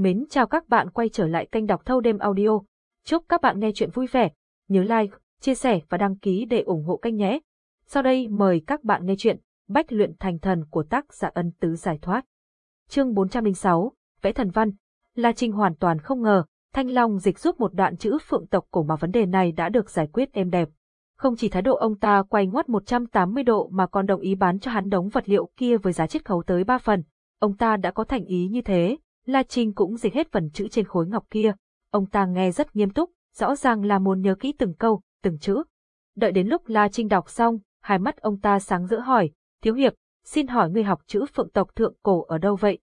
Mến chào các bạn quay trở lại kênh đọc thâu đêm audio. Chúc các bạn nghe chuyện vui vẻ. Nhớ like, chia sẻ và đăng ký để ủng hộ kênh nhé. Sau đây mời các bạn nghe chuyện Bách luyện thành thần của tác giả ân tứ giải thoát. Chương 406, Vẽ thần văn. La Trinh hoàn toàn không ngờ, Thanh Long dịch giúp một đoạn chữ phượng tộc cổ mà vấn đề này đã được giải quyết êm đẹp. Không chỉ thái độ ông ta quay ngoắt 180 độ mà còn đồng ý bán cho hắn đống vật liệu kia với giá chiết khấu tới 3 phần. Ông ta đã có thành ý như thế, La Trinh cũng dịch hết phần chữ trên khối ngọc kia. Ông ta nghe rất nghiêm túc, rõ ràng là muốn nhớ kỹ từng câu, từng chữ. Đợi đến lúc La Trinh đọc xong, hai mắt ông ta sáng rỡ hỏi, Thiếu Hiệp, xin hỏi người học chữ phượng tộc thượng cổ ở đâu vậy?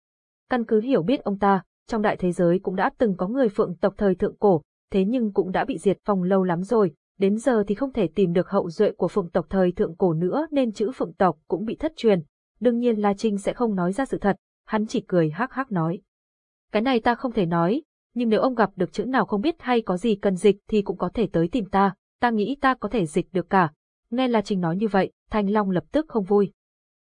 Căn cứ hiểu biết ông ta, trong đại thế giới cũng đã từng có người phượng tộc thời thượng cổ, thế nhưng cũng đã bị diệt vong lâu lắm rồi, đến giờ thì không thể tìm được hậu duệ của phượng tộc thời thượng cổ nữa nên chữ phượng tộc cũng bị thất truyền. Đương nhiên La Trinh sẽ không nói ra sự thật, hắn chỉ cười hắc hắc nói. Cái này ta không thể nói, nhưng nếu ông gặp được chữ nào không biết hay có gì cần dịch thì cũng có thể tới tìm ta, ta nghĩ ta có thể dịch được cả. Nghe La Trinh nói như vậy, Thanh Long lập tức không vui.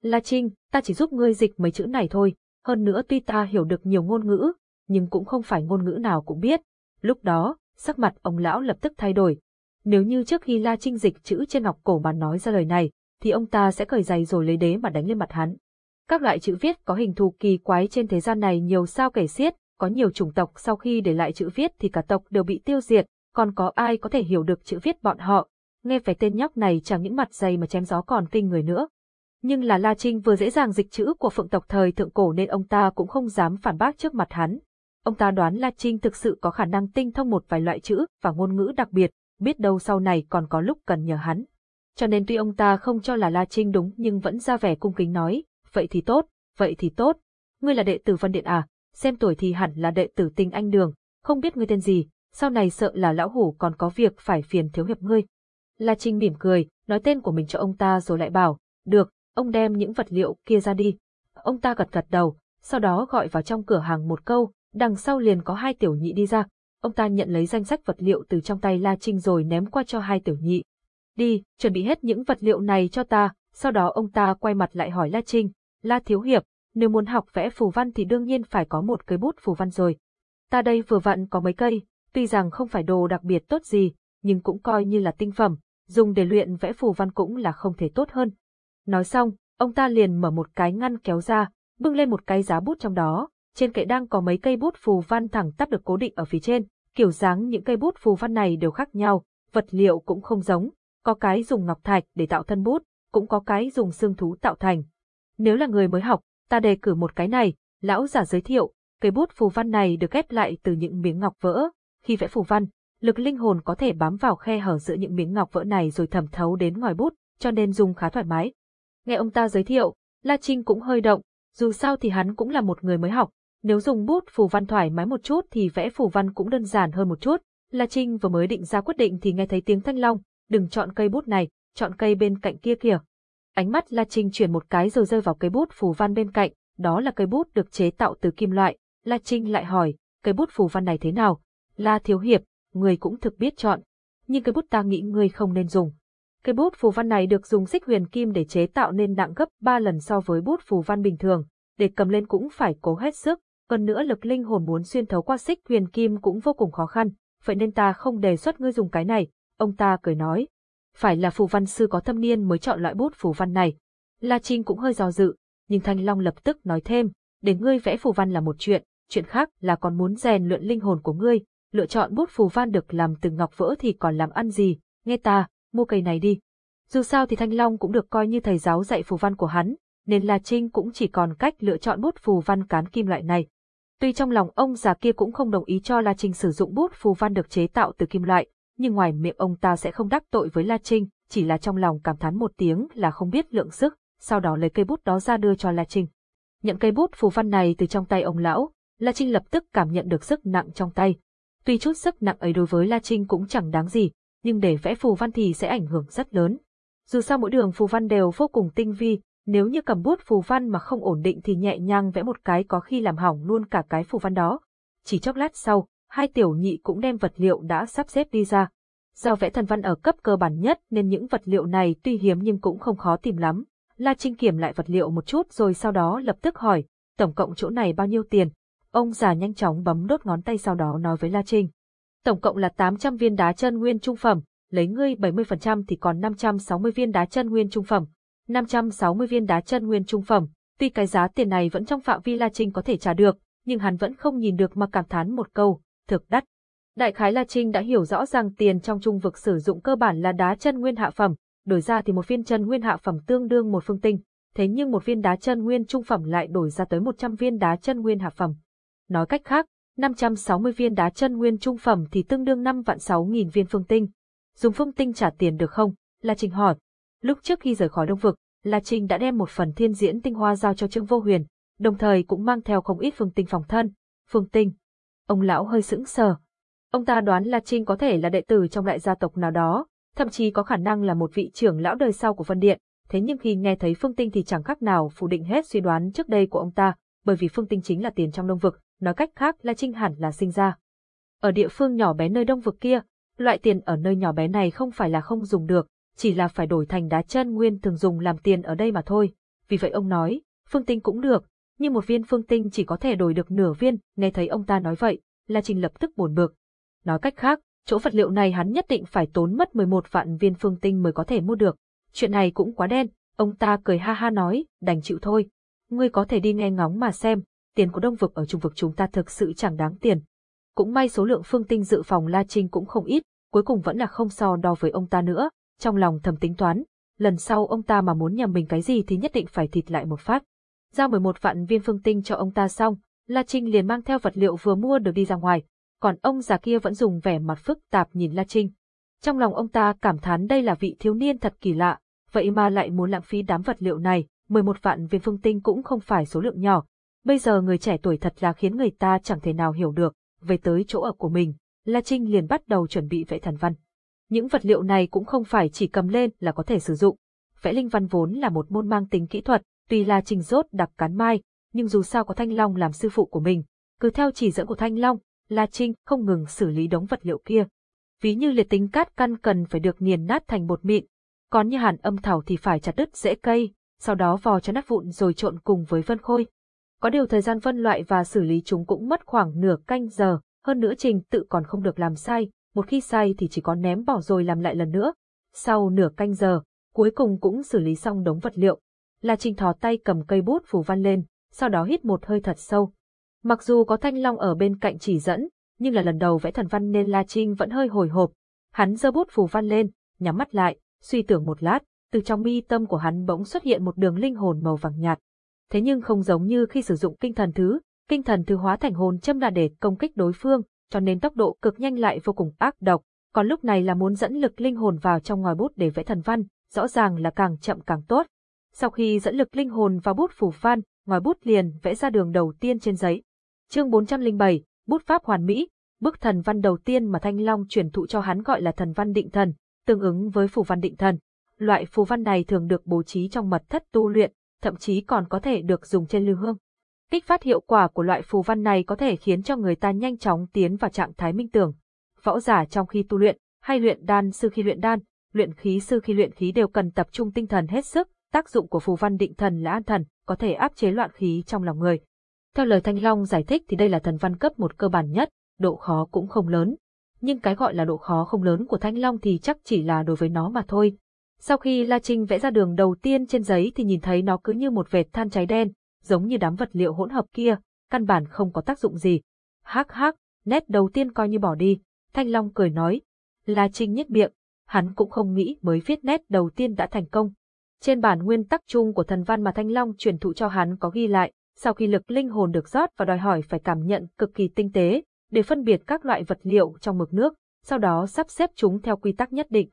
La Trinh, ta chỉ giúp ngươi dịch mấy chữ này thôi, hơn nữa tuy ta hiểu được nhiều ngôn ngữ, nhưng cũng không phải ngôn ngữ nào cũng biết. Lúc đó, sắc mặt ông lão lập tức thay đổi. Nếu như trước khi La Trinh dịch chữ trên ngọc cổ mà nói ra lời này, thì ông ta sẽ cởi giày rồi lấy đế mà đánh lên mặt hắn. Các loại chữ viết có hình thù kỳ quái trên thế gian này nhiều sao kể xiết, có nhiều chủng tộc sau khi để lại chữ viết thì cả tộc đều bị tiêu diệt, còn có ai có thể hiểu được chữ viết bọn họ. Nghe về tên nhóc này chẳng những mặt dày mà chém gió còn kinh người nữa. Nhưng là La Trinh vừa dễ dàng dịch chữ của phượng tộc thời thượng cổ nên ông ta cũng không dám phản bác trước mặt hắn. Ông ta đoán La Trinh thực sự có khả năng tinh thông một vài loại chữ và ngôn ngữ đặc biệt, biết đâu sau này còn có lúc cần nhờ hắn. Cho nên tuy ông ta không cho là La Trinh đúng nhưng vẫn ra vẻ cung kính nói, vậy thì tốt, vậy thì tốt. Ngươi là đệ tử Văn Điện à, xem tuổi thì hẳn là đệ tử tinh anh đường, không biết ngươi tên gì, sau này sợ là lão hủ còn có việc phải phiền thiếu hiệp ngươi. La Trinh mỉm cười, nói tên của mình cho ông ta rồi lại bảo, được, ông đem những vật liệu kia ra đi. Ông ta gật gật đầu, sau đó gọi vào trong cửa hàng một câu, đằng sau liền có hai tiểu nhị đi ra. Ông ta nhận lấy danh sách vật liệu từ trong tay La Trinh rồi ném qua cho hai tiểu nhị. Đi, chuẩn bị hết những vật liệu này cho ta, sau đó ông ta quay mặt lại hỏi La Trinh, La Thiếu Hiệp, nếu muốn học vẽ phù văn thì đương nhiên phải có một cây bút phù văn rồi. Ta đây vừa vặn có mấy cây, tuy rằng không phải đồ đặc biệt tốt gì, nhưng cũng coi như là tinh phẩm, dùng để luyện vẽ phù văn cũng là không thể tốt hơn. Nói xong, ông ta liền mở một cái ngăn kéo ra, bưng lên một cái giá bút trong đó, trên kệ đang có mấy cây bút phù văn thẳng tắp được cố định ở phía trên, kiểu dáng những cây bút phù văn này đều khác nhau, vật liệu cũng không giống, có cái dùng ngọc thạch để tạo thân bút, cũng có cái dùng xương thú tạo thành. Nếu là người mới học, ta đề cử một cái này, lão giả giới thiệu, cây bút phù văn này được ghép lại từ những miếng ngọc vỡ, khi vẽ phù văn, lực linh hồn có thể bám vào khe hở giữa những miếng ngọc vỡ này rồi thẩm thấu đến ngòi bút, cho nên dùng khá thoải mái. Nghe ông ta giới thiệu, La Trinh cũng hơi động, dù sao thì hắn cũng là một người mới học, nếu dùng bút phù văn thoải mái một chút thì vẽ phù văn cũng đơn giản hơn một chút. La Trinh vừa mới định ra quyết định thì nghe thấy tiếng thanh long, đừng chọn cây bút này, chọn cây bên cạnh kia kìa. Ánh mắt La Trinh chuyển một cái rồi rơi vào cây bút phù văn bên cạnh, đó là cây bút được chế tạo từ kim loại. La Trinh lại hỏi, cây bút phù văn này thế nào? La Thiếu Hiệp, người cũng thực biết chọn, nhưng cây bút ta nghĩ người không nên dùng. Cây bút phù văn này được dùng xích huyền kim để chế tạo nên nặng gấp 3 lần so với bút phù văn bình thường, để cầm lên cũng phải cố hết sức, còn nữa lực linh hồn muốn xuyên thấu qua xích huyền kim cũng vô cùng khó khăn, vậy nên ta không đề xuất ngươi dùng cái này, ông ta cười nói. Phải là phù văn sư có thâm niên mới chọn loại bút phù văn này. La Trinh cũng hơi do dự, nhưng Thanh Long lập tức nói thêm, để ngươi vẽ phù văn là một chuyện, chuyện khác là còn muốn rèn luyện linh hồn của ngươi, lựa chọn bút phù văn được làm từ ngọc vỡ thì còn làm ăn gì, nghe ta, mua cây này đi. Dù sao thì Thanh Long cũng được coi như thầy giáo dạy phù văn của hắn, nên La Trinh cũng chỉ còn cách lựa chọn bút phù văn cán kim loại này. Tuy trong lòng ông già kia cũng không đồng ý cho La Trinh sử dụng bút phù văn được chế tạo từ kim loại, nhưng ngoài miệng ông ta sẽ không đắc tội với La Trinh, chỉ là trong lòng cảm thán một tiếng là không biết lượng sức, sau đó lấy cây bút đó ra đưa cho La Trinh. Nhận cây bút phù văn này từ trong tay ông lão, La Trinh lập tức cảm nhận được sức nặng trong tay. Tuy chút sức nặng ấy đối với La Trinh cũng chẳng đáng gì, nhưng để vẽ phù văn thì sẽ ảnh hưởng rất lớn. Dù sao mỗi đường phù văn đều vô cùng tinh vi, nếu như cầm bút phù văn mà không ổn định thì nhẹ nhàng vẽ một cái có khi làm hỏng luôn cả cái phù văn đó. Chỉ chốc lát sau, hai tiểu nhị cũng đem vật liệu đã sắp xếp đi ra. Do vẽ thần văn ở cấp cơ bản nhất nên những vật liệu này tuy hiếm nhưng cũng không khó tìm lắm. La Trinh kiểm lại vật liệu một chút rồi sau đó lập tức hỏi, tổng cộng chỗ này bao nhiêu tiền? Ông già nhanh chóng bấm đốt ngón tay sau đó nói với La Trinh. Tổng cộng là 800 viên đá chân nguyên trung phẩm, lấy ngươi 70% thì còn 560 viên đá chân nguyên trung phẩm. 560 viên đá chân nguyên trung phẩm, tuy cái giá tiền này vẫn trong phạm vi La Trinh có thể trả được, nhưng hắn vẫn không nhìn được mà cảm thán một câu, thực đắt. Đại khái La Trinh đã hiểu rõ rằng tiền trong trung vực sử dụng cơ bản là đá chân nguyên hạ phẩm, đổi ra thì một viên chân nguyên hạ phẩm tương đương một phương tinh, thế nhưng một viên đá chân nguyên trung phẩm lại đổi ra tới 100 viên đá chân nguyên hạ phẩm. Nói cách khác, 560 viên đá chân nguyên trung phẩm thì tương đương 5 vạn 6 nghìn viên phương tinh. Dùng phương tinh trả tiền được không? La Trinh hỏi. Lúc trước khi rời khỏi Đông Vực, La Trinh đã đem một phần thiên diễn tinh hoa giao cho Trương Vô Huyền, đồng thời cũng mang theo không ít phương tinh phòng thân. Phương tinh. Ông lão hơi sững sờ. Ông ta đoán La Trinh có thể là đệ tử trong đại gia tộc nào đó, thậm chí có khả năng là một vị trưởng lão đời sau của Vân Điện, thế nhưng khi nghe thấy phương tinh thì chẳng khác nào phủ định hết suy đoán trước đây của ông ta, bởi vì phương tinh chính là tiền trong đông vực, nói cách khác La Trinh hẳn là sinh ra. Ở địa phương nhỏ bé nơi đông vực kia, loại tiền ở nơi nhỏ bé này không phải là không dùng được, chỉ là phải đổi thành đá chân nguyên thường dùng làm tiền ở đây mà thôi. Vì vậy ông nói, phương tinh cũng được, nhưng một viên phương tinh chỉ có thể đổi được nửa viên, nghe thấy ông ta nói vậy, La Trinh lập tức buồn bực. Nói cách khác, chỗ vật liệu này hắn nhất định phải tốn mất 11 vạn viên phương tinh mới có thể mua được. Chuyện này cũng quá đen, ông ta cười ha ha nói, đành chịu thôi. Ngươi có thể đi nghe ngóng mà xem, tiền của đông vực ở trung vực chúng ta thực sự chẳng đáng tiền. Cũng may số lượng phương tinh dự phòng La Trinh cũng không ít, cuối cùng vẫn là không so đo với ông ta nữa, trong lòng thầm tính toán, lần sau ông ta mà muốn nhầm mình cái gì thì nhất định phải thịt lại một phát. Giao 11 vạn viên phương tinh cho ông ta xong, La Trinh liền mang theo vật liệu vừa mua được đi ra ngoài, còn ông già kia vẫn dùng vẻ mặt phức tạp nhìn La Trinh. Trong lòng ông ta cảm thán đây là vị thiếu niên thật kỳ lạ, vậy mà lại muốn lãng phí đám vật liệu này, 11 vạn viên phương tinh cũng không phải số lượng nhỏ. Bây giờ người trẻ tuổi thật là khiến người ta chẳng thể nào hiểu được, về tới chỗ ở của mình, La Trinh liền bắt đầu chuẩn bị vẽ thần văn. Những vật liệu này cũng không phải chỉ cầm lên là có thể sử dụng. Vẽ linh văn vốn là một môn mang tính kỹ thuật, tuy là trình rốt đặc cán mai, nhưng dù sao có Thanh Long làm sư phụ của mình, cứ theo chỉ dẫn của Thanh Long, La Trinh không ngừng xử lý đống vật liệu kia. Ví như liệt tính cát căn cần phải được nghiền nát thành bột mịn, còn như hàn âm thảo thì phải chặt đứt rễ cây, sau đó vò cho nát vụn rồi trộn cùng với vân khôi. Có điều thời gian phân loại và xử lý chúng cũng mất khoảng nửa canh giờ, hơn nữa trình tự còn không được làm sai, một khi sai thì chỉ có ném bỏ rồi làm lại lần nữa. Sau nửa canh giờ, cuối cùng cũng xử lý xong đống vật liệu. La Trinh thò tay cầm cây bút phủ văn lên, sau đó hít một hơi thật sâu. Mặc dù có Thanh Long ở bên cạnh chỉ dẫn, nhưng là lần đầu vẽ thần văn nên La Trinh vẫn hơi hồi hộp. Hắn giơ bút phủ văn lên, nhắm mắt lại, suy tưởng một lát, từ trong mi tâm của hắn bỗng xuất hiện một đường linh hồn màu vàng nhạt. Thế nhưng không giống như khi sử dụng kinh thần thứ, kinh thần thứ hóa thành hồn châm là để công kích đối phương, cho nên tốc độ cực nhanh lại vô cùng ác độc, còn lúc này là muốn dẫn lực linh hồn vào trong ngòi bút để vẽ thần văn, rõ ràng là càng chậm càng tốt. Sau khi dẫn lực linh hồn vào bút phủ phan, ngòi bút liền vẽ ra đường đầu tiên trên giấy. Chương 407, bút pháp hoàn mỹ, bức thần văn đầu tiên mà Thanh Long truyền thụ cho hắn gọi là thần văn định thần, tương ứng với phù văn định thần. Loại phù văn này thường được bố trí trong mật thất tu luyện, thậm chí còn có thể được dùng trên lưu hương. Kích phát hiệu quả của loại phù văn này có thể khiến cho người ta nhanh chóng tiến vào trạng thái minh tưởng. Võ giả trong khi tu luyện, hay luyện đan sư khi luyện đan, luyện khí sư khi luyện khí đều cần tập trung tinh thần hết sức, tác dụng của phù văn định thần là an thần, có thể áp chế loạn khí trong lòng người. Theo lời Thanh Long giải thích thì đây là thần văn cấp một cơ bản nhất, độ khó cũng không lớn. Nhưng cái gọi là độ khó không lớn của Thanh Long thì chắc chỉ là đối với nó mà thôi. Sau khi La Trinh vẽ ra đường đầu tiên trên giấy thì nhìn thấy nó cứ như một vệt than cháy đen, giống như đám vật liệu hỗn hợp kia, căn bản không có tác dụng gì. Hắc hắc, nét đầu tiên coi như bỏ đi, Thanh Long cười nói. La Trinh nhếch miệng, hắn cũng không nghĩ mới viết nét đầu tiên đã thành công. Trên bản nguyên tắc chung của thần văn mà Thanh Long truyền thụ cho hắn có ghi lại, sau khi lực linh hồn được rót và đòi hỏi phải cảm nhận cực kỳ tinh tế, để phân biệt các loại vật liệu trong mực nước, sau đó sắp xếp chúng theo quy tắc nhất định.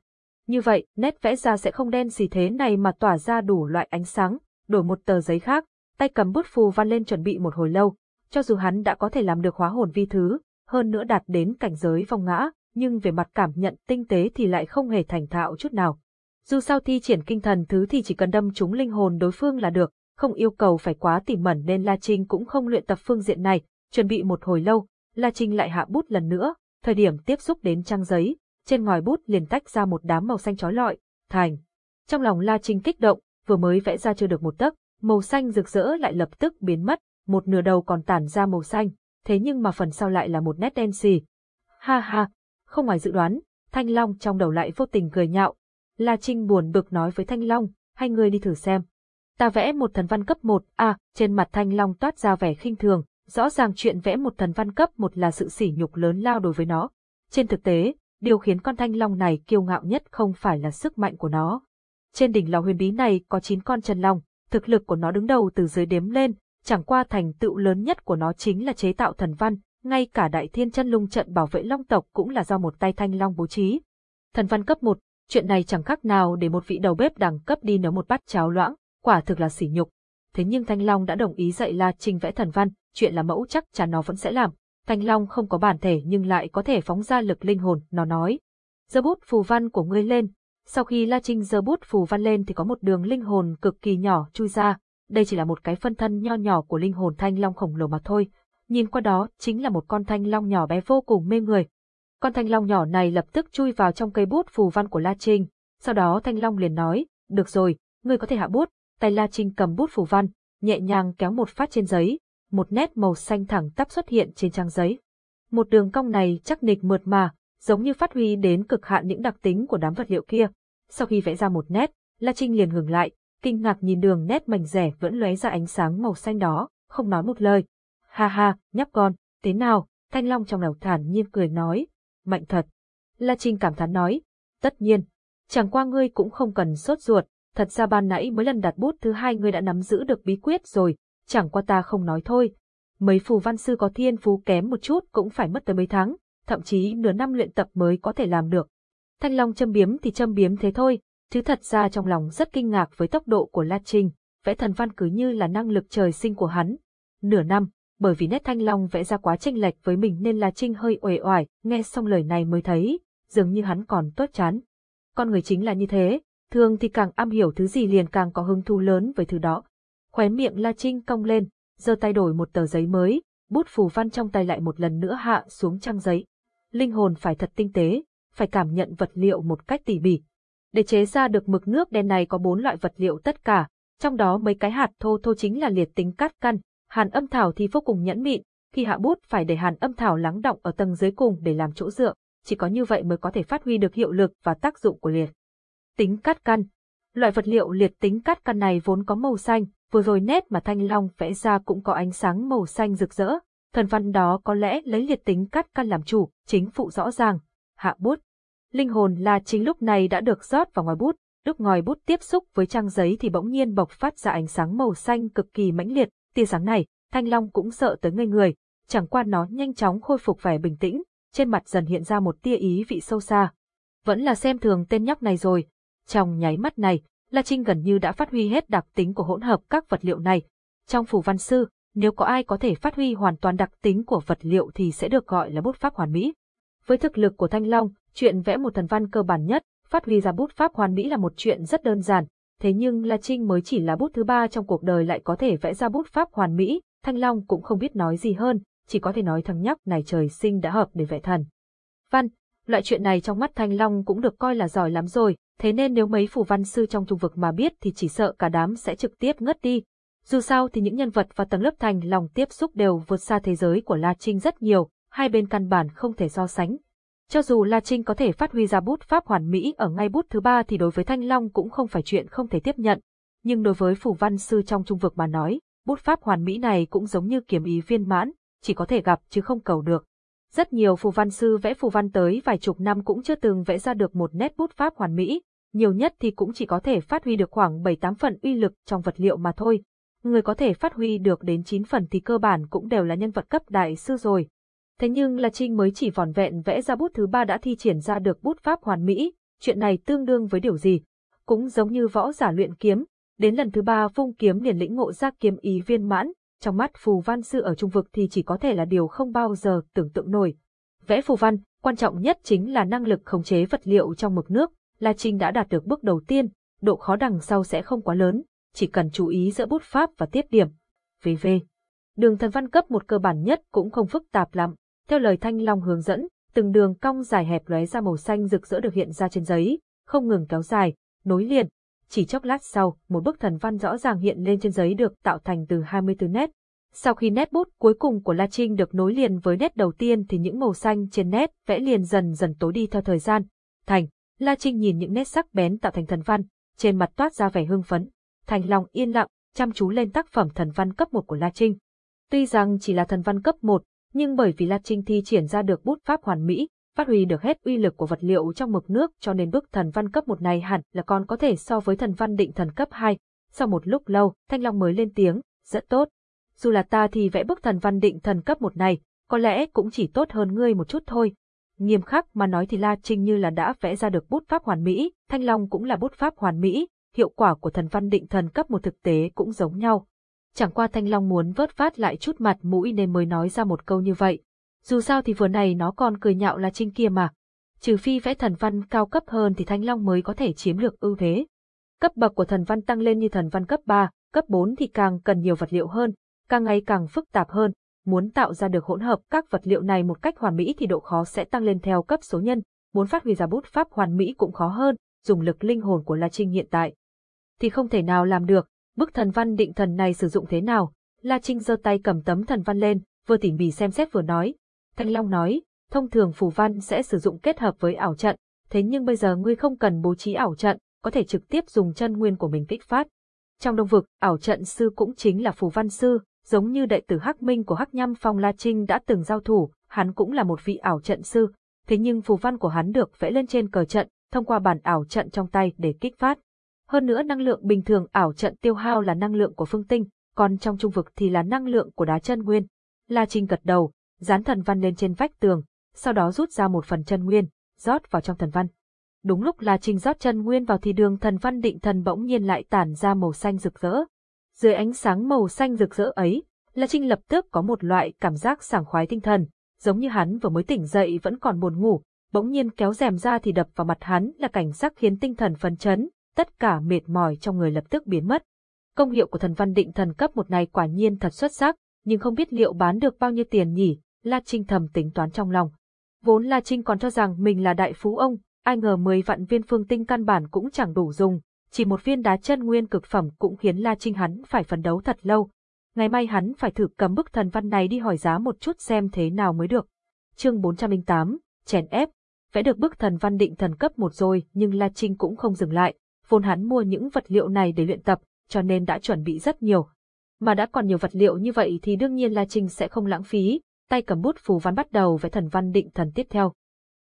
Như vậy, nét vẽ ra sẽ không đen gì thế này mà tỏa ra đủ loại ánh sáng, đổi một tờ giấy khác, tay cầm bút phù văn lên chuẩn bị một hồi lâu, cho dù hắn đã có thể làm được hóa hồn vi thứ, hơn nữa đạt đến cảnh giới phong ngã, nhưng về mặt cảm nhận tinh tế thì lại không hề thành thạo chút nào. Dù sao thi triển kinh thần thứ thì chỉ cần đâm trúng linh hồn đối phương là được, không yêu cầu phải quá tỉ mẩn nên La Trinh cũng không luyện tập phương diện này, chuẩn bị một hồi lâu, La Trinh lại hạ bút lần nữa, thời điểm tiếp xúc đến trang giấy, trên ngòi bút liền tách ra một đám màu xanh chói lọi, thành. Trong lòng La Trinh kích động, vừa mới vẽ ra chưa được một tấc, màu xanh rực rỡ lại lập tức biến mất, một nửa đầu còn tản ra màu xanh, thế nhưng mà phần sau lại là một nét đen xì. Ha ha, không ngoài dự đoán, Thanh Long trong đầu lại vô tình cười nhạo. La Trinh buồn bực nói với Thanh Long, hai người đi thử xem. Ta vẽ một thần văn cấp 1, à, trên mặt Thanh Long toát ra vẻ khinh thường, rõ ràng chuyện vẽ một thần văn cấp 1 là sự sỉ nhục lớn lao đối với nó. Trên thực tế, điều khiến con Thanh Long này kiêu ngạo nhất không phải là sức mạnh của nó. Trên đỉnh lò huyền bí này có 9 con chân long, thực lực của nó đứng đầu từ dưới đếm lên, chẳng qua thành tựu lớn nhất của nó chính là chế tạo thần văn, ngay cả đại thiên chân lung trận bảo vệ long tộc cũng là do một tay thanh long bố trí. Thần văn cấp 1, chuyện này chẳng khác nào để một vị đầu bếp đẳng cấp đi nấu một bát cháo loãng, quả thực là sỉ nhục. Thế nhưng Thanh Long đã đồng ý dạy La Trinh vẽ thần văn, chuyện là mẫu chắc chắn nó vẫn sẽ làm. Thanh Long không có bản thể nhưng lại có thể phóng ra lực linh hồn, nó nói. Giơ bút phù văn của ngươi lên. Sau khi La Trinh giơ bút phù văn lên thì có một đường linh hồn cực kỳ nhỏ chui ra. Đây chỉ là một cái phân thân nho nhỏ của linh hồn Thanh Long khổng lồ mà thôi. Nhìn qua đó chính là một con Thanh Long nhỏ bé vô cùng mê người. Con Thanh Long nhỏ này lập tức chui vào trong cây bút phù văn của La Trinh. Sau đó Thanh Long liền nói, được rồi, ngươi có thể hạ bút. Tay La Trinh cầm bút phù văn, nhẹ nhàng kéo một phát trên giấy, một nét màu xanh thẳng tắp xuất hiện trên trang giấy. Một đường cong này chắc nịch mượt mà, giống như phát huy đến cực hạn những đặc tính của đám vật liệu kia. Sau khi vẽ ra một nét, La Trinh liền ngừng lại, kinh ngạc nhìn đường nét mảnh rẻ vẫn lóe ra ánh sáng màu xanh đó, không nói một lời. Ha ha, nhóc con, thế nào? Thanh Long trong đầu thản nhiên cười nói. Mạnh thật. La Trinh cảm thán nói. Tất nhiên. Chẳng qua ngươi cũng không cần sốt ruột, thật ra ban nãy mới lần đặt bút thứ hai ngươi đã nắm giữ được bí quyết rồi, chẳng qua ta không nói thôi. Mấy phù văn sư có thiên phú kém một chút cũng phải mất tới mấy tháng, thậm chí nửa năm luyện tập mới có thể làm được. Thanh Long châm biếm thì châm biếm thế thôi, chứ thật ra trong lòng rất kinh ngạc với tốc độ của La Trinh, vẽ thần văn cứ như là năng lực trời sinh của hắn. Nửa năm, bởi vì nét Thanh Long vẽ ra quá chênh lệch với mình nên La Trinh hơi uể oải, nghe xong lời này mới thấy, dường như hắn còn tốt chán. Con người chính là như thế, thường thì càng am hiểu thứ gì liền càng có hứng thú lớn với thứ đó. Khóe miệng La Trinh cong lên, giơ tay đổi một tờ giấy mới, bút phù văn trong tay lại một lần nữa hạ xuống trang giấy. Linh hồn phải thật tinh tế, phải cảm nhận vật liệu một cách tỉ mỉ. Để chế ra được mực nước đen này có bốn loại vật liệu tất cả, trong đó mấy cái hạt thô thô chính là liệt tính cát căn, hàn âm thảo thì vô cùng nhẫn mịn, khi hạ bút phải để hàn âm thảo lắng động ở tầng dưới cùng để làm chỗ dựa, chỉ có như vậy mới có thể phát huy được hiệu lực và tác dụng của liệt tính cát căn. Loại vật liệu liệt tính cát căn này vốn có màu xanh, vừa rồi nét mà Thanh Long vẽ ra cũng có ánh sáng màu xanh rực rỡ. Thần văn đó có lẽ lấy liệt tính cát căn làm chủ, chính phụ rõ ràng. Hạ bút. Linh hồn là chính lúc này đã được rót vào ngoài bút, lúc ngòi bút tiếp xúc với trang giấy thì bỗng nhiên bộc phát ra ánh sáng màu xanh cực kỳ mãnh liệt, tia sáng này, Thanh Long cũng sợ tới ngây người, chẳng qua nó nhanh chóng khôi phục vẻ bình tĩnh, trên mặt dần hiện ra một tia ý vị sâu xa. Vẫn là xem thường tên nhóc này rồi, trong nháy mắt này, La Trinh gần như đã phát huy hết đặc tính của hỗn hợp các vật liệu này. Trong phù văn sư, nếu có ai có thể phát huy hoàn toàn đặc tính của vật liệu thì sẽ được gọi là bút pháp hoàn mỹ. Với thực lực của Thanh Long, chuyện vẽ một thần văn cơ bản nhất, phát huy ra bút pháp hoàn mỹ là một chuyện rất đơn giản, thế nhưng La Trinh mới chỉ là bút thứ ba trong cuộc đời lại có thể vẽ ra bút pháp hoàn mỹ, Thanh Long cũng không biết nói gì hơn, chỉ có thể nói thằng nhóc này trời sinh đã hợp để vẽ thần. Văn, loại chuyện này trong mắt Thanh Long cũng được coi là giỏi lắm rồi, thế nên nếu mấy phù văn sư trong trung vực mà biết thì chỉ sợ cả đám sẽ trực tiếp ngất đi. Dù sao thì những nhân vật và tầng lớp Thanh Long tiếp xúc đều vượt xa thế giới của La Trinh rất nhiều, hai bên căn bản không thể so sánh. Cho dù La Trinh có thể phát huy ra bút pháp hoàn mỹ ở ngay bút thứ ba thì đối với Thanh Long cũng không phải chuyện không thể tiếp nhận. Nhưng đối với phù văn sư trong trung vực mà nói, bút pháp hoàn mỹ này cũng giống như kiếm ý viên mãn, chỉ có thể gặp chứ không cầu được. Rất nhiều phù văn sư vẽ phù văn tới vài chục năm cũng chưa từng vẽ ra được một nét bút pháp hoàn mỹ, nhiều nhất thì cũng chỉ có thể phát huy được khoảng 7-8 phần uy lực trong vật liệu mà thôi. Người có thể phát huy được đến 9 phần thì cơ bản cũng đều là nhân vật cấp đại sư rồi. Thế nhưng là Trinh mới chỉ vòn vẹn vẽ ra bút thứ ba đã thi triển ra được bút pháp hoàn mỹ, chuyện này tương đương với điều gì? Cũng giống như võ giả luyện kiếm, đến lần thứ ba vung kiếm liền lĩnh ngộ ra kiếm ý viên mãn, trong mắt phù văn sư ở trung vực thì chỉ có thể là điều không bao giờ tưởng tượng nổi. Vẽ phù văn, quan trọng nhất chính là năng lực khống chế vật liệu trong mực nước, La Trinh đã đạt được bước đầu tiên, độ khó đằng sau sẽ không quá lớn, chỉ cần chú ý giữa bút pháp và tiếp điểm. VV. Đường thần văn cấp một cơ bản nhất cũng không phức tạp lắm, theo lời Thanh Long hướng dẫn, từng đường cong dài hẹp lóe ra màu xanh rực rỡ được hiện ra trên giấy, không ngừng kéo dài, nối liền, chỉ chốc lát sau, một bức thần văn rõ ràng hiện lên trên giấy được tạo thành từ 24 nét. Sau khi nét bút cuối cùng của La Trinh được nối liền với nét đầu tiên thì những màu xanh trên nét vẽ liền dần dần tối đi theo thời gian. Thành, La Trinh nhìn những nét sắc bén tạo thành thần văn, trên mặt toát ra vẻ hưng phấn. Thành lòng yên lặng, chăm chú lên tác phẩm thần văn cấp 1 của La Trinh. Tuy rằng chỉ là thần văn cấp 1, nhưng bởi vì La Trinh thi triển ra được bút pháp hoàn mỹ, phát huy được hết uy lực của vật liệu trong mực nước cho nên bức thần văn cấp 1 này hẳn là còn có thể so với thần văn định thần cấp 2. Sau một lúc lâu, Thanh Long mới lên tiếng, rất tốt. Dù là ta thì vẽ bức thần văn định thần cấp 1 này, có lẽ cũng chỉ tốt hơn ngươi một chút thôi. Nghiêm khắc mà nói thì La Trinh như là đã vẽ ra được bút pháp hoàn mỹ, Thanh Long cũng là bút pháp hoàn mỹ, hiệu quả của thần văn định thần cấp một thực tế cũng giống nhau. Chẳng qua Thanh Long muốn vớt vát lại chút mặt mũi nên mới nói ra một câu như vậy. Dù sao thì vừa này nó còn cười nhạo là Trinh kia mà. Trừ phi vẽ thần văn cao cấp hơn thì Thanh Long mới có thể chiếm được ưu thế. Cấp bậc của thần văn tăng lên như thần văn cấp 3, cấp 4 thì càng cần nhiều vật liệu hơn, càng ngày càng phức tạp hơn. Muốn tạo ra được hỗn hợp các vật liệu này một cách hoàn mỹ thì độ khó sẽ tăng lên theo cấp số nhân, muốn phát huy ra bút pháp hoàn mỹ cũng khó hơn, dùng lực linh hồn của La Trinh hiện tại thì không thể nào làm được, bức thần văn định thần này sử dụng thế nào? La Trinh giơ tay cầm tấm thần văn lên, vừa tỉ mỉ xem xét vừa nói. Thanh Long nói, thông thường phù văn sẽ sử dụng kết hợp với ảo trận, thế nhưng bây giờ ngươi không cần bố trí ảo trận, có thể trực tiếp dùng chân nguyên của mình kích phát. Trong đông vực, ảo trận sư cũng chính là phù văn sư, giống như đệ tử Hắc Minh của Hắc Nham Phong La Trinh đã từng giao thủ, hắn cũng là một vị ảo trận sư, thế nhưng phù văn của hắn được vẽ lên trên cờ trận, thông qua bản ảo trận trong tay để kích phát. Hơn nữa năng lượng bình thường ảo trận tiêu hao là năng lượng của phương tinh, còn trong trung vực thì là năng lượng của đá chân nguyên. La Trinh gật đầu, dán thần văn lên trên vách tường, sau đó rút ra một phần chân nguyên, rót vào trong thần văn. Đúng lúc La Trinh rót chân nguyên vào thì đường thần văn định thần bỗng nhiên lại tản ra màu xanh rực rỡ. Dưới ánh sáng màu xanh rực rỡ ấy, La Trinh lập tức có một loại cảm giác sảng khoái tinh thần, giống như hắn vừa mới tỉnh dậy vẫn còn buồn ngủ, bỗng nhiên kéo rèm ra thì đập vào mặt hắn là cảnh sắc khiến tinh thần phấn chấn, tất cả mệt mỏi trong người lập tức biến mất. Công hiệu của thần văn định thần cấp một này quả nhiên thật xuất sắc, nhưng không biết liệu bán được bao nhiêu tiền nhỉ, La Trinh thầm tính toán trong lòng. Vốn La Trinh còn cho rằng mình là đại phú ông, ai ngờ 10 vạn viên phương tinh căn bản cũng chẳng đủ dùng, chỉ một viên đá chân nguyên cực phẩm cũng khiến La Trinh hắn phải phấn đấu thật lâu. Ngày mai hắn phải thử cầm bức thần văn này đi hỏi giá một chút xem thế nào mới được. Chương 408, chèn ép, vẽ được bức thần văn định thần cấp một rồi nhưng La Trinh cũng không dừng lại, vốn hắn mua những vật liệu này để luyện tập, cho nên đã chuẩn bị rất nhiều. Mà đã còn nhiều vật liệu như vậy thì đương nhiên La Trinh sẽ không lãng phí, tay cầm bút phù văn bắt đầu vẽ thần văn định thần tiếp theo.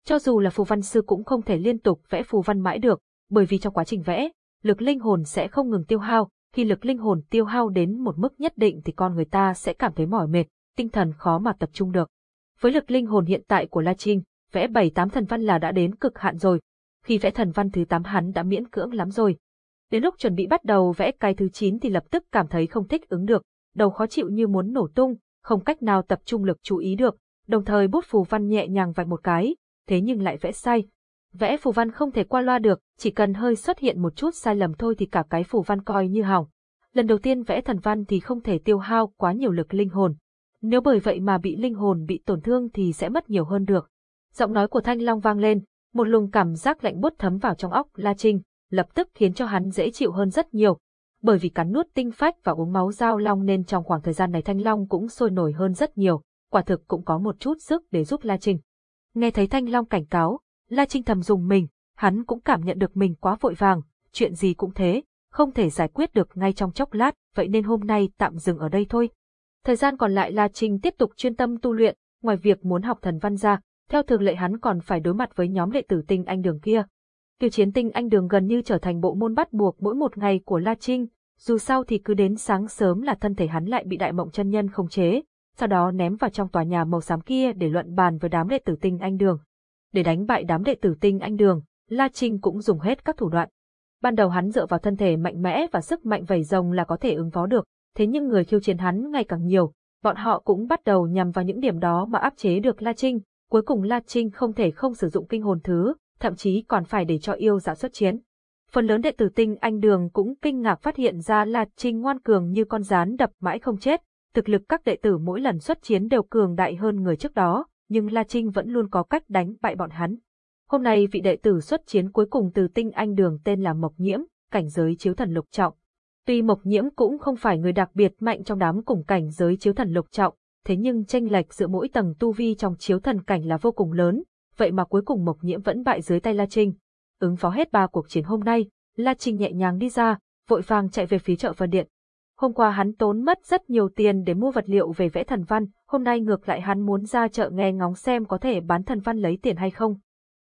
Cho dù là phù văn sư cũng không thể liên tục vẽ phù văn mãi được, bởi vì trong quá trình vẽ, lực linh hồn sẽ không ngừng tiêu hao, khi lực linh hồn tiêu hao đến một mức nhất định thì con người ta sẽ cảm thấy mỏi mệt, tinh thần khó mà tập trung được. Với lực linh hồn hiện tại của La Trinh, vẽ 7-8 thần văn là đã đến cực hạn rồi, khi vẽ thần văn thứ 8 hắn đã miễn cưỡng lắm rồi. Đến lúc chuẩn bị bắt đầu vẽ cái thứ 9 thì lập tức cảm thấy không thích ứng được, đầu khó chịu như muốn nổ tung, không cách nào tập trung lực chú ý được, đồng thời bút phù văn nhẹ nhàng vạch một cái, thế nhưng lại vẽ sai. Vẽ phù văn không thể qua loa được, chỉ cần hơi xuất hiện một chút sai lầm thôi thì cả cái phù văn coi như hỏng. Lần đầu tiên vẽ thần văn thì không thể tiêu hao quá nhiều lực linh hồn. Nếu bởi vậy mà bị linh hồn bị tổn thương thì sẽ mất nhiều hơn được. Giọng nói của Thanh Long vang lên, một luồng cảm giác lạnh buốt thấm vào trong óc La Trinh, lập tức khiến cho hắn dễ chịu hơn rất nhiều. Bởi vì cắn nuốt tinh phách và uống máu giao long nên trong khoảng thời gian này Thanh Long cũng sôi nổi hơn rất nhiều, quả thực cũng có một chút sức để giúp La Trinh. Nghe thấy Thanh Long cảnh cáo, La Trinh thầm dùng mình, hắn cũng cảm nhận được mình quá vội vàng, chuyện gì cũng thế, không thể giải quyết được ngay trong chốc lát, vậy nên hôm nay tạm dừng ở đây thôi. Thời gian còn lại La Trinh tiếp tục chuyên tâm tu luyện, ngoài việc muốn học thần văn ra, theo thường lệ hắn còn phải đối mặt với nhóm đệ tử tinh anh đường kia. Tiêu chiến tinh anh đường gần như trở thành bộ môn bắt buộc mỗi một ngày của La Trinh, dù sao thì cứ đến sáng sớm là thân thể hắn lại bị đại mộng chân nhân khống chế, sau đó ném vào trong tòa nhà màu xám kia để luận bàn với đám đệ tử tinh anh đường. Để đánh bại đám đệ tử tinh anh đường, La Trinh cũng dùng hết các thủ đoạn. Ban đầu hắn dựa vào thân thể mạnh mẽ và sức mạnh vẩy rồng là có thể ứng phó được, thế nhưng người khiêu chiến hắn ngày càng nhiều, bọn họ cũng bắt đầu nhằm vào những điểm đó mà áp chế được La Trinh, Cuối cùng La Trinh không thể không sử dụng kinh hồn thứ, thậm chí còn phải để cho yêu giả xuất chiến. Phần lớn đệ tử tinh anh đường cũng kinh ngạc phát hiện ra La Trinh ngoan cường như con rán đập mãi không chết, thực lực các đệ tử mỗi lần xuất chiến đều cường đại hơn người trước đó, nhưng La Trinh vẫn luôn có cách đánh bại bọn hắn. Hôm nay vị đệ tử xuất chiến cuối cùng từ tinh anh đường tên là Mộc Nhiễm, cảnh giới chiếu thần lục trọng. Tuy Mộc Nhiễm cũng không phải người đặc biệt mạnh trong đám cùng cảnh giới chiếu thần lục trọng, thế nhưng tranh lệch giữa mỗi tầng tu vi trong chiếu thần cảnh là vô cùng lớn, vậy mà cuối cùng Mộc Nhiễm vẫn bại dưới tay La Trinh. Ứng phó hết ba cuộc chiến hôm nay, La Trinh nhẹ nhàng đi ra, vội vàng chạy về phía chợ Vân Điện. Hôm qua hắn tốn mất rất nhiều tiền để mua vật liệu về vẽ thần văn, hôm nay ngược lại hắn muốn ra chợ nghe ngóng xem có thể bán thần văn lấy tiền hay không.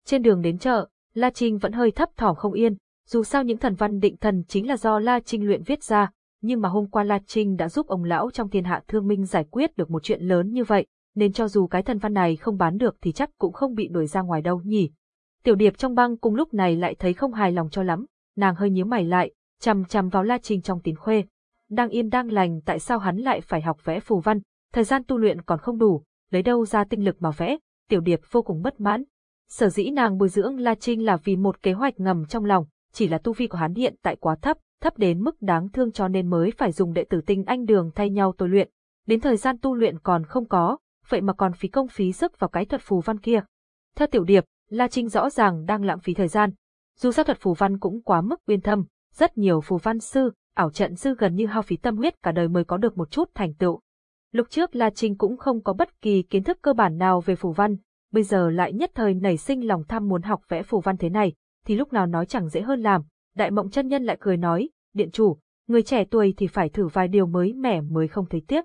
Trên đường đến chợ, La Trinh vẫn hơi thấp thỏm không yên, dù sao những thần văn định thần chính là do La Trinh luyện viết ra, nhưng mà hôm qua La Trinh đã giúp ông lão trong thiên hạ thương minh giải quyết được một chuyện lớn như vậy, nên cho dù cái thần văn này không bán được thì chắc cũng không bị đuổi ra ngoài đâu nhỉ. Tiểu điệp trong băng cùng lúc này lại thấy không hài lòng cho lắm, nàng hơi nhíu mày lại, chằm chằm vào La Trinh trong tín khuê. Đang yên đang lành tại sao hắn lại phải học vẽ phù văn, thời gian tu luyện còn không đủ, lấy đâu ra tinh lực mà vẽ, tiểu điệp vô cùng bất mãn. Sở dĩ nàng bồi dưỡng La Trinh là vì một kế hoạch ngầm trong lòng, chỉ là tu vi của hắn hiện tại quá thấp, thấp đến mức đáng thương cho nên mới phải dùng đệ tử tinh anh đường thay nhau tôi luyện. Đến thời gian tu luyện còn không có, vậy mà còn phí công phí sức vào cái thuật phù văn kia. Theo tiểu điệp, La Trinh rõ ràng đang lãng phí thời gian. Dù sao thuật phù văn cũng quá mức uyên thâm, rất nhiều phù văn sư, ảo trận sư gần như hao phí tâm huyết cả đời mới có được một chút thành tựu. Lúc trước La Trinh cũng không có bất kỳ kiến thức cơ bản nào về phù văn, bây giờ lại nhất thời nảy sinh lòng tham muốn học vẽ phù văn thế này, thì lúc nào nói chẳng dễ hơn làm. Đại mộng chân nhân lại cười nói, điện chủ, người trẻ tuổi thì phải thử vài điều mới mẻ mới không thấy tiếc.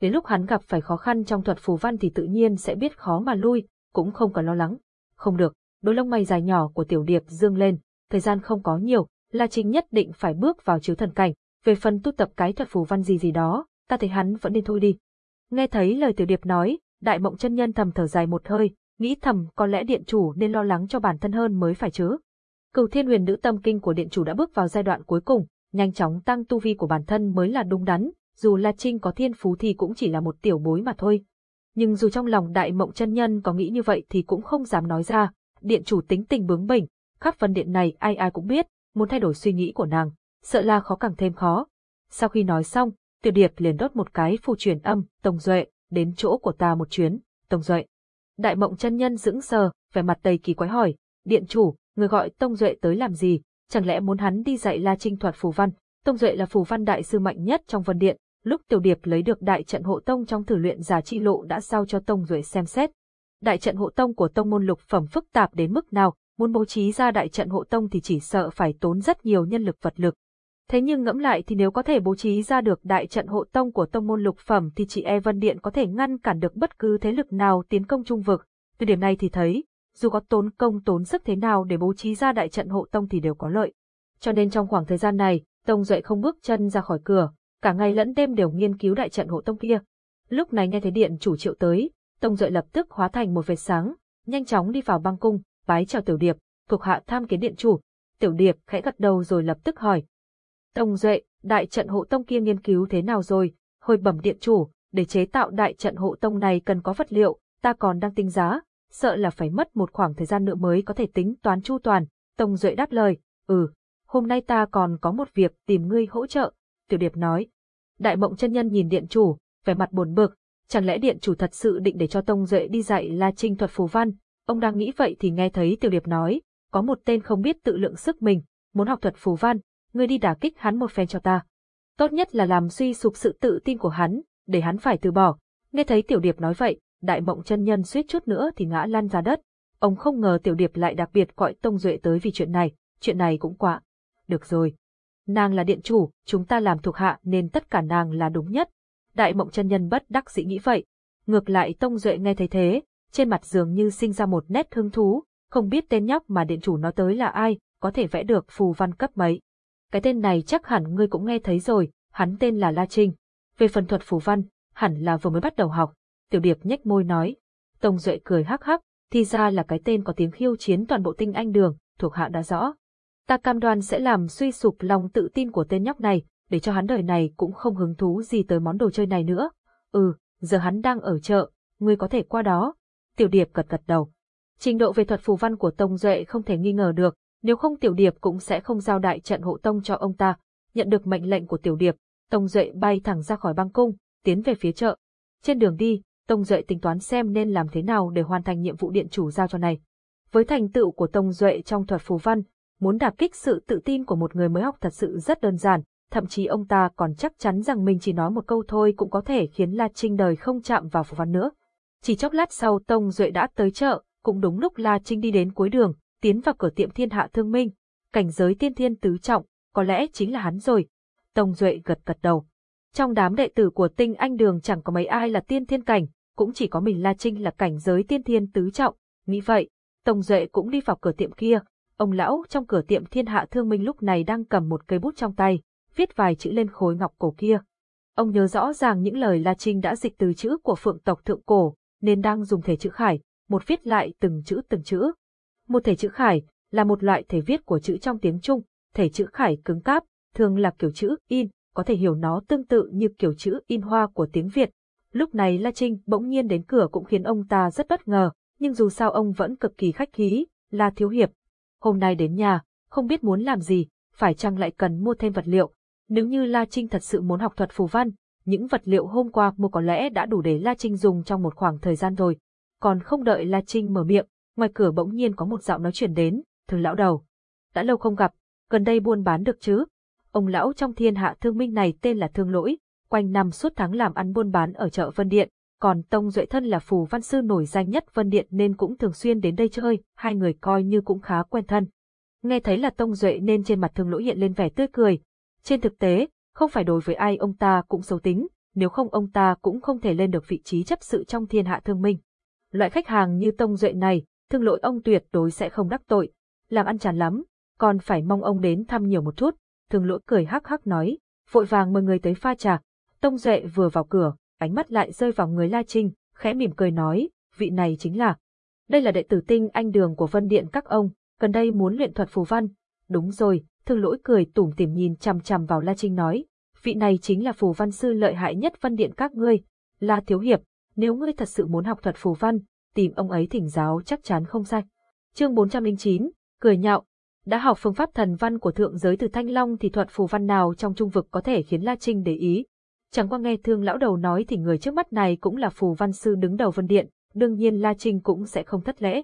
Đến lúc hắn gặp phải khó khăn trong thuật phù văn thì tự nhiên sẽ biết khó mà lui, cũng không cần lo lắng. Không được, đôi lông mày dài nhỏ của tiểu điệp dương lên, thời gian không có nhiều, La Trinh nhất định phải bước vào chiếu thần cảnh, về phần tu tập cái thuật phù văn gì gì đó, ta thấy hắn vẫn nên thôi đi. Nghe thấy lời tiểu điệp nói, đại mộng chân nhân thầm thở dài một hơi, nghĩ thầm có lẽ điện chủ nên lo lắng cho bản thân hơn mới phải chứ. Cửu Thiên Huyền Nữ Tâm Kinh của điện chủ đã bước vào giai đoạn cuối cùng, nhanh chóng tăng tu vi của bản thân mới là đúng đắn, dù La Trinh có thiên phú thì cũng chỉ là một tiểu bối mà thôi. Nhưng dù trong lòng đại mộng chân nhân có nghĩ như vậy thì cũng không dám nói ra, điện chủ tính tình bướng bỉnh, khắp phần điện này ai ai cũng biết, muốn thay đổi suy nghĩ của nàng, sợ là khó càng thêm khó. Sau khi nói xong, tiểu điệp liền đốt một cái phù truyền âm, Tông Duệ, đến chỗ của ta một chuyến, Tông Duệ. Đại mộng chân nhân dững sờ, vẻ mặt đầy kỳ quái hỏi, điện chủ, người gọi Tông Duệ tới làm gì, chẳng lẽ muốn hắn đi dạy La Trinh thuật phù văn? Tông Duệ là phù văn đại sư mạnh nhất trong vân điện, lúc Tiểu Điệp lấy được đại trận hộ tông trong thử luyện giả chi lộ đã giao cho Tông Duệ xem xét. Đại trận hộ tông của tông môn lục phẩm phức tạp đến mức nào, muốn bố trí ra đại trận hộ tông thì chỉ sợ phải tốn rất nhiều nhân lực vật lực. Thế nhưng ngẫm lại thì nếu có thể bố trí ra được đại trận hộ tông của tông môn lục phẩm thì chị E Vân Điện có thể ngăn cản được bất cứ thế lực nào tiến công trung vực. Từ điểm này thì thấy, dù có tốn công tốn sức thế nào để bố trí ra đại trận hộ tông thì đều có lợi. Cho nên trong khoảng thời gian này, Tông Duệ không bước chân ra khỏi cửa, cả ngày lẫn đêm đều nghiên cứu đại trận hộ tông kia. Lúc này nghe thấy điện chủ triệu tới, Tông Duệ lập tức hóa thành một vệt sáng, nhanh chóng đi vào băng cung, bái chào Tiểu Điệp, thuộc hạ tham kiến điện chủ. Tiểu Điệp khẽ gật đầu rồi lập tức hỏi. Tông Duệ, đại trận hộ tông kia nghiên cứu thế nào rồi? Hồi bẩm điện chủ, để chế tạo đại trận hộ tông này cần có vật liệu, ta còn đang tinh giá, sợ là phải mất một khoảng thời gian nữa mới có thể tính toán chu toàn. Tông Duệ đáp lời, ừ, hôm nay ta còn có một việc tìm ngươi hỗ trợ, Tiểu Điệp nói. Đại mộng chân nhân nhìn điện chủ, vẻ mặt buồn bực, chẳng lẽ điện chủ thật sự định để cho Tông Duệ đi dạy La Trinh thuật phù văn, ông đang nghĩ vậy thì nghe thấy Tiểu Điệp nói, có một tên không biết tự lượng sức mình, muốn học thuật phù văn, ngươi đi đả kích hắn một phen cho ta. Tốt nhất là làm suy sụp sự tự tin của hắn, để hắn phải từ bỏ. Nghe thấy Tiểu Điệp nói vậy, đại mộng chân nhân suýt chút nữa thì ngã lăn ra đất. Ông không ngờ Tiểu Điệp lại đặc biệt gọi Tông Duệ tới vì chuyện này, chuyện này cũng quạ. Được rồi. Nàng là điện chủ, chúng ta làm thuộc hạ nên tất cả nàng là đúng nhất. Đại mộng chân nhân bất đắc dĩ nghĩ vậy. Ngược lại Tông Duệ nghe thấy thế, trên mặt dường như sinh ra một nét hứng thú, không biết tên nhóc mà điện chủ nói tới là ai, có thể vẽ được phù văn cấp mấy. Cái tên này chắc hẳn ngươi cũng nghe thấy rồi, hắn tên là La Trinh. Về phần thuật phù văn, hẳn là vừa mới bắt đầu học. Tiểu Điệp nhếch môi nói. Tông Duệ cười hắc hắc, thì ra là cái tên có tiếng khiêu chiến toàn bộ tinh anh đường, thuộc hạ đã rõ. Ta cam đoan sẽ làm suy sụp lòng tự tin của tên nhóc này, để cho hắn đời này cũng không hứng thú gì tới món đồ chơi này nữa. Ừ, giờ hắn đang ở chợ, ngươi có thể qua đó. Tiểu Điệp gật gật đầu. Trình độ về thuật phù văn của Tông Duệ không thể nghi ngờ được, nếu không Tiểu Điệp cũng sẽ không giao đại trận hộ tông cho ông ta. Nhận được mệnh lệnh của Tiểu Điệp, Tông Duệ bay thẳng ra khỏi băng cung, tiến về phía chợ. Trên đường đi, Tông Duệ tính toán xem nên làm thế nào để hoàn thành nhiệm vụ điện chủ giao cho này. Với thành tựu của Tông Duệ trong thuật phù văn, muốn đả kích sự tự tin của một người mới học thật sự rất đơn giản, thậm chí ông ta còn chắc chắn rằng mình chỉ nói một câu thôi cũng có thể khiến La Trinh đời không chạm vào phù văn nữa. Chỉ chốc lát sau Tông Duệ đã tới chợ, cũng đúng lúc La Trinh đi đến cuối đường, tiến vào cửa tiệm thiên hạ thương minh. Cảnh giới tiên thiên tứ trọng, có lẽ chính là hắn rồi. Tông Duệ gật gật đầu. Trong đám đệ tử của tinh anh đường chẳng có mấy ai là tiên thiên cảnh, cũng chỉ có mình La Trinh là cảnh giới tiên thiên tứ trọng. Nghĩ vậy, Tông Duệ cũng đi vào cửa tiệm kia. Ông lão trong cửa tiệm thiên hạ thương minh lúc này đang cầm một cây bút trong tay, viết vài chữ lên khối ngọc cổ kia. Ông nhớ rõ ràng những lời La Trinh đã dịch từ chữ của phượng tộc thượng cổ, nên đang dùng thể chữ khải, một viết lại từng chữ từng chữ. Một thể chữ khải là một loại thể viết của chữ trong tiếng Trung, thể chữ khải cứng cáp, thường là kiểu chữ in, có thể hiểu nó tương tự như kiểu chữ in hoa của tiếng Việt. Lúc này La Trinh bỗng nhiên đến cửa cũng khiến ông ta rất bất ngờ, nhưng dù sao ông vẫn cực kỳ khách khí, La Thiếu Hiệp. Hôm nay đến nhà, không biết muốn làm gì, phải chăng lại cần mua thêm vật liệu. Nếu như La Trinh thật sự muốn học thuật phù văn, những vật liệu hôm qua mua có lẽ đã đủ để La Trinh dùng trong một khoảng thời gian rồi. Còn không đợi La Trinh mở miệng, ngoài cửa bỗng nhiên có một giọng nói chuyển đến, thường lão đầu. Đã lâu không gặp, gần đây buôn bán được chứ? Ông lão trong thiên hạ thương minh này tên là Thương Lỗi, quanh năm suốt tháng làm ăn buôn bán ở chợ Vân Điện, còn Tông Duệ Thân là phù văn sư nổi danh nhất Vân Điện nên cũng thường xuyên đến đây chơi, hai người coi như cũng khá quen thân. Nghe thấy là Tông Duệ nên trên mặt Thương Lỗi hiện lên vẻ tươi cười. Trên thực tế, không phải đối với ai ông ta cũng xấu tính, nếu không ông ta cũng không thể lên được vị trí chấp sự trong thiên hạ thương minh. Loại khách hàng như Tông Duệ này, thương lỗi ông tuyệt đối sẽ không đắc tội, làm ăn chán lắm, còn phải mong ông đến thăm nhiều một chút thường lỗi cười hắc hắc nói, vội vàng mời người tới pha trà. Tông Duệ vừa vào cửa, ánh mắt lại rơi vào người La Trinh, khẽ mỉm cười nói, vị này chính là. Đây là đệ tử tinh anh đường của Vân Điện các ông, gần đây muốn luyện thuật phù văn. Đúng rồi, thương lỗi cười tủm tỉm nhìn chằm chằm vào La Trinh nói, vị này chính là phù văn sư lợi hại nhất Vân Điện các ngươi. La Thiếu Hiệp, nếu ngươi thật sự muốn học thuật phù văn, tìm ông ấy thỉnh giáo chắc chắn không sai. Chương 409, cười nhạo, đã học phương pháp thần văn của thượng giới từ Thanh Long thì thuật phù văn nào trong trung vực có thể khiến La Trinh để ý. Chẳng qua nghe thương lão đầu nói thì người trước mắt này cũng là phù văn sư đứng đầu vân điện, đương nhiên La Trinh cũng sẽ không thất lễ.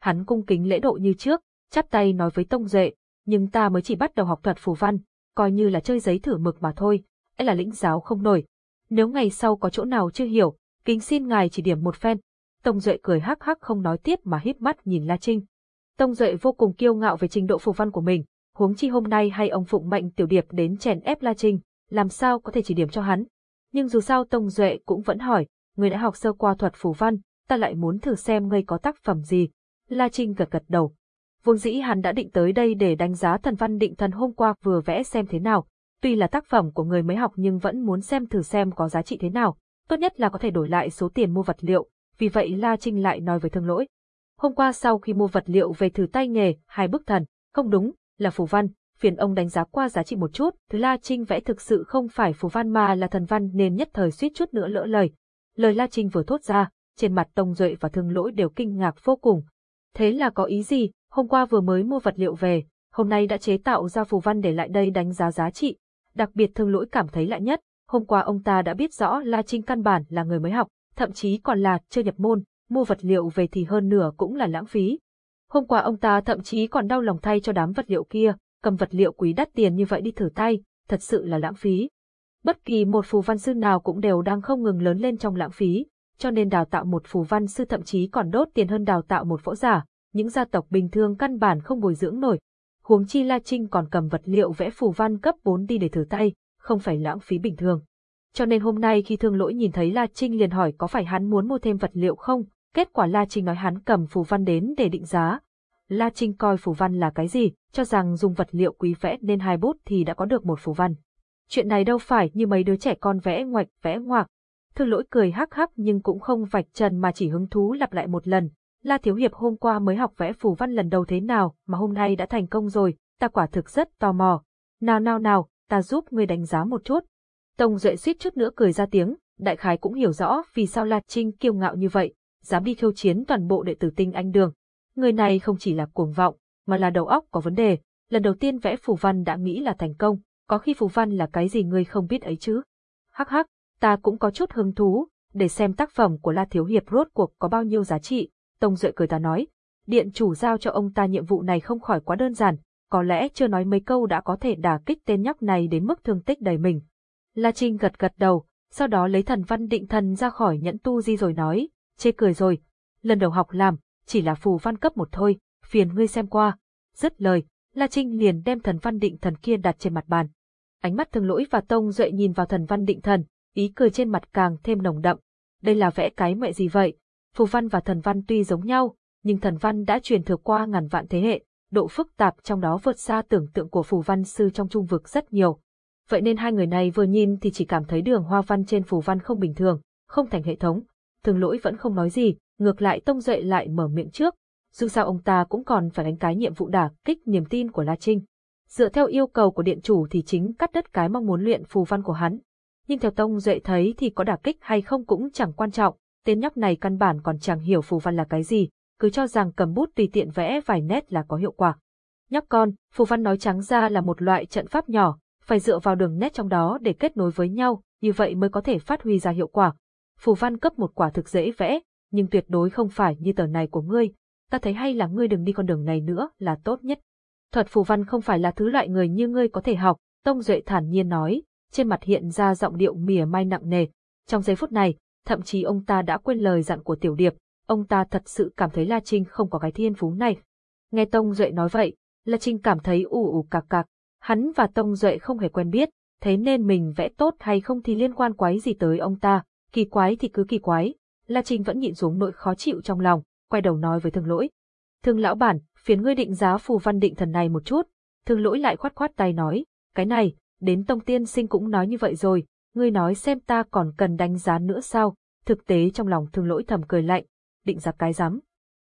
Hắn cung kính lễ độ như trước, chắp tay nói với Tông Duệ, nhưng ta mới chỉ bắt đầu học thuật phù văn, coi như là chơi giấy thử mực mà thôi, ấy là lĩnh giáo không nổi. Nếu ngày sau có chỗ nào chưa hiểu, kính xin ngài chỉ điểm một phen. Tông Duệ cười hắc hắc không nói tiếp mà híp mắt nhìn La Trinh. Tông Duệ vô cùng kiêu ngạo về trình độ phù văn của mình, huống chi hôm nay hay ông phụng mệnh tiểu điệp đến chèn ép La Trinh, làm sao có thể chỉ điểm cho hắn. Nhưng dù sao Tông Duệ cũng vẫn hỏi, người đã học sơ qua thuật phù văn, ta lại muốn thử xem ngươi có tác phẩm gì. La Trinh gật gật đầu. Vốn dĩ hắn đã định tới đây để đánh giá thần văn định thần hôm qua vừa vẽ xem thế nào, tuy là tác phẩm của người mới học nhưng vẫn muốn xem thử xem có giá trị thế nào, tốt nhất là có thể đổi lại số tiền mua vật liệu, vì vậy La Trinh lại nói với thương lỗi. Hôm qua sau khi mua vật liệu về thử tay nghề, hai bức thần, không đúng, là phù văn, phiền ông đánh giá qua giá trị một chút, thứ La Trinh vẽ thực sự không phải phù văn mà là thần văn nên nhất thời suýt chút nữa lỡ lời. Lời La Trinh vừa thốt ra, trên mặt Tông Duệ và Thương Lỗi đều kinh ngạc vô cùng. Thế là có ý gì, hôm qua vừa mới mua vật liệu về, hôm nay đã chế tạo ra phù văn để lại đây đánh giá giá trị. Đặc biệt Thương Lỗi cảm thấy lạ nhất, hôm qua ông ta đã biết rõ La Trinh căn bản là người mới học, thậm chí còn là chưa nhập môn, mua vật liệu về thì hơn nửa cũng là lãng phí. Hôm qua ông ta thậm chí còn đau lòng thay cho đám vật liệu kia, cầm vật liệu quý đắt tiền như vậy đi thử tay, thật sự là lãng phí. Bất kỳ một phù văn sư nào cũng đều đang không ngừng lớn lên trong lãng phí, cho nên đào tạo một phù văn sư thậm chí còn đốt tiền hơn đào tạo một võ giả, những gia tộc bình thường căn bản không bồi dưỡng nổi. Huống chi La Trinh còn cầm vật liệu vẽ phù văn cấp 4 đi để thử tay, không phải lãng phí bình thường. Cho nên hôm nay khi thương lỗi nhìn thấy La Trinh liền hỏi có phải hắn muốn mua thêm vật liệu không, kết quả La Trinh nói hắn cầm phù văn đến để định giá. La Trinh coi phù văn là cái gì, cho rằng dùng vật liệu quý vẽ nên hai bút thì đã có được một phù văn. Chuyện này đâu phải như mấy đứa trẻ con vẽ ngoạch vẽ ngoạc. Thư lỗi cười hắc hắc nhưng cũng không vạch trần mà chỉ hứng thú lặp lại một lần. La Thiếu Hiệp hôm qua mới học vẽ phù văn lần đầu thế nào mà hôm nay đã thành công rồi, ta quả thực rất tò mò. Nào nào nào, ta giúp ngươi đánh giá một chút. Tông Duệ suýt chút nữa cười ra tiếng, đại khái cũng hiểu rõ vì sao La Trinh kiêu ngạo như vậy, dám đi khiêu chiến toàn bộ đệ tử tinh anh đường. Người này không chỉ là cuồng vọng, mà là đầu óc có vấn đề, lần đầu tiên vẽ phù văn đã nghĩ là thành công, có khi phù văn là cái gì ngươi không biết ấy chứ. Hắc hắc, ta cũng có chút hứng thú, để xem tác phẩm của La Thiếu Hiệp rốt cuộc có bao nhiêu giá trị. Tông Duệ cười ta nói, điện chủ giao cho ông ta nhiệm vụ này không khỏi quá đơn giản, có lẽ chưa nói mấy câu đã có thể đả kích tên nhóc này đến mức thương tích đầy mình. La Trinh gật gật đầu, sau đó lấy thần văn định thần ra khỏi nhẫn tu di rồi nói, chê cười rồi, lần đầu học làm, chỉ là phù văn cấp một thôi, phiền ngươi xem qua. Dứt lời, La Trinh liền đem thần văn định thần kia đặt trên mặt bàn. Ánh mắt thường lỗi và tông duệ nhìn vào thần văn định thần, ý cười trên mặt càng thêm nồng đậm. Đây là vẽ cái mẹ gì vậy? Phù văn và thần văn tuy giống nhau, nhưng thần văn đã truyền thừa qua ngàn vạn thế hệ, độ phức tạp trong đó vượt xa tưởng tượng của phù văn sư trong trung vực rất nhiều. Vậy nên hai người này vừa nhìn thì chỉ cảm thấy đường hoa văn trên phù văn không bình thường, không thành hệ thống. Thường lỗi vẫn không nói gì, ngược lại tông dậy lại mở miệng trước. Dù sao ông ta cũng còn phải đánh cái nhiệm vụ đả kích niềm tin của La Trinh. Dựa theo yêu cầu của điện chủ thì chính cắt đứt cái mong muốn luyện phù văn của hắn. Nhưng theo tông duệ thấy thì có đả kích hay không cũng chẳng quan trọng, tên nhóc này căn bản còn chẳng hiểu phù văn là cái gì, cứ cho rằng cầm bút tùy tiện vẽ vài nét là có hiệu quả. Nhóc con, phù văn nói trắng ra là một loại trận pháp nhỏ, phải dựa vào đường nét trong đó để kết nối với nhau, như vậy mới có thể phát huy ra hiệu quả. Phù văn cấp một quả thực dễ vẽ, nhưng tuyệt đối không phải như tờ này của ngươi. Ta thấy hay là ngươi đừng đi con đường này nữa là tốt nhất. Thuật phù văn không phải là thứ loại người như ngươi có thể học, Tông Duệ thản nhiên nói, trên mặt hiện ra giọng điệu mỉa mai nặng nề. Trong giây phút này, thậm chí ông ta đã quên lời dặn của Tiểu Điệp, ông ta thật sự cảm thấy La Trinh không có cái thiên phú này. Nghe Tông Duệ nói vậy, La Trinh cảm thấy ù ù cạc cạc, hắn và Tông Duệ không hề quen biết, thế nên mình vẽ tốt hay không thì liên quan quái gì tới ông ta, kỳ quái thì cứ kỳ quái. La Trinh vẫn nhịn xuống nỗi khó chịu trong lòng, quay đầu nói với thương lỗi. Thương lão bản, phiền ngươi định giá phù văn định thần này một chút. Thương lỗi lại khoát khoát tay nói, cái này, đến Tông Tiên Sinh cũng nói như vậy rồi, ngươi nói xem ta còn cần đánh giá nữa sao, thực tế trong lòng thương lỗi thầm cười lạnh, định giá cái rắm.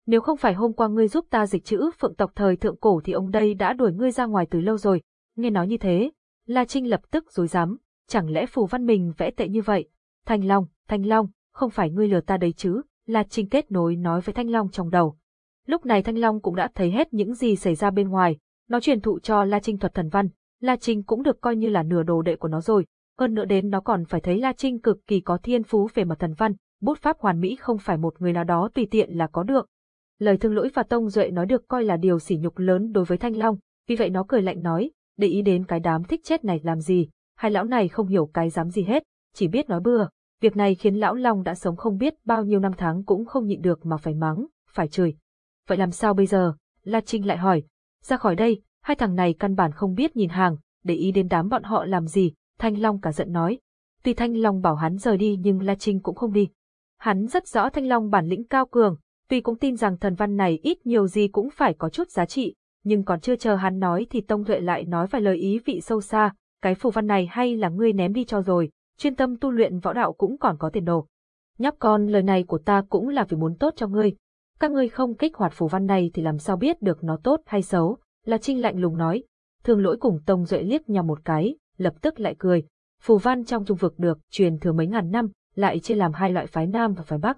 Nếu không phải hôm qua ngươi giúp ta dịch chữ phượng tộc thời thượng cổ thì ông đây đã đuổi ngươi ra ngoài từ lâu rồi, nghe nói như thế, La Trinh lập tức dối rắm, chẳng lẽ phù văn mình vẽ tệ như vậy? Thanh Long, Thanh Long, không phải ngươi lừa ta đấy chứ, La Trinh kết nối nói với Thanh Long trong đầu. Lúc này Thanh Long cũng đã thấy hết những gì xảy ra bên ngoài, nó truyền thụ cho La Trinh thuật thần văn, La Trinh cũng được coi như là nửa đồ đệ của nó rồi, hơn nữa đến nó còn phải thấy La Trinh cực kỳ có thiên phú về mặt thần văn, bút pháp hoàn mỹ không phải một người nào đó tùy tiện là có được. Lời thương lỗi và tông duệ nói được coi là điều sỉ nhục lớn đối với Thanh Long, vì vậy nó cười lạnh nói, để ý đến cái đám thích chết này làm gì, hai lão này không hiểu cái dám gì hết, chỉ biết nói bừa. Việc này khiến lão Long đã sống không biết bao nhiêu năm tháng cũng không nhịn được mà phải mắng, phải chửi. Vậy làm sao bây giờ? La Trinh lại hỏi. Ra khỏi đây, hai thằng này căn bản không biết nhìn hàng, để ý đến đám bọn họ làm gì, Thanh Long cả giận nói. Tuy Thanh Long bảo hắn rời đi nhưng La Trinh cũng không đi. Hắn rất rõ Thanh Long bản lĩnh cao cường, tuy cũng tin rằng thần văn này ít nhiều gì cũng phải có chút giá trị, nhưng còn chưa chờ hắn nói thì Tông Duệ lại nói vài lời ý vị sâu xa, cái phù văn này hay là ngươi ném đi cho rồi, chuyên tâm tu luyện võ đạo cũng còn có tiền đồ. Nhóc con lời này của ta cũng là vì muốn tốt cho ngươi. Các ngươi không kích hoạt phù văn này thì làm sao biết được nó tốt hay xấu, là Trinh lạnh lùng nói. Thường lỗi cùng Tông Duệ liếc nhau một cái, lập tức lại cười. Phù văn trong trung vực được truyền thừa mấy ngàn năm, lại chia làm hai loại phái Nam và phái Bắc.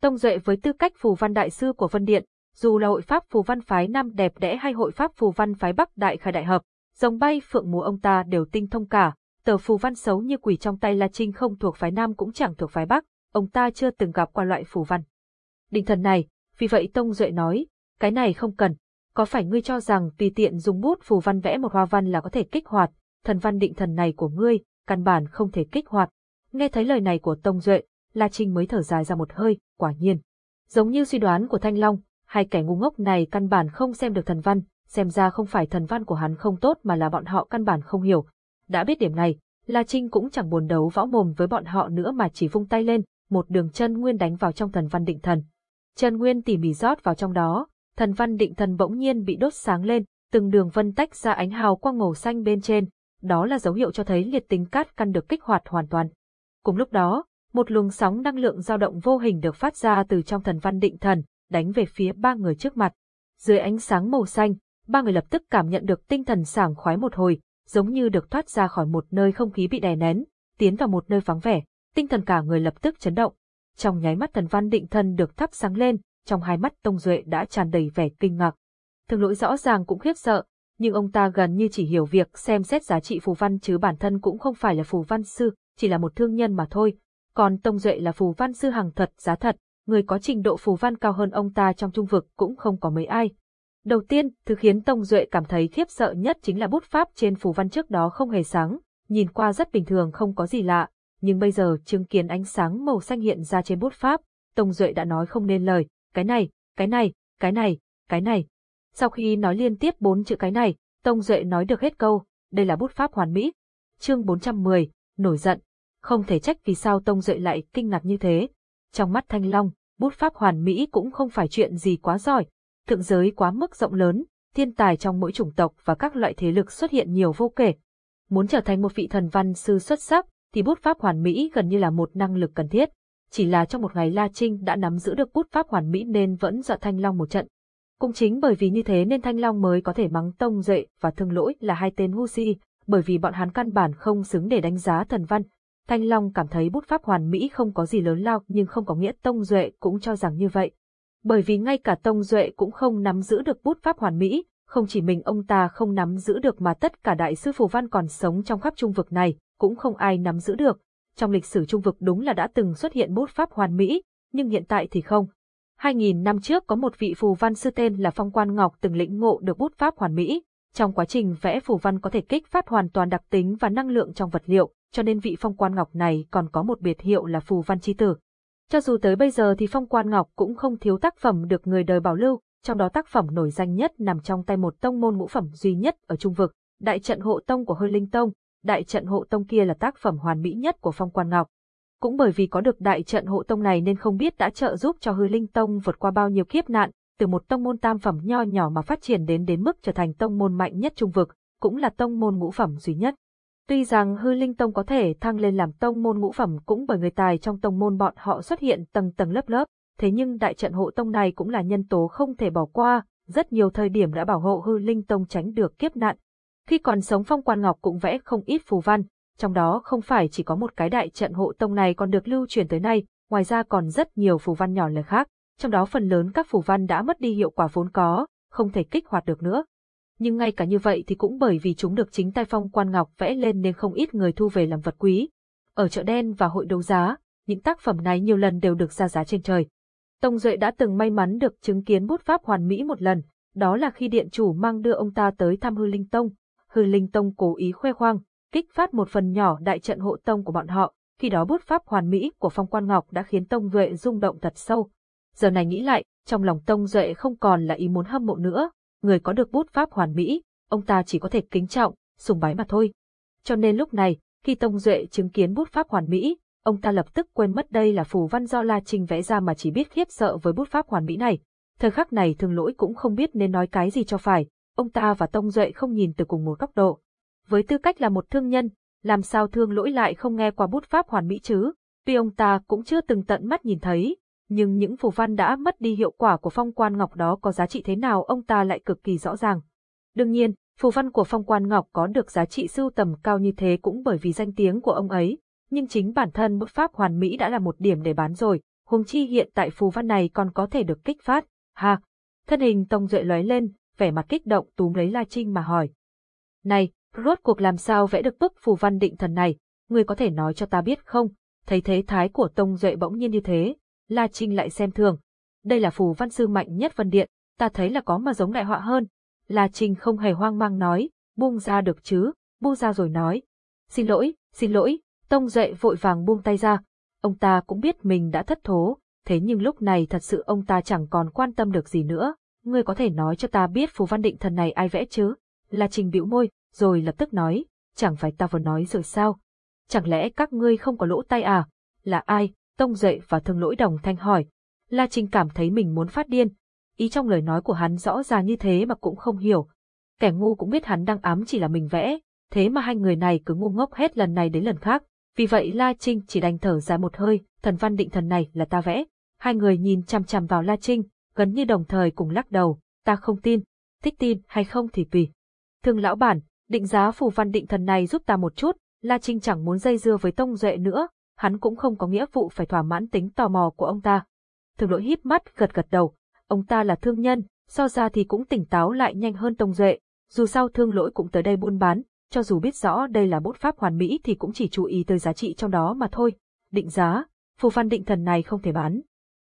Tông Duệ với tư cách phù văn đại sư của Vân Điện, dù là hội pháp phù văn phái Nam đẹp đẽ hay hội pháp phù văn phái Bắc đại khai đại hợp, dòng bay phượng múa ông ta đều tinh thông cả, tờ phù văn xấu như quỷ trong tay La Trinh không thuộc phái Nam cũng chẳng thuộc phái Bắc, ông ta chưa từng gặp qua loại phù văn. Định thần này, vì vậy Tông Duệ nói, cái này không cần, có phải ngươi cho rằng tùy tiện dùng bút phù văn vẽ một hoa văn là có thể kích hoạt, thần văn định thần này của ngươi, căn bản không thể kích hoạt. Nghe thấy lời này của Tông Duệ, La Trinh mới thở dài ra một hơi, quả nhiên. Giống như suy đoán của Thanh Long, hai kẻ ngu ngốc này căn bản không xem được thần văn, xem ra không phải thần văn của hắn không tốt mà là bọn họ căn bản không hiểu. Đã biết điểm này, La Trinh cũng chẳng buồn đấu võ mồm với bọn họ nữa mà chỉ vung tay lên, một đường chân nguyên đánh vào trong thần văn định thần. Chân nguyên tỉ mỉ rót vào trong đó, thần văn định thần bỗng nhiên bị đốt sáng lên, từng đường vân tách ra ánh hào quang màu xanh bên trên, đó là dấu hiệu cho thấy liệt tính cát căn được kích hoạt hoàn toàn. Cùng lúc đó, một luồng sóng năng lượng dao động vô hình được phát ra từ trong thần văn định thần, đánh về phía ba người trước mặt. Dưới ánh sáng màu xanh, ba người lập tức cảm nhận được tinh thần sảng khoái một hồi, giống như được thoát ra khỏi một nơi không khí bị đè nén, tiến vào một nơi vắng vẻ, tinh thần cả người lập tức chấn động. Trong nháy mắt thần văn định thân được thắp sáng lên, trong hai mắt Tông Duệ đã tràn đầy vẻ kinh ngạc. Thường lỗi rõ ràng cũng khiếp sợ, nhưng ông ta gần như chỉ hiểu việc xem xét giá trị phù văn chứ bản thân cũng không phải là phù văn sư, chỉ là một thương nhân mà thôi. Còn Tông Duệ là phù văn sư hàng thật giá thật, người có trình độ phù văn cao hơn ông ta trong trung vực cũng không có mấy ai. Đầu tiên, thứ khiến Tông Duệ cảm thấy khiếp sợ nhất chính là bút pháp trên phù văn trước đó không hề sáng, nhìn qua rất bình thường không có gì lạ, nhưng bây giờ chứng kiến ánh sáng màu xanh hiện ra trên bút pháp, Tông Duệ đã nói không nên lời, cái này, cái này, cái này, cái này. Sau khi nói liên tiếp bốn chữ cái này, Tông Duệ nói được hết câu, đây là bút pháp hoàn mỹ. Chương 410, nổi giận. Không thể trách vì sao Tông Duệ lại kinh ngạc như thế. Trong mắt Thanh Long, bút pháp hoàn mỹ cũng không phải chuyện gì quá giỏi. Thượng giới quá mức rộng lớn, thiên tài trong mỗi chủng tộc và các loại thế lực xuất hiện nhiều vô kể. Muốn trở thành một vị thần văn sư xuất sắc, thì bút pháp hoàn mỹ gần như là một năng lực cần thiết. Chỉ là trong một ngày La Trinh đã nắm giữ được bút pháp hoàn mỹ nên vẫn dọa Thanh Long một trận. Cũng chính bởi vì như thế nên Thanh Long mới có thể mắng Tông Duệ và Thương Lỗi là hai tên ngu si, bởi vì bọn hắn căn bản không xứng để đánh giá thần văn. Thanh Long cảm thấy bút pháp hoàn mỹ không có gì lớn lao nhưng không có nghĩa Tông Duệ cũng cho rằng như vậy. Bởi vì ngay cả Tông Duệ cũng không nắm giữ được bút pháp hoàn mỹ, không chỉ mình ông ta không nắm giữ được mà tất cả đại sư phù văn còn sống trong khắp trung vực này, cũng không ai nắm giữ được. Trong lịch sử trung vực đúng là đã từng xuất hiện bút pháp hoàn mỹ, nhưng hiện tại thì không. 2.000 năm trước có một vị phù văn sư tên là Phong Quan Ngọc từng lĩnh ngộ được bút pháp hoàn mỹ. Trong quá trình vẽ phù văn có thể kích phát hoàn toàn đặc tính và năng lượng trong vật liệu, cho nên vị Phong Quan Ngọc này còn có một biệt hiệu là phù văn chi tử. Cho dù tới bây giờ thì Phong Quan Ngọc cũng không thiếu tác phẩm được người đời bảo lưu, trong đó tác phẩm nổi danh nhất nằm trong tay một tông môn ngũ phẩm duy nhất ở trung vực, Đại trận hộ tông của Hơi Linh Tông. Đại trận hộ tông kia là tác phẩm hoàn mỹ nhất của Phong Quan Ngọc. Cũng bởi vì có được đại trận hộ tông này nên không biết đã trợ giúp cho Hư Linh Tông vượt qua bao nhiêu kiếp nạn, từ một tông môn tam phẩm nho nhỏ mà phát triển đến đến mức trở thành tông môn mạnh nhất trung vực, cũng là tông môn ngũ phẩm duy nhất. Tuy rằng Hư Linh Tông có thể thăng lên làm tông môn ngũ phẩm cũng bởi người tài trong tông môn bọn họ xuất hiện tầng tầng lớp lớp, thế nhưng đại trận hộ tông này cũng là nhân tố không thể bỏ qua, rất nhiều thời điểm đã bảo hộ Hư Linh Tông tránh được kiếp nạn. Khi còn sống Phong Quan Ngọc cũng vẽ không ít phù văn, trong đó không phải chỉ có một cái đại trận hộ tông này còn được lưu truyền tới nay, ngoài ra còn rất nhiều phù văn nhỏ lẻ khác, trong đó phần lớn các phù văn đã mất đi hiệu quả vốn có, không thể kích hoạt được nữa. Nhưng ngay cả như vậy thì cũng bởi vì chúng được chính tay Phong Quan Ngọc vẽ lên nên không ít người thu về làm vật quý. Ở chợ đen và hội đấu giá, những tác phẩm này nhiều lần đều được ra giá trên trời. Tông Duệ đã từng may mắn được chứng kiến bút pháp hoàn mỹ một lần, đó là khi điện chủ mang đưa ông ta tới thăm Hư Linh Tông. Hư Linh Tông cố ý khoe khoang, kích phát một phần nhỏ đại trận hộ tông của bọn họ, khi đó bút pháp hoàn mỹ của Phong Quan Ngọc đã khiến Tông Duệ rung động thật sâu. Giờ này nghĩ lại, trong lòng Tông Duệ không còn là ý muốn hâm mộ nữa, người có được bút pháp hoàn mỹ, ông ta chỉ có thể kính trọng, sùng bái mà thôi. Cho nên lúc này, khi Tông Duệ chứng kiến bút pháp hoàn mỹ, ông ta lập tức quên mất đây là phù văn do La Trinh vẽ ra mà chỉ biết khiếp sợ với bút pháp hoàn mỹ này. Thời khắc này thường lỗi cũng không biết nên nói cái gì cho phải, ông ta và Tông Duệ không nhìn từ cùng một góc độ. Với tư cách là một thương nhân, làm sao thương lỗi lại không nghe qua bút pháp hoàn mỹ chứ? Tuy ông ta cũng chưa từng tận mắt nhìn thấy, nhưng những phù văn đã mất đi hiệu quả của phong quan ngọc đó có giá trị thế nào ông ta lại cực kỳ rõ ràng. Đương nhiên, phù văn của phong quan ngọc có được giá trị sưu tầm cao như thế cũng bởi vì danh tiếng của ông ấy, nhưng chính bản thân bức pháp hoàn mỹ đã là một điểm để bán rồi, huống chi hiện tại phù văn này còn có thể được kích phát. Ha! Thân hình Tông Duệ lóe lên, vẻ mặt kích động túm lấy La Trinh mà hỏi. Này, rốt cuộc làm sao vẽ được bức phù văn định thần này, người có thể nói cho ta biết không? Thấy thế thái của Tông Duệ bỗng nhiên như thế, La Trinh lại xem thường. Đây là phù văn sư mạnh nhất Vân Điện, ta thấy là có mà giống đại họa hơn. La Trinh không hề hoang mang nói, buông ra được chứ, buông ra rồi nói. Xin lỗi, xin lỗi, Tông Duệ vội vàng buông tay ra. Ông ta cũng biết mình đã thất thố, thế nhưng lúc này thật sự ông ta chẳng còn quan tâm được gì nữa. Ngươi có thể nói cho ta biết phù văn định thần này ai vẽ chứ? La Trinh bĩu môi, rồi lập tức nói, chẳng phải ta vừa nói rồi sao? Chẳng lẽ các ngươi không có lỗ tay à? Là ai? Tông dậy và thương lỗi đồng thanh hỏi. La Trinh cảm thấy mình muốn phát điên. Ý trong lời nói của hắn rõ ràng như thế mà cũng không hiểu. Kẻ ngu cũng biết hắn đang ám chỉ là mình vẽ, thế mà hai người này cứ ngu ngốc hết lần này đến lần khác. Vì vậy La Trinh chỉ đành thở dài một hơi, thần văn định thần này là ta vẽ. Hai người nhìn chằm chằm vào La Trinh, gần như đồng thời cùng lắc đầu, ta không tin, thích tin hay không thì tùy. Thương lão bản, định giá phù văn định thần này giúp ta một chút, La Trinh chẳng muốn dây dưa với Tông Duệ nữa, hắn cũng không có nghĩa vụ phải thỏa mãn tính tò mò của ông ta. Thường lỗi híp mắt gật gật đầu, ông ta là thương nhân, so ra thì cũng tỉnh táo lại nhanh hơn Tông Duệ, dù sao thương lỗi cũng tới đây buôn bán, cho dù biết rõ đây là bút pháp hoàn mỹ thì cũng chỉ chú ý tới giá trị trong đó mà thôi. Định giá, phù văn định thần này không thể bán.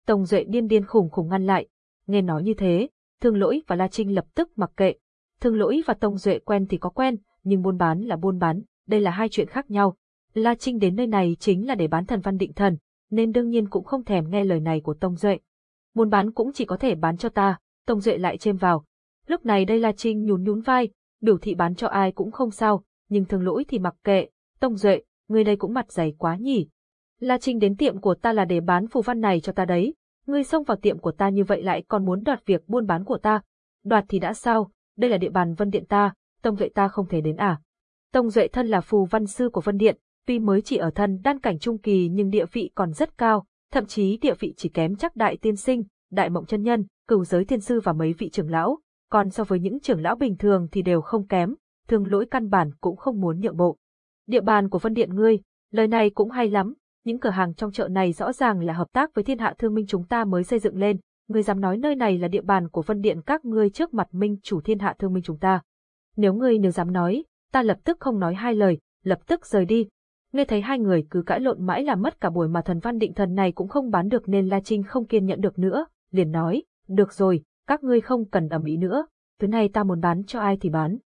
Tông Duệ điên điên khủng khủng ngăn lại, nghe nói như thế, Thương Lỗi và La Trinh lập tức mặc kệ. Thương Lỗi và Tông Duệ quen thì có quen, nhưng buôn bán là buôn bán, đây là hai chuyện khác nhau. La Trinh đến nơi này chính là để bán thần văn định thần, nên đương nhiên cũng không thèm nghe lời này của Tông Duệ. Muốn bán cũng chỉ có thể bán cho ta, Tông Duệ lại chêm vào. Lúc này đây La Trinh nhún nhún vai, biểu thị bán cho ai cũng không sao, nhưng thương lỗi thì mặc kệ. Tông Duệ, ngươi đây cũng mặt dày quá nhỉ. La Trinh đến tiệm của ta là để bán phù văn này cho ta đấy. Ngươi xông vào tiệm của ta như vậy lại còn muốn đoạt việc buôn bán của ta. Đoạt thì đã sao, đây là địa bàn vân điện ta, Tông Duệ ta không thể đến à. Tông Duệ thân là phù văn sư của vân điện, tuy mới chỉ ở thân đan cảnh trung kỳ nhưng địa vị còn rất cao, thậm chí địa vị chỉ kém chắc đại tiên sinh, đại mộng chân nhân, cửu giới thiên sư và mấy vị trưởng lão, còn so với những trưởng lão bình thường thì đều không kém, thương lỗi căn bản cũng không muốn nhượng bộ. Địa bàn của phân Điện ngươi, lời này cũng hay lắm, những cửa hàng trong chợ này rõ ràng là hợp tác với thiên hạ thương minh chúng ta mới xây dựng lên, ngươi dám nói nơi này là địa bàn của phân Điện các ngươi trước mặt minh chủ thiên hạ thương minh chúng ta. Nếu ngươi nếu dám nói, ta lập tức không nói hai lời, lập tức rời đi. Nghe thấy hai người cứ cãi lộn mãi là mất cả buổi mà thần văn định thần này cũng không bán được nên La Trinh không kiên nhẫn được nữa, liền nói, được rồi, các ngươi không cần ẩm ý nữa, thứ này ta muốn bán cho ai thì bán.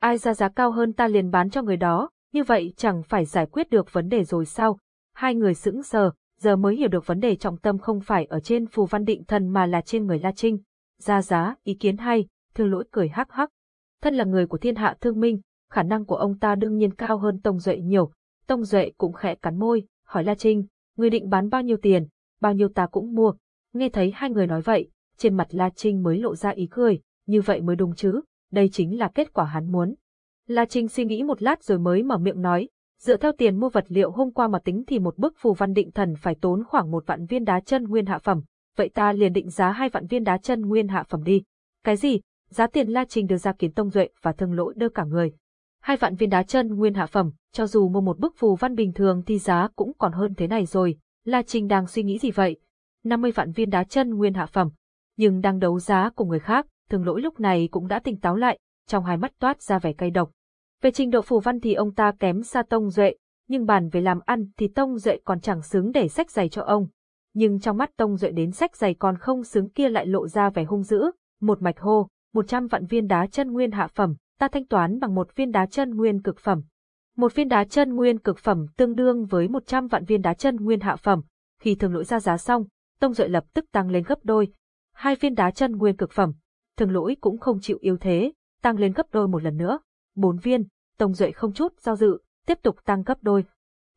Ai ra giá cao hơn ta liền bán cho người đó, như vậy chẳng phải giải quyết được vấn đề rồi sao? Hai người sững sờ, giờ mới hiểu được vấn đề trọng tâm không phải ở trên phù văn định thần mà là trên người La Trinh. Ra giá, ý kiến hay, thương lỗi cười hắc hắc. Thân là người của thiên hạ thương minh, khả năng của ông ta đương nhiên cao hơn Tông Duệ nhiều. Tông Duệ cũng khẽ cắn môi, hỏi La Trinh, người định bán bao nhiêu tiền, bao nhiêu ta cũng mua. Nghe thấy hai người nói vậy, trên mặt La Trinh mới lộ ra ý cười, như vậy mới đúng chứ, đây chính là kết quả hắn muốn. La Trinh suy nghĩ một lát rồi mới mở miệng nói, dựa theo tiền mua vật liệu hôm qua mà tính thì một bức phù văn định thần phải tốn khoảng một vạn viên đá chân nguyên hạ phẩm, vậy ta liền định giá hai vạn viên đá chân nguyên hạ phẩm đi. Cái gì? Giá tiền La Trinh đưa ra kiến tông duệ và thương lỗi đơ cả người. Hai vạn viên đá chân nguyên hạ phẩm, cho dù mua một bức phù văn bình thường thì giá cũng còn hơn thế này rồi. La Trinh đang suy nghĩ gì vậy? 50 vạn viên đá chân nguyên hạ phẩm, nhưng đang đấu giá cùng người khác, thường lỗi lúc này cũng đã tỉnh táo lại, trong hai mắt toát ra vẻ cay độc. Về trình độ phù văn thì ông ta kém xa Tông Duệ, nhưng bàn về làm ăn thì Tông Duệ còn chẳng xứng để sách giày cho ông. Nhưng trong mắt Tông Duệ đến sách giày còn không xứng kia lại lộ ra vẻ hung dữ, một mạch hô, một trăm vạn viên đá chân nguyên hạ phẩm, ta thanh toán bằng một viên đá chân nguyên cực phẩm. Một viên đá chân nguyên cực phẩm tương đương với một trăm vạn viên đá chân nguyên hạ phẩm. Khi thường lỗi ra giá xong, Tông Duệ lập tức tăng lên gấp đôi, hai viên đá chân nguyên cực phẩm. Thường lỗi cũng không chịu yếu thế, tăng lên gấp đôi một lần nữa. Bốn viên, Tông Duệ không chút do dự, tiếp tục tăng gấp đôi.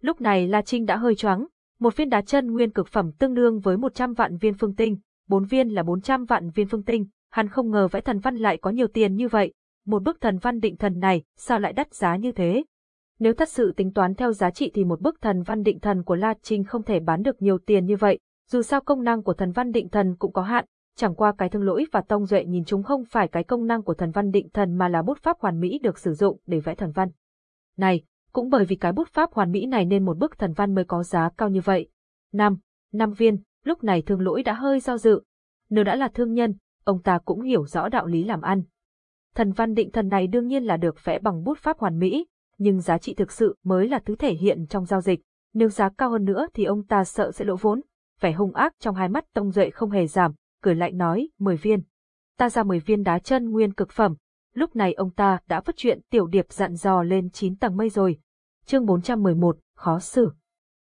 Lúc này La Trinh đã hơi choáng, một viên đá chân nguyên cực phẩm tương đương với 100 vạn viên phương tinh, bốn viên là 400 vạn viên phương tinh, hắn không ngờ vẽ thần văn lại có nhiều tiền như vậy, một bức thần văn định thần này sao lại đắt giá như thế? Nếu thật sự tính toán theo giá trị thì một bức thần văn định thần của La Trinh không thể bán được nhiều tiền như vậy, dù sao công năng của thần văn định thần cũng có hạn, chẳng qua cái thương lỗi và tông duệ nhìn chúng không phải cái công năng của thần văn định thần mà là bút pháp hoàn mỹ được sử dụng để vẽ thần văn. Này, cũng bởi vì cái bút pháp hoàn mỹ này nên một bức thần văn mới có giá cao như vậy. Năm, năm viên, lúc này thương lỗi đã hơi do dự. Nếu đã là thương nhân, ông ta cũng hiểu rõ đạo lý làm ăn. Thần văn định thần này đương nhiên là được vẽ bằng bút pháp hoàn mỹ, nhưng giá trị thực sự mới là thứ thể hiện trong giao dịch. Nếu giá cao hơn nữa thì ông ta sợ sẽ lỗ vốn. Vẻ hung ác trong hai mắt Tông Duệ không hề giảm, cười lạnh nói, 10 viên. Ta ra 10 viên đá chân nguyên cực phẩm. Lúc này ông ta đã vất chuyện tiểu điệp dặn dò lên 9 tầng mây rồi. Chương 411, khó xử.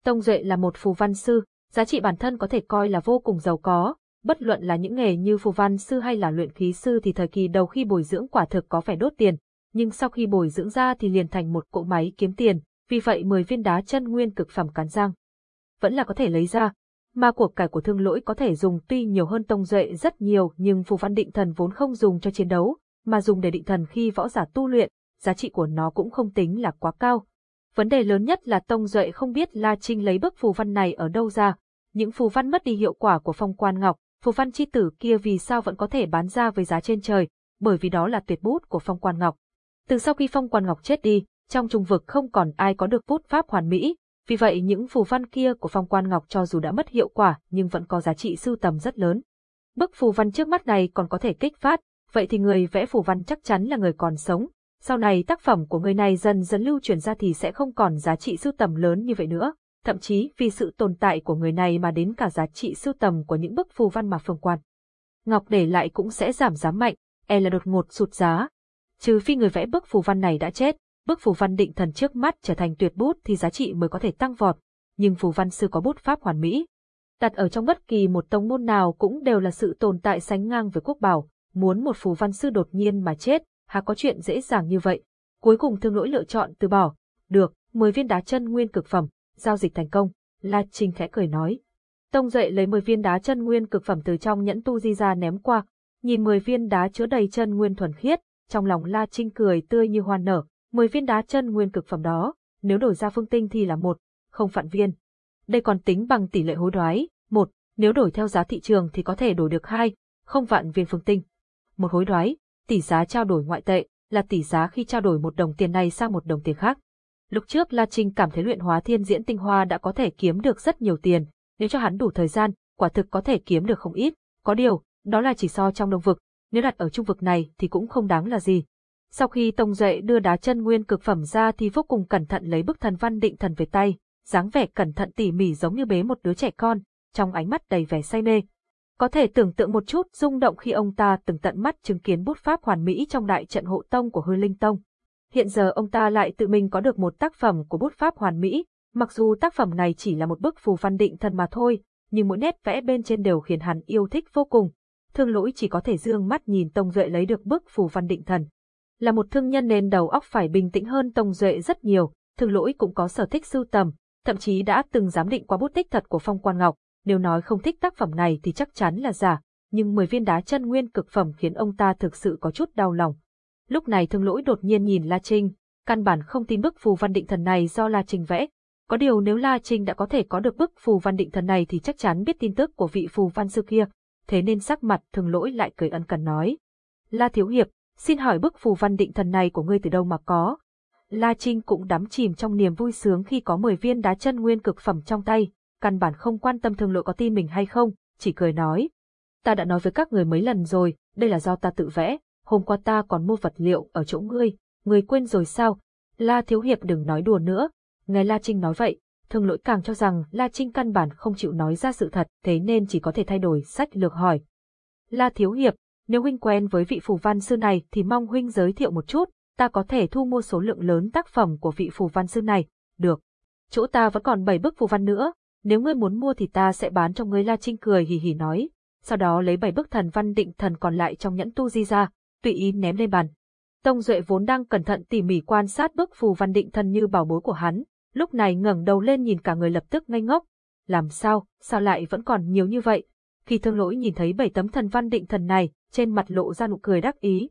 Tông Duệ là một phù văn sư, giá trị bản thân có thể coi là vô cùng giàu có, bất luận là những nghề như phù văn sư hay là luyện khí sư thì thời kỳ đầu khi bồi dưỡng quả thực có vẻ đốt tiền, nhưng sau khi bồi dưỡng ra thì liền thành một cỗ máy kiếm tiền, vì vậy 10 viên đá chân nguyên cực phẩm cắn răng. Vẫn là có thể lấy ra, mà cuộc cải của thương lỗi có thể dùng tuy nhiều hơn tông duệ rất nhiều nhưng phù văn định thần vốn không dùng cho chiến đấu, mà dùng để định thần khi võ giả tu luyện, giá trị của nó cũng không tính là quá cao. Vấn đề lớn nhất là tông duệ không biết La Trinh lấy bức phù văn này ở đâu ra, những phù văn mất đi hiệu quả của phong quan ngọc, phù văn chi tử kia vì sao vẫn có thể bán ra với giá trên trời, bởi vì đó là tuyệt bút của phong quan ngọc. Từ sau khi phong quan ngọc chết đi, trong trung vực không còn ai có được bút pháp hoàn mỹ, vì vậy những phù văn kia của phong quan ngọc cho dù đã mất hiệu quả nhưng vẫn có giá trị sưu tầm rất lớn. Bức phù văn trước mắt này còn có thể kích phát, vậy thì người vẽ phù văn chắc chắn là người còn sống. Sau này tác phẩm của người này dần dần lưu truyền ra thì sẽ không còn giá trị sưu tầm lớn như vậy nữa, thậm chí vì sự tồn tại của người này mà đến cả giá trị sưu tầm của những bức phù văn mà phương quan. ngọc để lại cũng sẽ giảm giá mạnh, e là đột ngột sụt giá. Trừ phi người vẽ bức phù văn này đã chết, bức phù văn định thần trước mắt trở thành tuyệt bút thì giá trị mới có thể tăng vọt, nhưng phù văn sư có bút pháp hoàn mỹ. Đặt ở trong bất kỳ một tông môn nào cũng đều là sự tồn tại sánh ngang với quốc bảo, muốn một phù văn sư đột nhiên mà chết, há có chuyện dễ dàng như vậy. Cuối cùng thương lỗi lựa chọn từ bỏ. Được, 10 viên đá chân nguyên cực phẩm, giao dịch thành công. La Trinh khẽ cười nói. Tông dậy lấy 10 viên đá chân nguyên cực phẩm từ trong nhẫn tu di ra ném qua, nhìn 10 viên đá chứa đầy chân nguyên thuần khiết, trong lòng La Trinh cười tươi như hoa nở, 10 viên đá chân nguyên cực phẩm đó, nếu đổi ra phương tinh thì là một, không phản viên. Đây còn tính bằng tỷ lệ hối đoái, một, nếu đổi theo giá thị trường thì có thể đổi được hai, không vạn viên phương tinh. Một hối đoái, tỷ giá trao đổi ngoại tệ, là tỷ giá khi trao đổi một đồng tiền này sang một đồng tiền khác. Lúc trước La Trinh cảm thấy luyện hóa thiên diễn tinh hoa đã có thể kiếm được rất nhiều tiền, nếu cho hắn đủ thời gian, quả thực có thể kiếm được không ít. Có điều, đó là chỉ so trong đông vực, nếu đặt ở trung vực này thì cũng không đáng là gì. Sau khi Tông Duệ đưa đá chân nguyên cực phẩm ra thì vô cùng cẩn thận lấy bức thần văn định thần về tay, dáng vẻ cẩn thận tỉ mỉ giống như bế một đứa trẻ con, trong ánh mắt đầy vẻ say mê. Có thể tưởng tượng một chút rung động khi ông ta từng tận mắt chứng kiến bút pháp hoàn mỹ trong đại trận hộ tông của hư linh tông. Hiện giờ ông ta lại tự mình có được một tác phẩm của bút pháp hoàn mỹ, mặc dù tác phẩm này chỉ là một bức phù văn định thần mà thôi, nhưng mỗi nét vẽ bên trên đều khiến hắn yêu thích vô cùng. Thương lỗi chỉ có thể dương mắt nhìn Tông Duệ lấy được bức phù văn định thần. Là một thương nhân nên đầu óc phải bình tĩnh hơn Tông Duệ rất nhiều, thương lỗi cũng có sở thích sưu tầm, thậm chí đã từng giám định qua bút tích thật của Phong Quan Ngọc, nếu nói không thích tác phẩm này thì chắc chắn là giả, nhưng 10 viên đá chân nguyên cực phẩm khiến ông ta thực sự có chút đau lòng. Lúc này thương lỗi đột nhiên nhìn La Trinh, căn bản không tin bức phù văn định thần này do La Trinh vẽ. Có điều nếu La Trinh đã có thể có được bức phù văn định thần này thì chắc chắn biết tin tức của vị phù văn sư kia, thế nên sắc mặt thương lỗi lại cười ân cần nói. La Thiếu Hiệp, xin hỏi bức phù văn định thần này của ngươi từ đâu mà có? La Trinh cũng đắm chìm trong niềm vui sướng khi có 10 viên đá chân nguyên cực phẩm trong tay, căn bản không quan tâm thương lỗi có tin mình hay không, chỉ cười nói. Ta đã nói với các người mấy lần rồi, đây là do ta tự vẽ, hôm qua ta còn mua vật liệu ở chỗ ngươi, ngươi quên rồi sao? La Thiếu Hiệp đừng nói đùa nữa. Nghe La Trinh nói vậy, thương lỗi càng cho rằng La Trinh căn bản không chịu nói ra sự thật, thế nên chỉ có thể thay đổi sách lược hỏi. La Thiếu Hiệp, nếu huynh quen với vị phù văn sư này thì mong huynh giới thiệu một chút, ta có thể thu mua số lượng lớn tác phẩm của vị phù văn sư này. Được. Chỗ ta vẫn còn 7 bức phù văn nữa, nếu ngươi muốn mua thì ta sẽ bán cho ngươi La Trinh cười hì hì nói. Sau đó lấy 7 bức thần văn định thần còn lại trong nhẫn tu di ra, tùy ý ném lên bàn. Tông Duệ vốn đang cẩn thận tỉ mỉ quan sát bức phù văn định thần như bảo bối của hắn, lúc này ngẩng đầu lên nhìn cả người lập tức ngây ngốc. Làm sao, sao lại vẫn còn nhiều như vậy? Khi thương lỗi nhìn thấy bảy tấm thần văn định thần này, trên mặt lộ ra nụ cười đắc ý.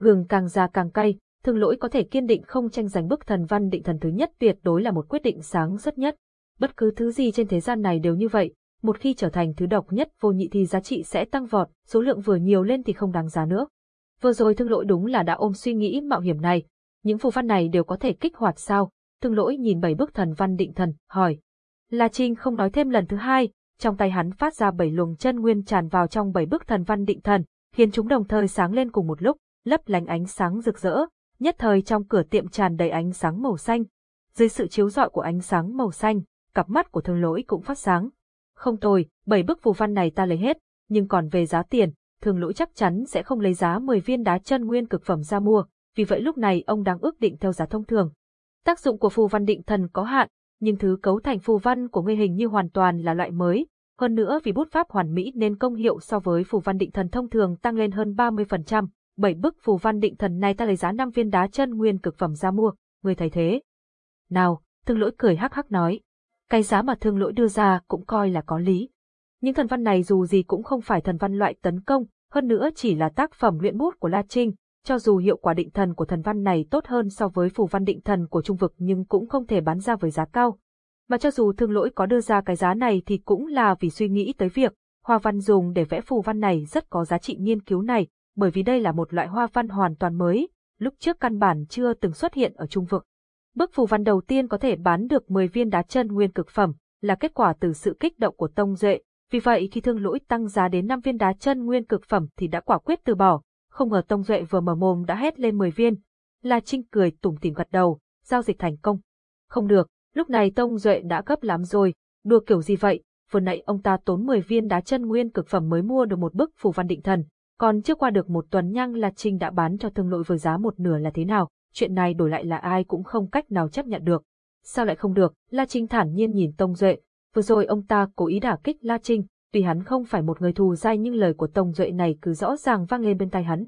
Gừng càng già càng cay, thương lỗi có thể kiên định không tranh giành bức thần văn định thần thứ nhất tuyệt đối là một quyết định sáng rất nhất. Bất cứ thứ gì trên thế gian này đều như vậy, một khi trở thành thứ độc nhất vô nhị thì giá trị sẽ tăng vọt, số lượng vừa nhiều lên thì không đáng giá nữa. Vừa rồi thương lỗi đúng là đã ôm suy nghĩ mạo hiểm này, những phù văn này đều có thể kích hoạt sao? Thương lỗi nhìn bảy bức thần văn định thần, hỏi. La Trinh không nói thêm lần thứ hai, trong tay hắn phát ra bảy luồng chân nguyên tràn vào trong bảy bức thần văn định thần, khiến chúng đồng thời sáng lên cùng một lúc, lấp lánh ánh sáng rực rỡ, nhất thời trong cửa tiệm tràn đầy ánh sáng màu xanh. Dưới sự chiếu rọi của ánh sáng màu xanh, cặp mắt của thương lỗi cũng phát sáng. Không tồi, bảy bức phù văn này ta lấy hết, nhưng còn về giá tiền, thương lỗi chắc chắn sẽ không lấy giá 10 viên đá chân nguyên cực phẩm ra mua, vì vậy lúc này ông đang ước định theo giá thông thường. Tác dụng của phù văn định thần có hạn, nhưng thứ cấu thành phù văn của ngươi hình như hoàn toàn là loại mới, hơn nữa vì bút pháp hoàn mỹ nên công hiệu so với phù văn định thần thông thường tăng lên hơn 30%, bảy bức phù văn định thần này ta lấy giá 5 viên đá chân nguyên cực phẩm ra mua, ngươi thấy thế. Nào, thương lỗi cười hắc hắc nói, cái giá mà thương lỗi đưa ra cũng coi là có lý. Những thần văn này dù gì cũng không phải thần văn loại tấn công, hơn nữa chỉ là tác phẩm luyện bút của La Trinh, cho dù hiệu quả định thần của thần văn này tốt hơn so với phù văn định thần của trung vực nhưng cũng không thể bán ra với giá cao. Mà cho dù thương lỗi có đưa ra cái giá này thì cũng là vì suy nghĩ tới việc hoa văn dùng để vẽ phù văn này rất có giá trị nghiên cứu này, bởi vì đây là một loại hoa văn hoàn toàn mới, lúc trước căn bản chưa từng xuất hiện ở trung vực. Bức phù văn đầu tiên có thể bán được 10 viên đá chân nguyên cực phẩm, là kết quả từ sự kích động của Tông Duệ, vì vậy khi thương lỗi tăng giá đến 5 viên đá chân nguyên cực phẩm thì đã quả quyết từ bỏ, không ngờ Tông Duệ vừa mở mồm đã hét lên 10 viên. La Trinh cười tủm tỉm gật đầu, giao dịch thành công. Không được, lúc này Tông Duệ đã gấp lắm rồi, đùa kiểu gì vậy, vừa nãy ông ta tốn 10 viên đá chân nguyên cực phẩm mới mua được một bức phù văn định thần, còn chưa qua được một tuần nhăng La Trinh đã bán cho thương lỗi với giá một nửa là thế nào, chuyện này đổi lại là ai cũng không cách nào chấp nhận được. Sao lại không được, La Trinh thản nhiên nhìn Tông Duệ, vừa rồi ông ta cố ý đả kích La Trinh, tuy hắn không phải một người thù dai nhưng lời của Tông Duệ này cứ rõ ràng vang lên bên tai hắn.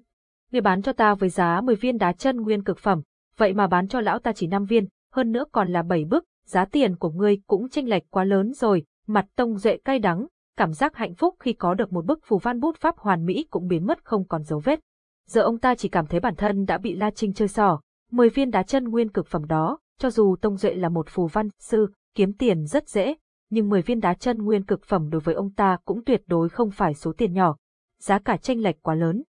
Người bán cho ta với giá 10 viên đá chân nguyên cực phẩm, vậy mà bán cho lão ta chỉ 5 viên, hơn nữa còn là 7 bức, giá tiền của ngươi cũng chênh lệch quá lớn rồi, mặt Tông Duệ cay đắng, cảm giác hạnh phúc khi có được một bức phù văn bút pháp hoàn mỹ cũng biến mất không còn dấu vết. Giờ ông ta chỉ cảm thấy bản thân đã bị La Trinh chơi xỏ, 10 viên đá chân nguyên cực phẩm đó, cho dù Tông Duệ là một phù văn sư, kiếm tiền rất dễ, nhưng 10 viên đá chân nguyên cực phẩm đối với ông ta cũng tuyệt đối không phải số tiền nhỏ. Giá cả tranh lệch quá lớn.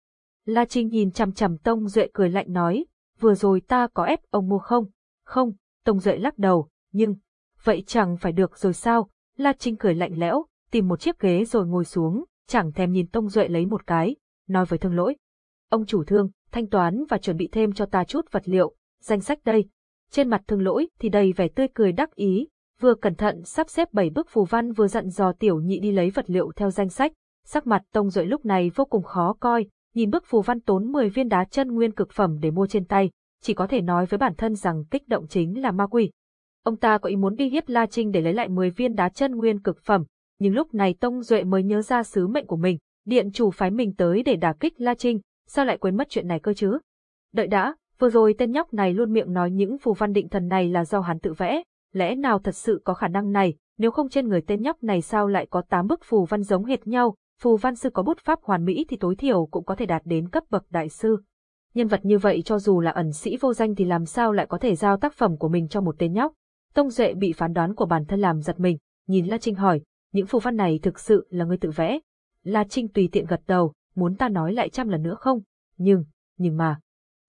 La Trinh nhìn chằm chằm Tông Duệ cười lạnh nói, vừa rồi ta có ép ông mua không? Không, Tông Duệ lắc đầu, nhưng, vậy chẳng phải được rồi sao? La Trinh cười lạnh lẽo, tìm một chiếc ghế rồi ngồi xuống, chẳng thèm nhìn Tông Duệ lấy một cái, nói với thương lỗi. Ông chủ thương, thanh toán và chuẩn bị thêm cho ta chút vật liệu, danh sách đây. Trên mặt thương lỗi thì đầy vẻ tươi cười đắc ý, vừa cẩn thận sắp xếp bảy bức phù văn vừa dặn dò tiểu nhị đi lấy vật liệu theo danh sách. Sắc mặt Tông Duệ lúc này vô cùng khó coi, nhìn bức phù văn tốn 10 viên đá chân nguyên cực phẩm để mua trên tay, chỉ có thể nói với bản thân rằng kích động chính là ma quỷ. Ông ta có ý muốn đi hiếp La Trinh để lấy lại 10 viên đá chân nguyên cực phẩm, nhưng lúc này Tông Duệ mới nhớ ra sứ mệnh của mình, điện chủ phái mình tới để đả kích La Trinh, sao lại quên mất chuyện này cơ chứ? Đợi đã, vừa rồi tên nhóc này luôn miệng nói những phù văn định thần này là do hắn tự vẽ, lẽ nào thật sự có khả năng này, nếu không trên người tên nhóc này sao lại có 8 bức phù văn giống hệt nhau, phù văn sư có bút pháp hoàn mỹ thì tối thiểu cũng có thể đạt đến cấp bậc đại sư. Nhân vật như vậy cho dù là ẩn sĩ vô danh thì làm sao lại có thể giao tác phẩm của mình cho một tên nhóc. Tông Duệ bị phán đoán của bản thân làm giật mình, nhìn La Trinh hỏi, những phù văn này thực sự là ngươi tự vẽ. La Trinh tùy tiện gật đầu, muốn ta nói lại trăm lần nữa không? Nhưng, nhưng mà.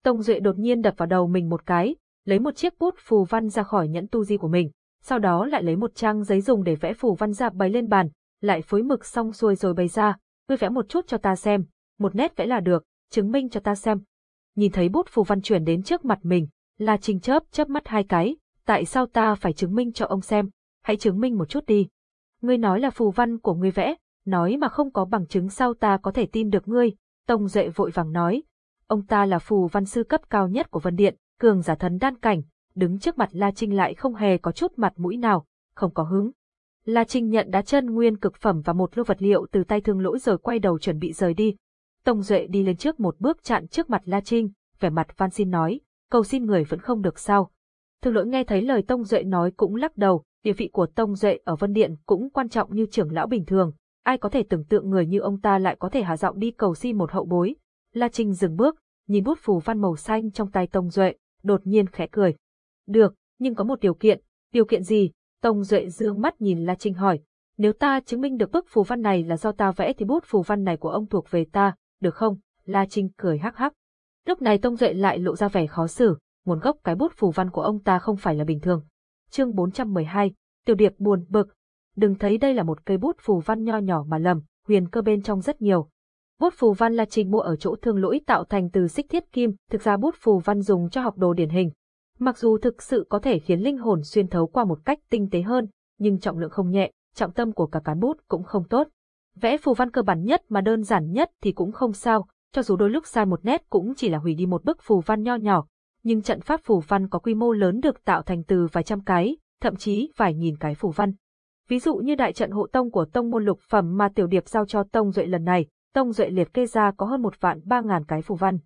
Tông Duệ đột nhiên đập vào đầu mình một cái, lấy một chiếc bút phù văn ra khỏi nhẫn tu di của mình, sau đó lại lấy một trang giấy dùng để vẽ phù văn ra bày lên bàn, lại phối mực xong xuôi rồi bày ra, ngươi vẽ một chút cho ta xem, một nét vẽ là được, chứng minh cho ta xem. Nhìn thấy bút phù văn chuyển đến trước mặt mình, La Trinh chớp chớp mắt hai cái, tại sao ta phải chứng minh cho ông xem, hãy chứng minh một chút đi. Ngươi nói là phù văn của ngươi vẽ, nói mà không có bằng chứng sao ta có thể tin được ngươi, Tông Duệ vội vàng nói. Ông ta là phù văn sư cấp cao nhất của Vân Điện, cường giả thần đan cảnh, đứng trước mặt La Trinh lại không hề có chút mặt mũi nào, không có hứng. La Trinh nhận đá chân nguyên cực phẩm và một lô vật liệu từ tay thương lỗi rồi quay đầu chuẩn bị rời đi. Tông Duệ đi lên trước một bước chặn trước mặt La Trinh, vẻ mặt van xin nói, cầu xin người vẫn không được sao. Thương lỗi nghe thấy lời Tông Duệ nói cũng lắc đầu, địa vị của Tông Duệ ở Vân Điện cũng quan trọng như trưởng lão bình thường, ai có thể tưởng tượng người như ông ta lại có thể hạ giọng đi cầu xin một hậu bối. La Trinh dừng bước, nhìn bút phù văn màu xanh trong tay Tông Duệ, đột nhiên khẽ cười. Được, nhưng có một điều kiện, điều kiện gì? Tông Duệ dương mắt nhìn La Trinh hỏi, nếu ta chứng minh được bức phù văn này là do ta vẽ thì bút phù văn này của ông thuộc về ta, được không? La Trinh cười hắc hắc. Lúc này Tông Duệ lại lộ ra vẻ khó xử, nguồn gốc cái bút phù văn của ông ta không phải là bình thường. Chương 412, Tiểu Điệp buồn bực. Đừng thấy đây là một cây bút phù văn nho nhỏ mà lầm, huyền cơ bên trong rất nhiều. Bút phù văn là trình mua ở chỗ thương lỗi tạo thành từ xích thiết kim, thực ra bút phù văn dùng cho học đồ điển hình. Mặc dù thực sự có thể khiến linh hồn xuyên thấu qua một cách tinh tế hơn, nhưng trọng lượng không nhẹ, trọng tâm của cả cán bút cũng không tốt. Vẽ phù văn cơ bản nhất mà đơn giản nhất thì cũng không sao, cho dù đôi lúc sai một nét cũng chỉ là hủy đi một bức phù văn nho nhỏ, nhưng trận pháp phù văn có quy mô lớn được tạo thành từ vài trăm cái, thậm chí vài nghìn cái phù văn. Ví dụ như đại trận hộ tông của tông môn lục phẩm mà tiểu điệp giao cho tông duệ lần này, tông duệ liệt kê ra có hơn một vạn ba ngàn cái phù văn.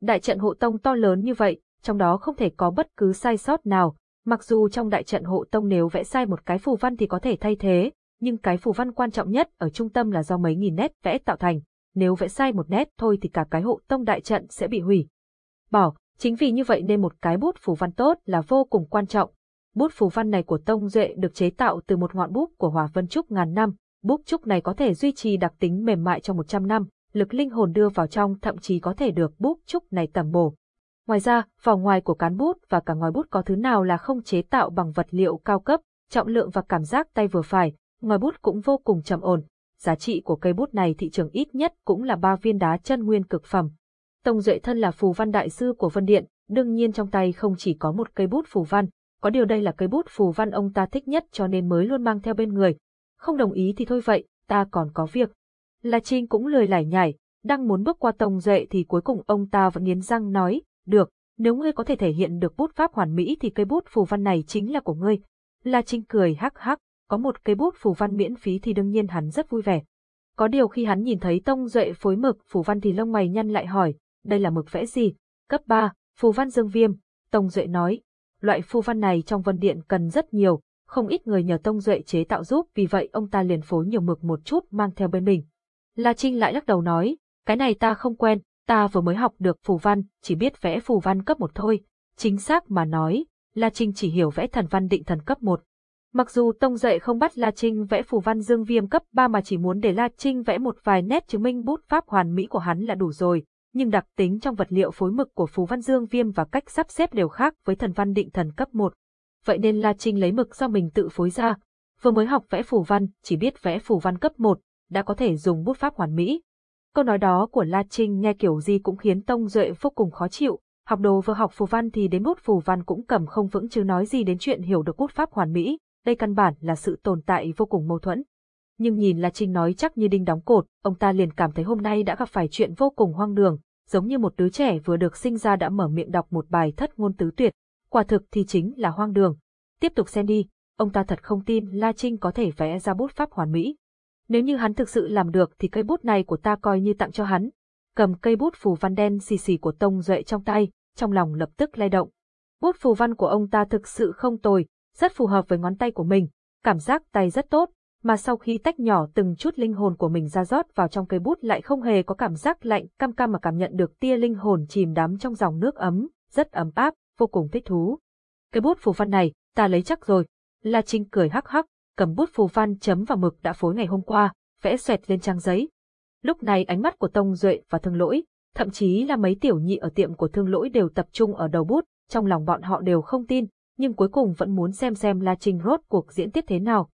Đại trận hộ tông to lớn như vậy, trong đó không thể có bất cứ sai sót nào, mặc dù trong đại trận hộ tông nếu vẽ sai một cái phù văn thì có thể thay thế, nhưng cái phù văn quan trọng nhất ở trung tâm là do mấy nghìn nét vẽ tạo thành, nếu vẽ sai một nét thôi thì cả cái hộ tông đại trận sẽ bị hủy. Bỏ, chính vì như vậy nên một cái bút phù văn tốt là vô cùng quan trọng. Bút phù văn này của Tông Duệ được chế tạo từ một ngọn bút của Hòa Vân Trúc ngàn năm, bút trúc này có thể duy trì đặc tính mềm mại trong 100 năm, lực linh hồn đưa vào trong thậm chí có thể được bút trúc này tầm bổ. Ngoài ra, vỏ ngoài của cán bút và cả ngòi bút có thứ nào là không chế tạo bằng vật liệu cao cấp, trọng lượng và cảm giác tay vừa phải, ngòi bút cũng vô cùng trầm ổn. Giá trị của cây bút này thị trường ít nhất cũng là ba viên đá chân nguyên cực phẩm. Tông Duệ thân là phù văn đại sư của Vân Điện, đương nhiên trong tay không chỉ có một cây bút phù văn, có điều đây là cây bút phù văn ông ta thích nhất cho nên mới luôn mang theo bên người. Không đồng ý thì thôi vậy, ta còn có việc. La Trinh cũng lười lải nhải, đang muốn bước qua tông duệ thì cuối cùng ông ta vẫn nghiến răng nói, được, nếu ngươi có thể thể hiện được bút pháp hoàn mỹ thì cây bút phù văn này chính là của ngươi. La Trinh cười hắc hắc, có một cây bút phù văn miễn phí thì đương nhiên hắn rất vui vẻ. Có điều khi hắn nhìn thấy tông duệ phối mực phù văn thì lông mày nhăn lại hỏi, đây là mực vẽ gì? Cấp 3, phù văn dương viêm. Tông duệ nói, loại phù văn này trong vân điện cần rất nhiều, không ít người nhờ tông duệ chế tạo giúp vì vậy ông ta liền phối nhiều mực một chút mang theo bên mình. La Trinh lại lắc đầu nói, cái này ta không quen, ta vừa mới học được phù văn, chỉ biết vẽ phù văn cấp một thôi. Chính xác mà nói, La Trinh chỉ hiểu vẽ thần văn định thần cấp một. Mặc dù Tông Duệ không bắt La Trinh vẽ phù văn dương viêm cấp 3 mà chỉ muốn để La Trinh vẽ một vài nét chứng minh bút pháp hoàn mỹ của hắn là đủ rồi, nhưng đặc tính trong vật liệu phối mực của phù văn dương viêm và cách sắp xếp đều khác với thần văn định thần cấp 1. Vậy nên La Trinh lấy mực do mình tự phối ra. Vừa mới học vẽ phù văn, chỉ biết vẽ phù văn cấp 1, đã có thể dùng bút pháp hoàn mỹ, Câu nói đó của La Trinh nghe kiểu gì cũng khiến Tông Duệ vô cùng khó chịu, học đồ vừa học phù văn thì đến bút phù văn cũng cầm không vững chứ nói gì đến chuyện hiểu được bút pháp hoàn mỹ, đây căn bản là sự tồn tại vô cùng mâu thuẫn. Nhưng nhìn La Trinh nói chắc như đinh đóng cột, ông ta liền cảm thấy hôm nay đã gặp phải chuyện vô cùng hoang đường, giống như một đứa trẻ vừa được sinh ra đã mở miệng đọc một bài thất ngôn tứ tuyệt, quả thực thì chính là hoang đường. Tiếp tục xem đi, ông ta thật không tin La Trinh có thể vẽ ra bút pháp hoàn mỹ. Nếu như hắn thực sự làm được thì cây bút này của ta coi như tặng cho hắn. Cầm cây bút phù văn đen xì xì của Tông Duệ trong tay, trong lòng lập tức lay động. Bút phù văn của ông ta thực sự không tồi, rất phù hợp với ngón tay của mình, cảm giác tay rất tốt, mà sau khi tách nhỏ từng chút linh hồn của mình ra rót vào trong cây bút lại không hề có cảm giác lạnh cam cam mà cảm nhận được tia linh hồn chìm đắm trong dòng nước ấm, rất ấm áp, vô cùng thích thú. Cái bút phù văn này, ta lấy chắc rồi. La Trinh cười hắc hắc, cầm bút phù văn chấm vào mực đã phối ngày hôm qua, vẽ xoẹt lên trang giấy. Lúc này ánh mắt của Tông Duệ và Thương Lỗi, thậm chí là mấy tiểu nhị ở tiệm của Thương Lỗi đều tập trung ở đầu bút, trong lòng bọn họ đều không tin, nhưng cuối cùng vẫn muốn xem xem La Trinh rốt cuộc diễn tiếp thế nào.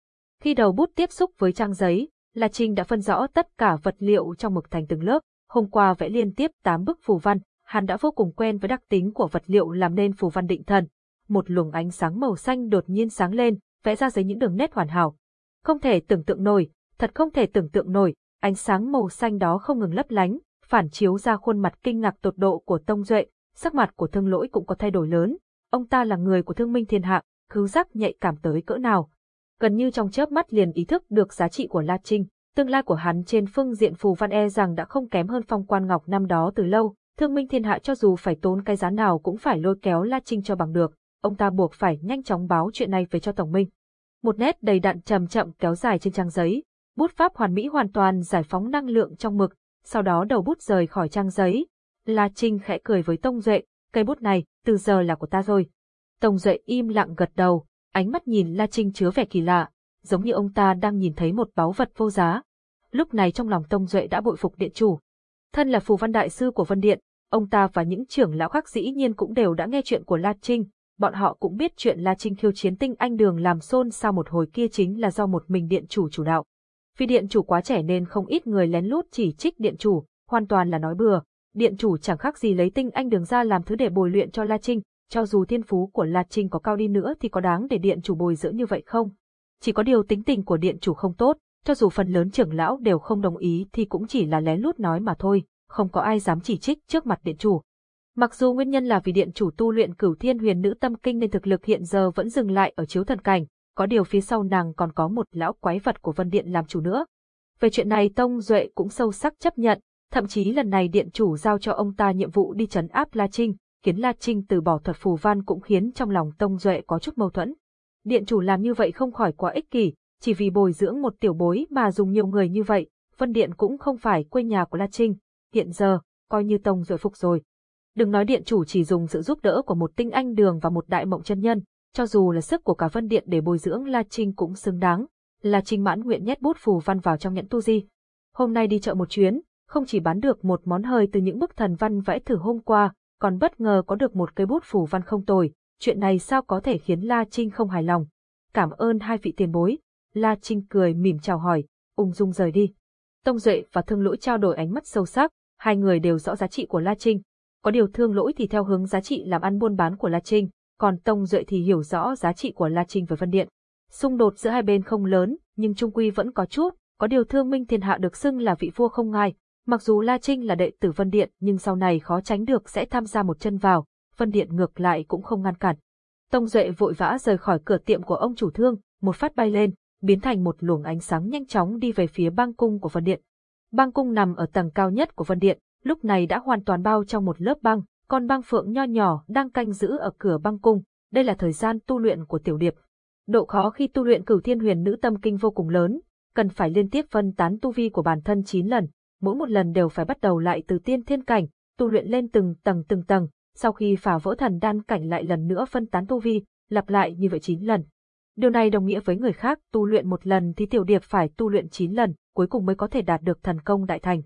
Khi đầu bút tiếp xúc với trang giấy, La Trinh đã phân rõ tất cả vật liệu trong mực thành từng lớp, hôm qua vẽ liên tiếp 8 bức phù văn, hắn đã vô cùng quen với đặc tính của vật liệu làm nên phù văn định thần. Một luồng ánh sáng màu xanh đột nhiên sáng lên, vẽ ra dưới những đường nét hoàn hảo. Không thể tưởng tượng nổi, thật không thể tưởng tượng nổi, ánh sáng màu xanh đó không ngừng lấp lánh, phản chiếu ra khuôn mặt kinh ngạc tột độ của Tông Duệ, sắc mặt của thương lỗi cũng có thay đổi lớn. Ông ta là người của thương minh thiên hạ, khứu giác nhạy cảm tới cỡ nào. Gần như trong chớp mắt liền ý thức được giá trị của La Trinh, tương lai của hắn trên phương diện phù văn e rằng đã không kém hơn phong quan ngọc năm đó từ lâu, thương minh thiên hạ cho dù phải tốn cái giá nào cũng phải lôi kéo La Trinh cho bằng được, ông ta buộc phải nhanh chóng báo chuyện này về cho Tổng Minh. Một nét đầy đặn chậm chậm kéo dài trên trang giấy, bút pháp hoàn mỹ hoàn toàn giải phóng năng lượng trong mực, sau đó đầu bút rời khỏi trang giấy. La Trinh khẽ cười với Tông Duệ, cây bút này, từ giờ là của ta rồi. Tông Duệ im lặng gật đầu, ánh mắt nhìn La Trinh chứa vẻ kỳ lạ, giống như ông ta đang nhìn thấy một báu vật vô giá. Lúc này trong lòng Tông Duệ đã bội phục điện chủ. Thân là phù văn đại sư của Vân Điện, ông ta và những trưởng lão khác dĩ nhiên cũng đều đã nghe chuyện của La Trinh, bọn họ cũng biết chuyện La Trinh khiêu chiến tinh anh đường làm xôn sau một hồi kia chính là do một mình điện chủ chủ đạo. Vì điện chủ quá trẻ nên không ít người lén lút chỉ trích điện chủ, hoàn toàn là nói bừa. Điện chủ chẳng khác gì lấy tinh anh đường ra làm thứ để bồi luyện cho La Trinh, cho dù thiên phú của La Trinh có cao đi nữa thì có đáng để điện chủ bồi dưỡng như vậy không? Chỉ có điều tính tình của điện chủ không tốt, cho dù phần lớn trưởng lão đều không đồng ý thì cũng chỉ là lén lút nói mà thôi, không có ai dám chỉ trích trước mặt điện chủ. Mặc dù nguyên nhân là vì điện chủ tu luyện cửu thiên huyền nữ tâm kinh nên thực lực hiện giờ vẫn dừng lại ở chiếu thần cảnh, có điều phía sau nàng còn có một lão quái vật của vân điện làm chủ nữa. Về chuyện này Tông Duệ cũng sâu sắc chấp nhận, thậm chí lần này điện chủ giao cho ông ta nhiệm vụ đi chấn áp La Trinh, khiến La Trinh từ bỏ thuật phù văn cũng khiến trong lòng Tông Duệ có chút mâu thuẫn. Điện chủ làm như vậy không khỏi quá ích kỷ, chỉ vì bồi dưỡng một tiểu bối mà dùng nhiều người như vậy, Vân Điện cũng không phải quê nhà của La Trinh, hiện giờ, coi như Tông rồi phục rồi. Đừng nói điện chủ chỉ dùng sự giúp đỡ của một tinh anh đường và một đại mộng chân nhân, cho dù là sức của cả vân điện để bồi dưỡng La Trinh cũng xứng đáng. La Trinh mãn nguyện nhét bút phù văn vào trong nhẫn tu di. Hôm nay đi chợ một chuyến, không chỉ bán được một món hời từ những bức thần văn vẽ thử hôm qua, còn bất ngờ có được một cây bút phù văn không tồi, chuyện này sao có thể khiến La Trinh không hài lòng. Cảm ơn hai vị tiền bối. La Trinh cười mỉm chào hỏi, ung dung rời đi. Tông Duệ và Thương Lỗi trao đổi ánh mắt sâu sắc, hai người đều rõ giá trị của La Trinh, có điều thương lỗi thì theo hướng giá trị làm ăn buôn bán của La Trinh, còn Tông Duệ thì hiểu rõ giá trị của La Trinh với Vân Điện. Xung đột giữa hai bên không lớn, nhưng trung quy vẫn có chút, có điều thương minh thiên hạ được xưng là vị vua không ngai. Mặc dù La Trinh là đệ tử Vân Điện nhưng sau này khó tránh được sẽ tham gia một chân vào, Vân Điện ngược lại cũng không ngăn cản. Tông Duệ vội vã rời khỏi cửa tiệm của ông chủ thương, một phát bay lên, biến thành một luồng ánh sáng nhanh chóng đi về phía băng cung của Vân Điện. Băng cung nằm ở tầng cao nhất của Vân Điện, lúc này đã hoàn toàn bao trong một lớp băng, còn băng phượng nho nhỏ đang canh giữ ở cửa băng cung, đây là thời gian tu luyện của tiểu điệp. Độ khó khi tu luyện cửu thiên huyền nữ tâm kinh vô cùng lớn, cần phải liên tiếp phân tán tu vi của bản thân 9 lần, mỗi một lần đều phải bắt đầu lại từ tiên thiên cảnh, tu luyện lên từng tầng từng tầng, sau khi phá vỡ thần đan cảnh lại lần nữa phân tán tu vi, lặp lại như vậy 9 lần. Điều này đồng nghĩa với người khác tu luyện một lần thì tiểu điệp phải tu luyện 9 lần, cuối cùng mới có thể đạt được thần công đại thành.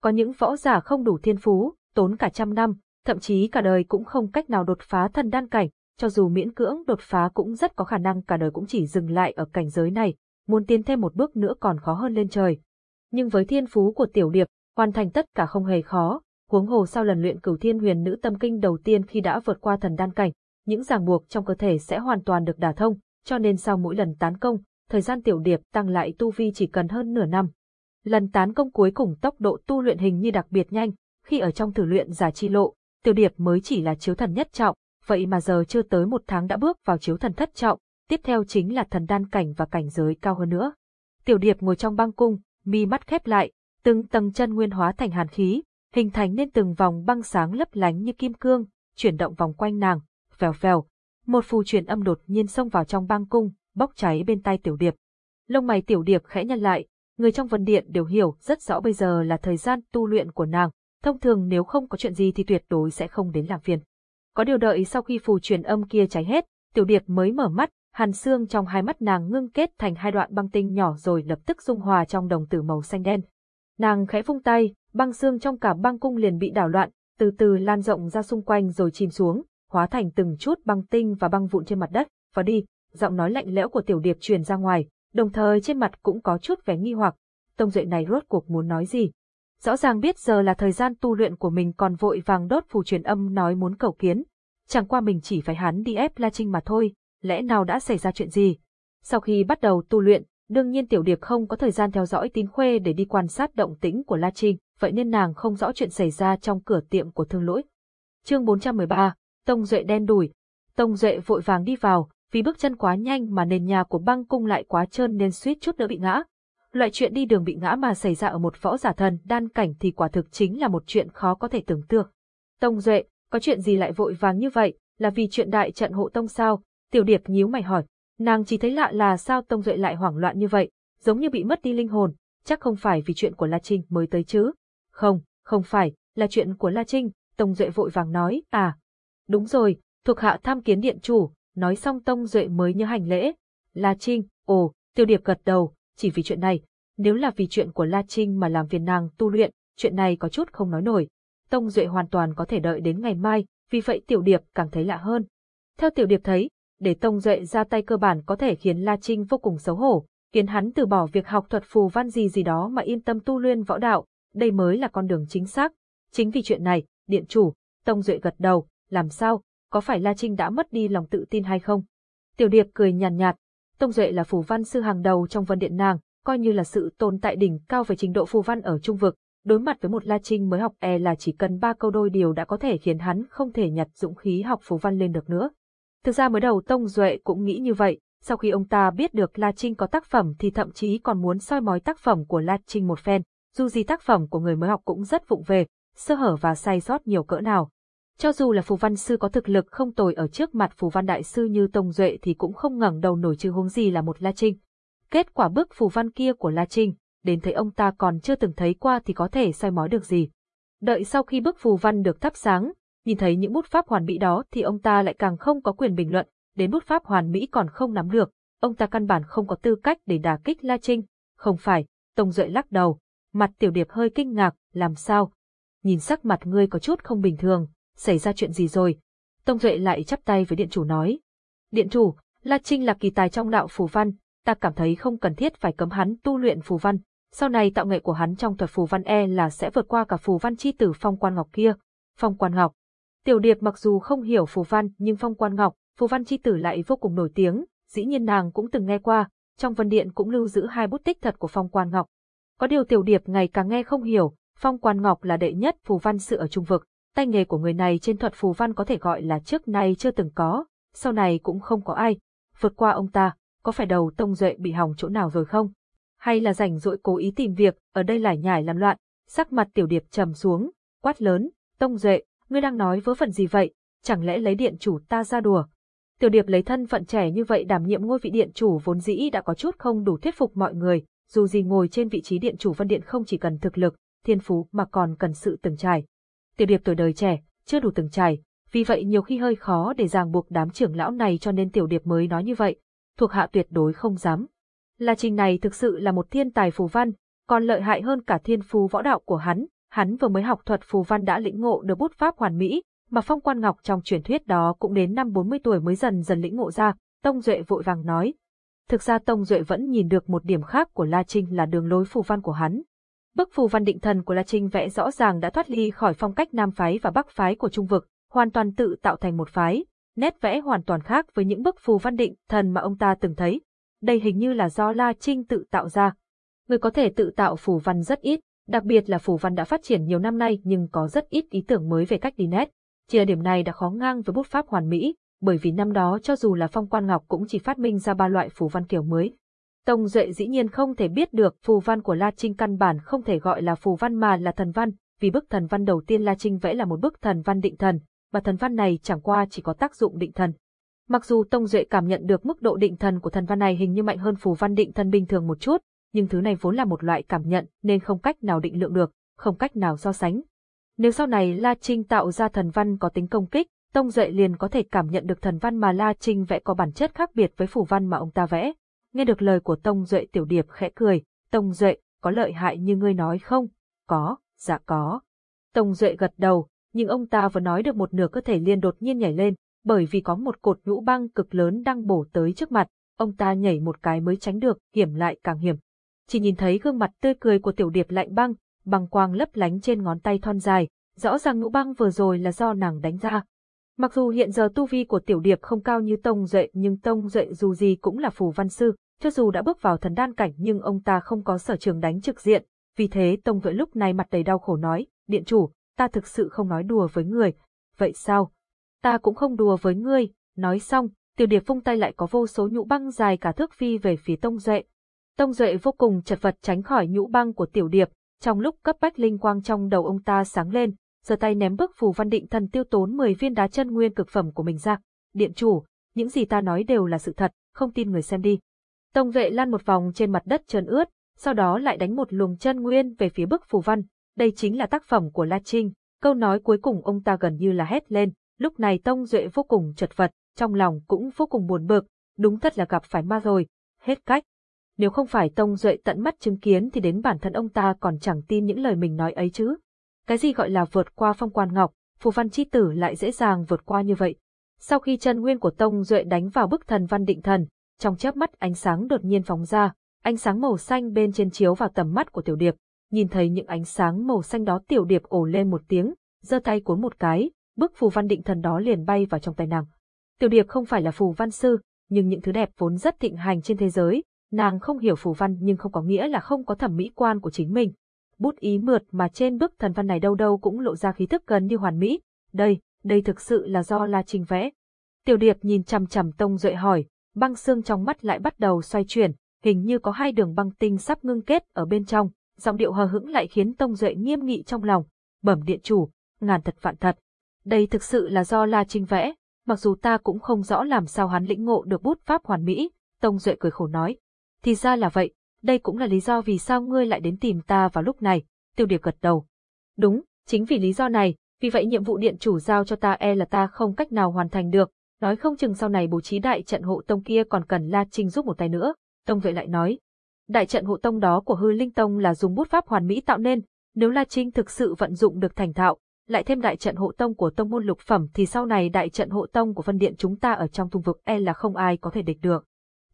Có những võ giả không đủ thiên phú, tốn cả trăm năm, thậm chí cả đời cũng không cách nào đột phá thần đan cảnh, cho dù miễn cưỡng đột phá cũng rất có khả năng cả đời cũng chỉ dừng lại ở cảnh giới này, muốn tiến thêm một bước nữa còn khó hơn lên trời. Nhưng với thiên phú của tiểu điệp, hoàn thành tất cả không hề khó, huống hồ sau lần luyện cửu thiên huyền nữ tâm kinh đầu tiên khi đã vượt qua thần đan cảnh, những ràng buộc trong cơ thể sẽ hoàn toàn được đả thông, cho nên sau mỗi lần tán công, thời gian tiểu điệp tăng lại tu vi chỉ cần hơn nửa năm. Lần tán công cuối cùng tốc độ tu luyện hình như đặc biệt nhanh, khi ở trong thử luyện giả chi lộ, tiểu điệp mới chỉ là chiếu thần nhất trọng, vậy mà giờ chưa tới một tháng đã bước vào chiếu thần thất trọng, tiếp theo chính là thần đan cảnh và cảnh giới cao hơn nữa. Tiểu điệp ngồi trong băng cung, mi mắt khép lại, từng tầng chân nguyên hóa thành hàn khí, hình thành nên từng vòng băng sáng lấp lánh như kim cương, chuyển động vòng quanh nàng, vèo vèo. Một phù truyền âm đột nhiên xông vào trong băng cung, bốc cháy bên tay tiểu điệp. Lông mày tiểu điệp khẽ nhăn lại, người trong vân điện đều hiểu rất rõ bây giờ là thời gian tu luyện của nàng, thông thường nếu không có chuyện gì thì tuyệt đối sẽ không đến làm phiền. Có điều đợi sau khi phù truyền âm kia cháy hết, tiểu điệp mới mở mắt, hàn xương trong hai mắt nàng ngưng kết thành hai đoạn băng tinh nhỏ rồi lập tức dung hòa trong đồng tử màu xanh đen. Nàng khẽ vung tay, băng xương trong cả băng cung liền bị đảo loạn, từ từ lan rộng ra xung quanh rồi chìm xuống, hóa thành từng chút băng tinh và băng vụn trên mặt đất, và đi, giọng nói lạnh lẽo của tiểu điệp truyền ra ngoài, đồng thời trên mặt cũng có chút vẻ nghi hoặc, tông duệ này rốt cuộc muốn nói gì. Rõ ràng biết giờ là thời gian tu luyện của mình còn vội vàng đốt phù truyền âm nói muốn cầu kiến, chẳng qua mình chỉ phải hắn đi ép La Trinh mà thôi, lẽ nào đã xảy ra chuyện gì. Sau khi bắt đầu tu luyện, đương nhiên Tiểu Điệp không có thời gian theo dõi tín khuê để đi quan sát động tĩnh của La Trinh, vậy nên nàng không rõ chuyện xảy ra trong cửa tiệm của thương lỗi. Chương 413, Tông Duệ đen đủi. Tông Duệ vội vàng đi vào, vì bước chân quá nhanh mà nền nhà của băng cung lại quá trơn nên suýt chút nữa bị ngã. Loại chuyện đi đường bị ngã mà xảy ra ở một võ giả thần đan cảnh thì quả thực chính là một chuyện khó có thể tưởng tượng. Tông Duệ, có chuyện gì lại vội vàng như vậy, là vì chuyện đại trận hộ tông sao? Tiểu Điệp nhíu mày hỏi, nàng chỉ thấy lạ là sao Tông Duệ lại hoảng loạn như vậy, giống như bị mất đi linh hồn, chắc không phải vì chuyện của La Trinh mới tới chứ. Không, không phải, là chuyện của La Trinh, Tông Duệ vội vàng nói, à. Đúng rồi, thuộc hạ tham kiến điện chủ, nói xong Tông Duệ mới nhớ hành lễ. La Trinh, ồ, tiêu Điệp gật đầu, chỉ vì chuyện này, nếu là vì chuyện của La Trinh mà làm phiền nàng tu luyện, chuyện này có chút không nói nổi. Tông Duệ hoàn toàn có thể đợi đến ngày mai, vì vậy Tiểu Điệp càng thấy lạ hơn. Theo Tiểu Điệp thấy, để Tông Duệ ra tay cơ bản có thể khiến La Trinh vô cùng xấu hổ, khiến hắn từ bỏ việc học thuật phù văn gì gì đó mà yên tâm tu luyện võ đạo, đây mới là con đường chính xác. Chính vì chuyện này, điện chủ, Tông Duệ gật đầu, làm sao, có phải La Trinh đã mất đi lòng tự tin hay không? Tiểu Điệp cười nhàn nhạt, nhạt, Tông Duệ là phù văn sư hàng đầu trong vân điện nàng, coi như là sự tồn tại đỉnh cao về trình độ phù văn ở trung vực, đối mặt với một La Trinh mới học e là chỉ cần ba câu đôi điều đã có thể khiến hắn không thể nhặt dũng khí học phù văn lên được nữa. Thực ra mới đầu Tông Duệ cũng nghĩ như vậy, sau khi ông ta biết được La Trinh có tác phẩm thì thậm chí còn muốn soi mói tác phẩm của La Trinh một phen, dù gì tác phẩm của người mới học cũng rất vụng về, sơ hở và sai sót nhiều cỡ nào. Cho dù là phù văn sư có thực lực không tồi ở trước mặt phù văn đại sư như Tông Duệ thì cũng không ngẩng đầu nổi chứ huống gì là một La Trinh. Kết quả bước phù văn kia của La Trinh, đến thấy ông ta còn chưa từng thấy qua thì có thể soi mói được gì. Đợi sau khi bức phù văn được thắp sáng, nhìn thấy những bút pháp hoàn mỹ đó thì ông ta lại càng không có quyền bình luận, đến bút pháp hoàn mỹ còn không nắm được, ông ta căn bản không có tư cách để đả kích La Trinh. Không phải, Tông Duệ lắc đầu, mặt tiểu điệp hơi kinh ngạc, làm sao? Nhìn sắc mặt ngươi có chút không bình thường, xảy ra chuyện gì rồi? Tông Duệ lại chắp tay với điện chủ nói. Điện chủ, La Trinh là kỳ tài trong đạo phù văn, ta cảm thấy không cần thiết phải cấm hắn tu luyện phù văn. Sau này tạo nghệ của hắn trong thuật phù văn e là sẽ vượt qua cả phù văn chi tử phong quan ngọc kia. Phong quan ngọc. Tiểu điệp mặc dù không hiểu phù văn nhưng phong quan ngọc, phù văn chi tử lại vô cùng nổi tiếng, dĩ nhiên nàng cũng từng nghe qua, trong vân điện cũng lưu giữ hai bút tích thật của Phong Quan Ngọc. Có điều Tiểu Điệp ngày càng nghe không hiểu, Phong Quan Ngọc là đệ nhất phù văn sự ở trung vực, tay nghề của người này trên thuật phù văn có thể gọi là trước nay chưa từng có, sau này cũng không có ai. Vượt qua ông ta, có phải đầu Tông Duệ bị hỏng chỗ nào rồi không? Hay là rảnh rỗi cố ý tìm việc, ở đây lải nhải làm loạn, sắc mặt Tiểu Điệp trầm xuống, quát lớn, Tông Duệ, ngươi đang nói vớ vẩn gì vậy, chẳng lẽ lấy điện chủ ta ra đùa? Tiểu Điệp lấy thân phận trẻ như vậy đảm nhiệm ngôi vị điện chủ vốn dĩ đã có chút không đủ thuyết phục mọi người, dù gì ngồi trên vị trí điện chủ văn Điện không chỉ cần thực lực, thiên phú mà còn cần sự từng trải. Tiểu Điệp tuổi đời trẻ, chưa đủ từng trải, vì vậy nhiều khi hơi khó để ràng buộc đám trưởng lão này cho nên Tiểu Điệp mới nói như vậy, thuộc hạ tuyệt đối không dám. La Trình này thực sự là một thiên tài phù văn, còn lợi hại hơn cả thiên phú võ đạo của hắn, hắn vừa mới học thuật phù văn đã lĩnh ngộ được bút pháp hoàn mỹ, mà Phong Quan Ngọc trong truyền thuyết đó cũng đến năm 40 tuổi mới dần dần lĩnh ngộ ra, Tông Duệ vội vàng nói. Thực ra Tông Duệ vẫn nhìn được một điểm khác của La Trinh là đường lối phù văn của hắn. Bức phù văn định thần của La Trinh vẽ rõ ràng đã thoát ly khỏi phong cách Nam phái và Bắc phái của Trung vực, hoàn toàn tự tạo thành một phái, nét vẽ hoàn toàn khác với những bức phù văn định thần mà ông ta từng thấy. Đây hình như là do La Trinh tự tạo ra. Người có thể tự tạo phù văn rất ít, đặc biệt là phù văn đã phát triển nhiều năm nay nhưng có rất ít ý tưởng mới về cách đi nét. Chỉ là điểm này đã khó ngang với bút pháp hoàn mỹ, bởi vì năm đó cho dù là phong quan ngọc cũng chỉ phát minh ra ba loại phù văn kiểu mới. Tông Duệ dĩ nhiên không thể biết được phù văn của La Trinh căn bản không thể gọi là phù văn mà là thần văn, vì bức thần văn đầu tiên La Trinh vẽ là một bức thần văn định thần, mà thần văn này chẳng qua chỉ có tác dụng định thần. Mặc dù Tông Duệ cảm nhận được mức độ định thần của thần văn này hình như mạnh hơn phù văn định thần bình thường một chút, nhưng thứ này vốn là một loại cảm nhận nên không cách nào định lượng được, không cách nào so sánh. Nếu sau này La Trinh tạo ra thần văn có tính công kích, Tông Duệ liền có thể cảm nhận được thần văn mà La Trinh vẽ có bản chất khác biệt với phù văn mà ông ta vẽ. Nghe được lời của Tông Duệ tiểu điệp khẽ cười, Tông Duệ, có lợi hại như ngươi nói không? Có, dạ có. Tông Duệ gật đầu, nhưng ông ta vừa nói được một nửa cơ thể liền đột nhiên nhảy lên, bởi vì có một cột nhũ băng cực lớn đang bổ tới trước mặt, ông ta nhảy một cái mới tránh được, hiểm lại càng hiểm. Chỉ nhìn thấy gương mặt tươi cười của tiểu điệp lạnh băng, băng quang lấp lánh trên ngón tay thon dài, rõ ràng nhũ băng vừa rồi là do nàng đánh ra. Mặc dù hiện giờ tu vi của tiểu điệp không cao như Tông Duệ nhưng Tông Duệ dù gì cũng là phù văn sư, cho dù đã bước vào thần đan cảnh nhưng ông ta không có sở trường đánh trực diện, vì thế Tông Duệ lúc này mặt đầy đau khổ nói, điện chủ, ta thực sự không nói đùa với người. Vậy sao? Ta cũng không đùa với ngươi, nói xong, tiểu điệp vung tay lại có vô số nhũ băng dài cả thước phi về phía Tông Duệ. Tông Duệ vô cùng chật vật tránh khỏi nhũ băng của tiểu điệp, trong lúc cấp bách linh quang trong đầu ông ta sáng lên, giơ tay ném bức phù văn định thần tiêu tốn 10 viên đá chân nguyên cực phẩm của mình ra. Điện chủ, những gì ta nói đều là sự thật, không tin người xem đi. Tông vệ lăn một vòng trên mặt đất trơn ướt, sau đó lại đánh một luồng chân nguyên về phía bức phù văn. Đây chính là tác phẩm của La Trinh. Câu nói cuối cùng ông ta gần như là hét lên. Lúc này Tông Duệ vô cùng chật vật, trong lòng cũng vô cùng buồn bực. Đúng thật là gặp phải ma rồi. Hết cách. Nếu không phải Tông Duệ tận mắt chứng kiến thì đến bản thân ông ta còn chẳng tin những lời mình nói ấy chứ. Cái gì gọi là vượt qua phong quan ngọc, phù văn chi tử lại dễ dàng vượt qua như vậy. Sau khi chân nguyên của Tông Duệ đánh vào bức thần văn định thần, trong chớp mắt ánh sáng đột nhiên phóng ra, ánh sáng màu xanh bên trên chiếu vào tầm mắt của Tiểu Điệp. Nhìn thấy những ánh sáng màu xanh đó Tiểu Điệp ồ lên một tiếng, giơ tay cuốn một cái, bức phù văn định thần đó liền bay vào trong tay nàng. Tiểu Điệp không phải là phù văn sư, nhưng những thứ đẹp vốn rất thịnh hành trên thế giới, nàng không hiểu phù văn nhưng không có nghĩa là không có thẩm mỹ quan của chính mình bút ý mượt mà trên bức thần văn này đâu đâu cũng lộ ra khí thức gần như hoàn mỹ. Đây, đây thực sự là do La Trinh vẽ. Tiểu Điệp nhìn chằm chằm Tông Duệ hỏi, băng xương trong mắt lại bắt đầu xoay chuyển, hình như có hai đường băng tinh sắp ngưng kết ở bên trong, giọng điệu hờ hững lại khiến Tông Duệ nghiêm nghị trong lòng, bẩm điện chủ, ngàn thật vạn thật. Đây thực sự là do La Trinh vẽ, mặc dù ta cũng không rõ làm sao hắn lĩnh ngộ được bút pháp hoàn mỹ, Tông Duệ cười khổ nói. Thì ra là vậy, đây cũng là lý do vì sao ngươi lại đến tìm ta vào lúc này, tiêu điệp gật đầu. Đúng, chính vì lý do này, vì vậy nhiệm vụ điện chủ giao cho ta e là ta không cách nào hoàn thành được, nói không chừng sau này bố trí đại trận hộ tông kia còn cần La Trinh giúp một tay nữa. Tông vệ lại nói, đại trận hộ tông đó của hư linh tông là dùng bút pháp hoàn mỹ tạo nên, nếu La Trinh thực sự vận dụng được thành thạo, lại thêm đại trận hộ tông của tông môn lục phẩm thì sau này đại trận hộ tông của phân điện chúng ta ở trong thung vực e là không ai có thể địch được.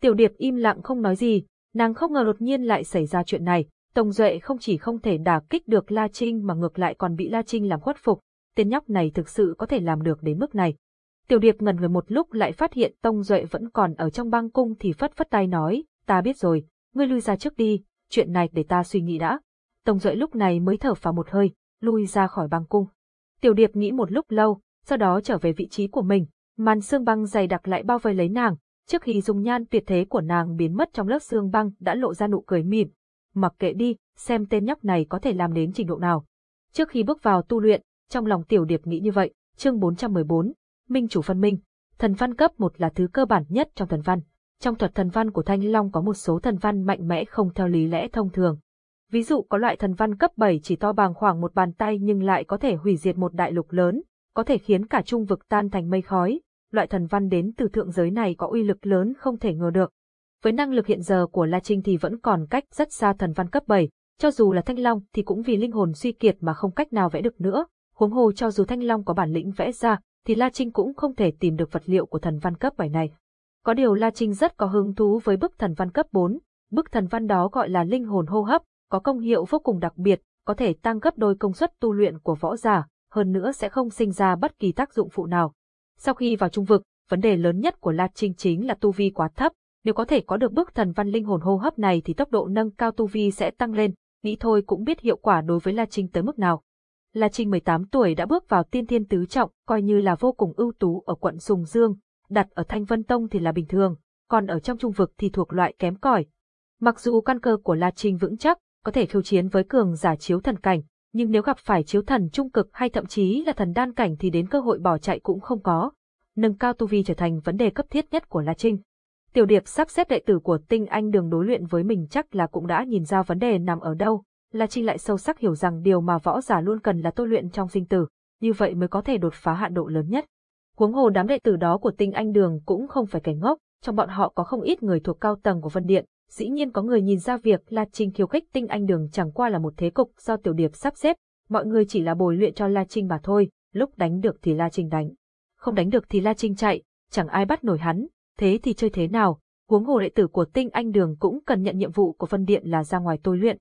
Tiểu điệp im lặng không nói gì, Nàng không ngờ đột nhiên lại xảy ra chuyện này, Tông Duệ không chỉ không thể đả kích được La Trinh mà ngược lại còn bị La Trinh làm khuất phục, tên nhóc này thực sự có thể làm được đến mức này. Tiểu Điệp ngần người một lúc lại phát hiện Tông Duệ vẫn còn ở trong băng cung thì phất phất tay nói, ta biết rồi, ngươi lui ra trước đi, chuyện này để ta suy nghĩ đã. Tông Duệ lúc này mới thở phào một hơi, lui ra khỏi băng cung. Tiểu Điệp nghĩ một lúc lâu, sau đó trở về vị trí của mình, màn xương băng dày đặc lại bao vây lấy nàng, trước khi dung nhan tuyệt thế của nàng biến mất trong lớp xương băng đã lộ ra nụ cười mỉm. Mặc kệ đi, xem tên nhóc này có thể làm đến trình độ nào. Trước khi bước vào tu luyện, trong lòng Tiểu Điệp nghĩ như vậy, chương 414, Minh chủ phân minh. Thần văn cấp một là thứ cơ bản nhất trong thần văn. Trong thuật thần văn của Thanh Long có một số thần văn mạnh mẽ không theo lý lẽ thông thường. Ví dụ có loại thần văn cấp 7 chỉ to bằng khoảng một bàn tay nhưng lại có thể hủy diệt một đại lục lớn, có thể khiến cả trung vực tan thành mây khói. Loại thần văn đến từ thượng giới này có uy lực lớn không thể ngờ được. Với năng lực hiện giờ của La Trinh thì vẫn còn cách rất xa thần văn cấp 7, cho dù là Thanh Long thì cũng vì linh hồn suy kiệt mà không cách nào vẽ được nữa. Huống hồ cho dù Thanh Long có bản lĩnh vẽ ra, thì La Trinh cũng không thể tìm được vật liệu của thần văn cấp 7 này. Có điều La Trinh rất có hứng thú với bức thần văn cấp 4, bức thần văn đó gọi là linh hồn hô hấp, có công hiệu vô cùng đặc biệt, có thể tăng gấp đôi công suất tu luyện của võ giả, hơn nữa sẽ không sinh ra bất kỳ tác dụng phụ nào. Sau khi vào trung vực, vấn đề lớn nhất của La Trinh chính là tu vi quá thấp, nếu có thể có được bức thần văn linh hồn hô hấp này thì tốc độ nâng cao tu vi sẽ tăng lên, nghĩ thôi cũng biết hiệu quả đối với La Trinh tới mức nào. La Trinh 18 tuổi đã bước vào tiên thiên tứ trọng, coi như là vô cùng ưu tú ở quận Sùng Dương, đặt ở Thanh Vân Tông thì là bình thường, còn ở trong trung vực thì thuộc loại kém cỏi. Mặc dù căn cơ của La Trinh vững chắc, có thể khiêu chiến với cường giả chiếu thần cảnh, nhưng nếu gặp phải chiếu thần trung cực hay thậm chí là thần đan cảnh thì đến cơ hội bỏ chạy cũng không có. Nâng cao tu vi trở thành vấn đề cấp thiết nhất của La Trinh. Tiểu Điệp sắp xếp đệ tử của Tinh Anh đường đối luyện với mình chắc là cũng đã nhìn ra vấn đề nằm ở đâu, La Trinh lại sâu sắc hiểu rằng điều mà võ giả luôn cần là tôi luyện trong sinh tử, như vậy mới có thể đột phá hạn độ lớn nhất. Huống hồ đám đệ tử đó của Tinh Anh Đường cũng không phải kẻ ngốc, trong bọn họ có không ít người thuộc cao tầng của Vân Điện, dĩ nhiên có người nhìn ra việc La Trinh khiêu khích Tinh Anh Đường chẳng qua là một thế cục do Tiểu Điệp sắp xếp, mọi người chỉ là bồi luyện cho La Trinh mà thôi, lúc đánh được thì La Trinh đánh, không đánh được thì La Trinh chạy, chẳng ai bắt nổi hắn, thế thì chơi thế nào? Huống hồ đệ tử của Tinh Anh Đường cũng cần nhận nhiệm vụ của phân Điện là ra ngoài tôi luyện,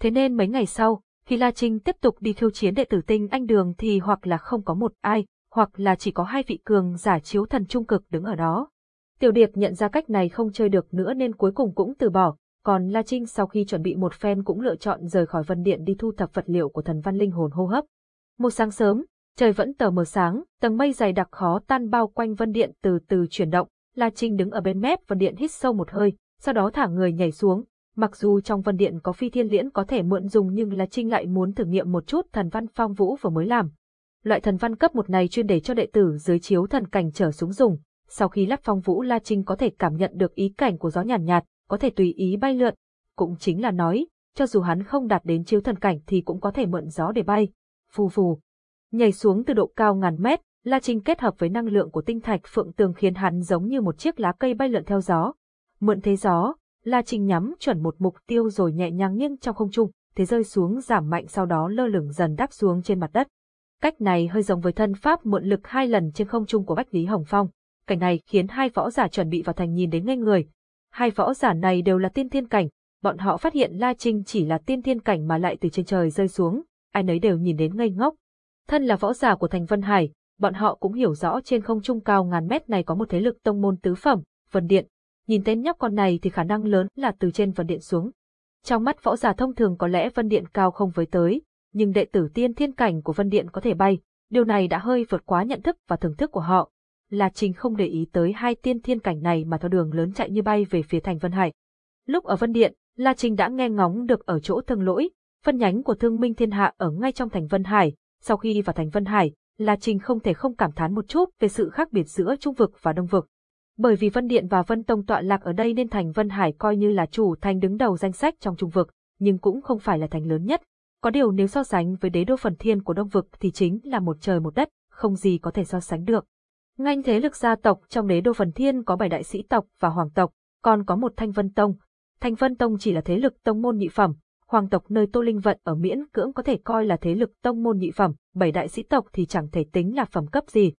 Thế nên mấy ngày sau, khi La Trinh tiếp tục đi khiêu chiến đệ tử tinh anh đường thì hoặc là không có một ai, hoặc là chỉ có hai vị cường giả chiếu thần trung cực đứng ở đó. Tiểu Điệp nhận ra cách này không chơi được nữa nên cuối cùng cũng từ bỏ, còn La Trinh sau khi chuẩn bị một phen cũng lựa chọn rời khỏi vân điện đi thu thập vật liệu của thần văn linh hồn hô hấp. Một sáng sớm, trời vẫn tờ mờ sáng, tầng mây dày đặc khó tan bao quanh vân điện từ từ chuyển động, La Trinh đứng ở bên mép vân điện hít sâu một hơi, sau đó thả người nhảy xuống, Mặc dù trong vân điện có phi thiên liễn có thể mượn dùng nhưng La Trinh lại muốn thử nghiệm một chút thần văn phong vũ vừa mới làm. Loại thần văn cấp một này chuyên để cho đệ tử dưới chiếu thần cảnh trở xuống dùng. Sau khi lắp phong vũ La Trinh có thể cảm nhận được ý cảnh của gió nhàn nhạt, nhạt, có thể tùy ý bay lượn. Cũng chính là nói, cho dù hắn không đạt đến chiếu thần cảnh thì cũng có thể mượn gió để bay. Phù phù. Nhảy xuống từ độ cao ngàn mét, La Trinh kết hợp với năng lượng của tinh thạch phượng tường khiến hắn giống như một chiếc lá cây bay lượn theo gió. Mượn thế gió, La Trinh nhắm chuẩn một mục tiêu rồi nhẹ nhàng nghiêng trong không trung, thế rơi xuống giảm mạnh sau đó lơ lửng dần đáp xuống trên mặt đất. Cách này hơi giống với thân pháp mượn lực hai lần trên không trung của Bách Lý Hồng Phong. Cảnh này khiến hai võ giả chuẩn bị vào thành nhìn đến ngây người. Hai võ giả này đều là tiên thiên cảnh, bọn họ phát hiện La Trinh chỉ là tiên thiên cảnh mà lại từ trên trời rơi xuống, ai nấy đều nhìn đến ngây ngốc. Thân là võ giả của thành Vân Hải, bọn họ cũng hiểu rõ trên không trung cao ngàn mét này có một thế lực tông môn tứ phẩm, Vân Điện, nhìn tên nhóc con này thì khả năng lớn là từ trên vân điện xuống. Trong mắt võ giả thông thường có lẽ vân điện cao không với tới, nhưng đệ tử tiên thiên cảnh của vân điện có thể bay, điều này đã hơi vượt quá nhận thức và thưởng thức của họ. La Trình không để ý tới hai tiên thiên cảnh này mà theo đường lớn chạy như bay về phía thành Vân Hải. Lúc ở Vân Điện, La Trình đã nghe ngóng được ở chỗ thương lỗi, phân nhánh của thương minh thiên hạ ở ngay trong thành Vân Hải. Sau khi vào thành Vân Hải, La Trình không thể không cảm thán một chút về sự khác biệt giữa Trung vực và Đông vực. Bởi vì Vân Điện và Vân Tông tọa lạc ở đây nên thành Vân Hải coi như là chủ thành đứng đầu danh sách trong trung vực, nhưng cũng không phải là thành lớn nhất. Có điều nếu so sánh với đế đô phần thiên của Đông vực thì chính là một trời một đất, không gì có thể so sánh được. Nganh thế lực gia tộc trong đế đô phần thiên có bảy đại sĩ tộc và hoàng tộc, còn có một thanh vân tông. Thanh vân tông chỉ là thế lực tông môn nhị phẩm, hoàng tộc nơi Tô Linh Vận ở miễn cưỡng có thể coi là thế lực tông môn nhị phẩm, bảy đại sĩ tộc thì chẳng thể tính là phẩm cấp gì.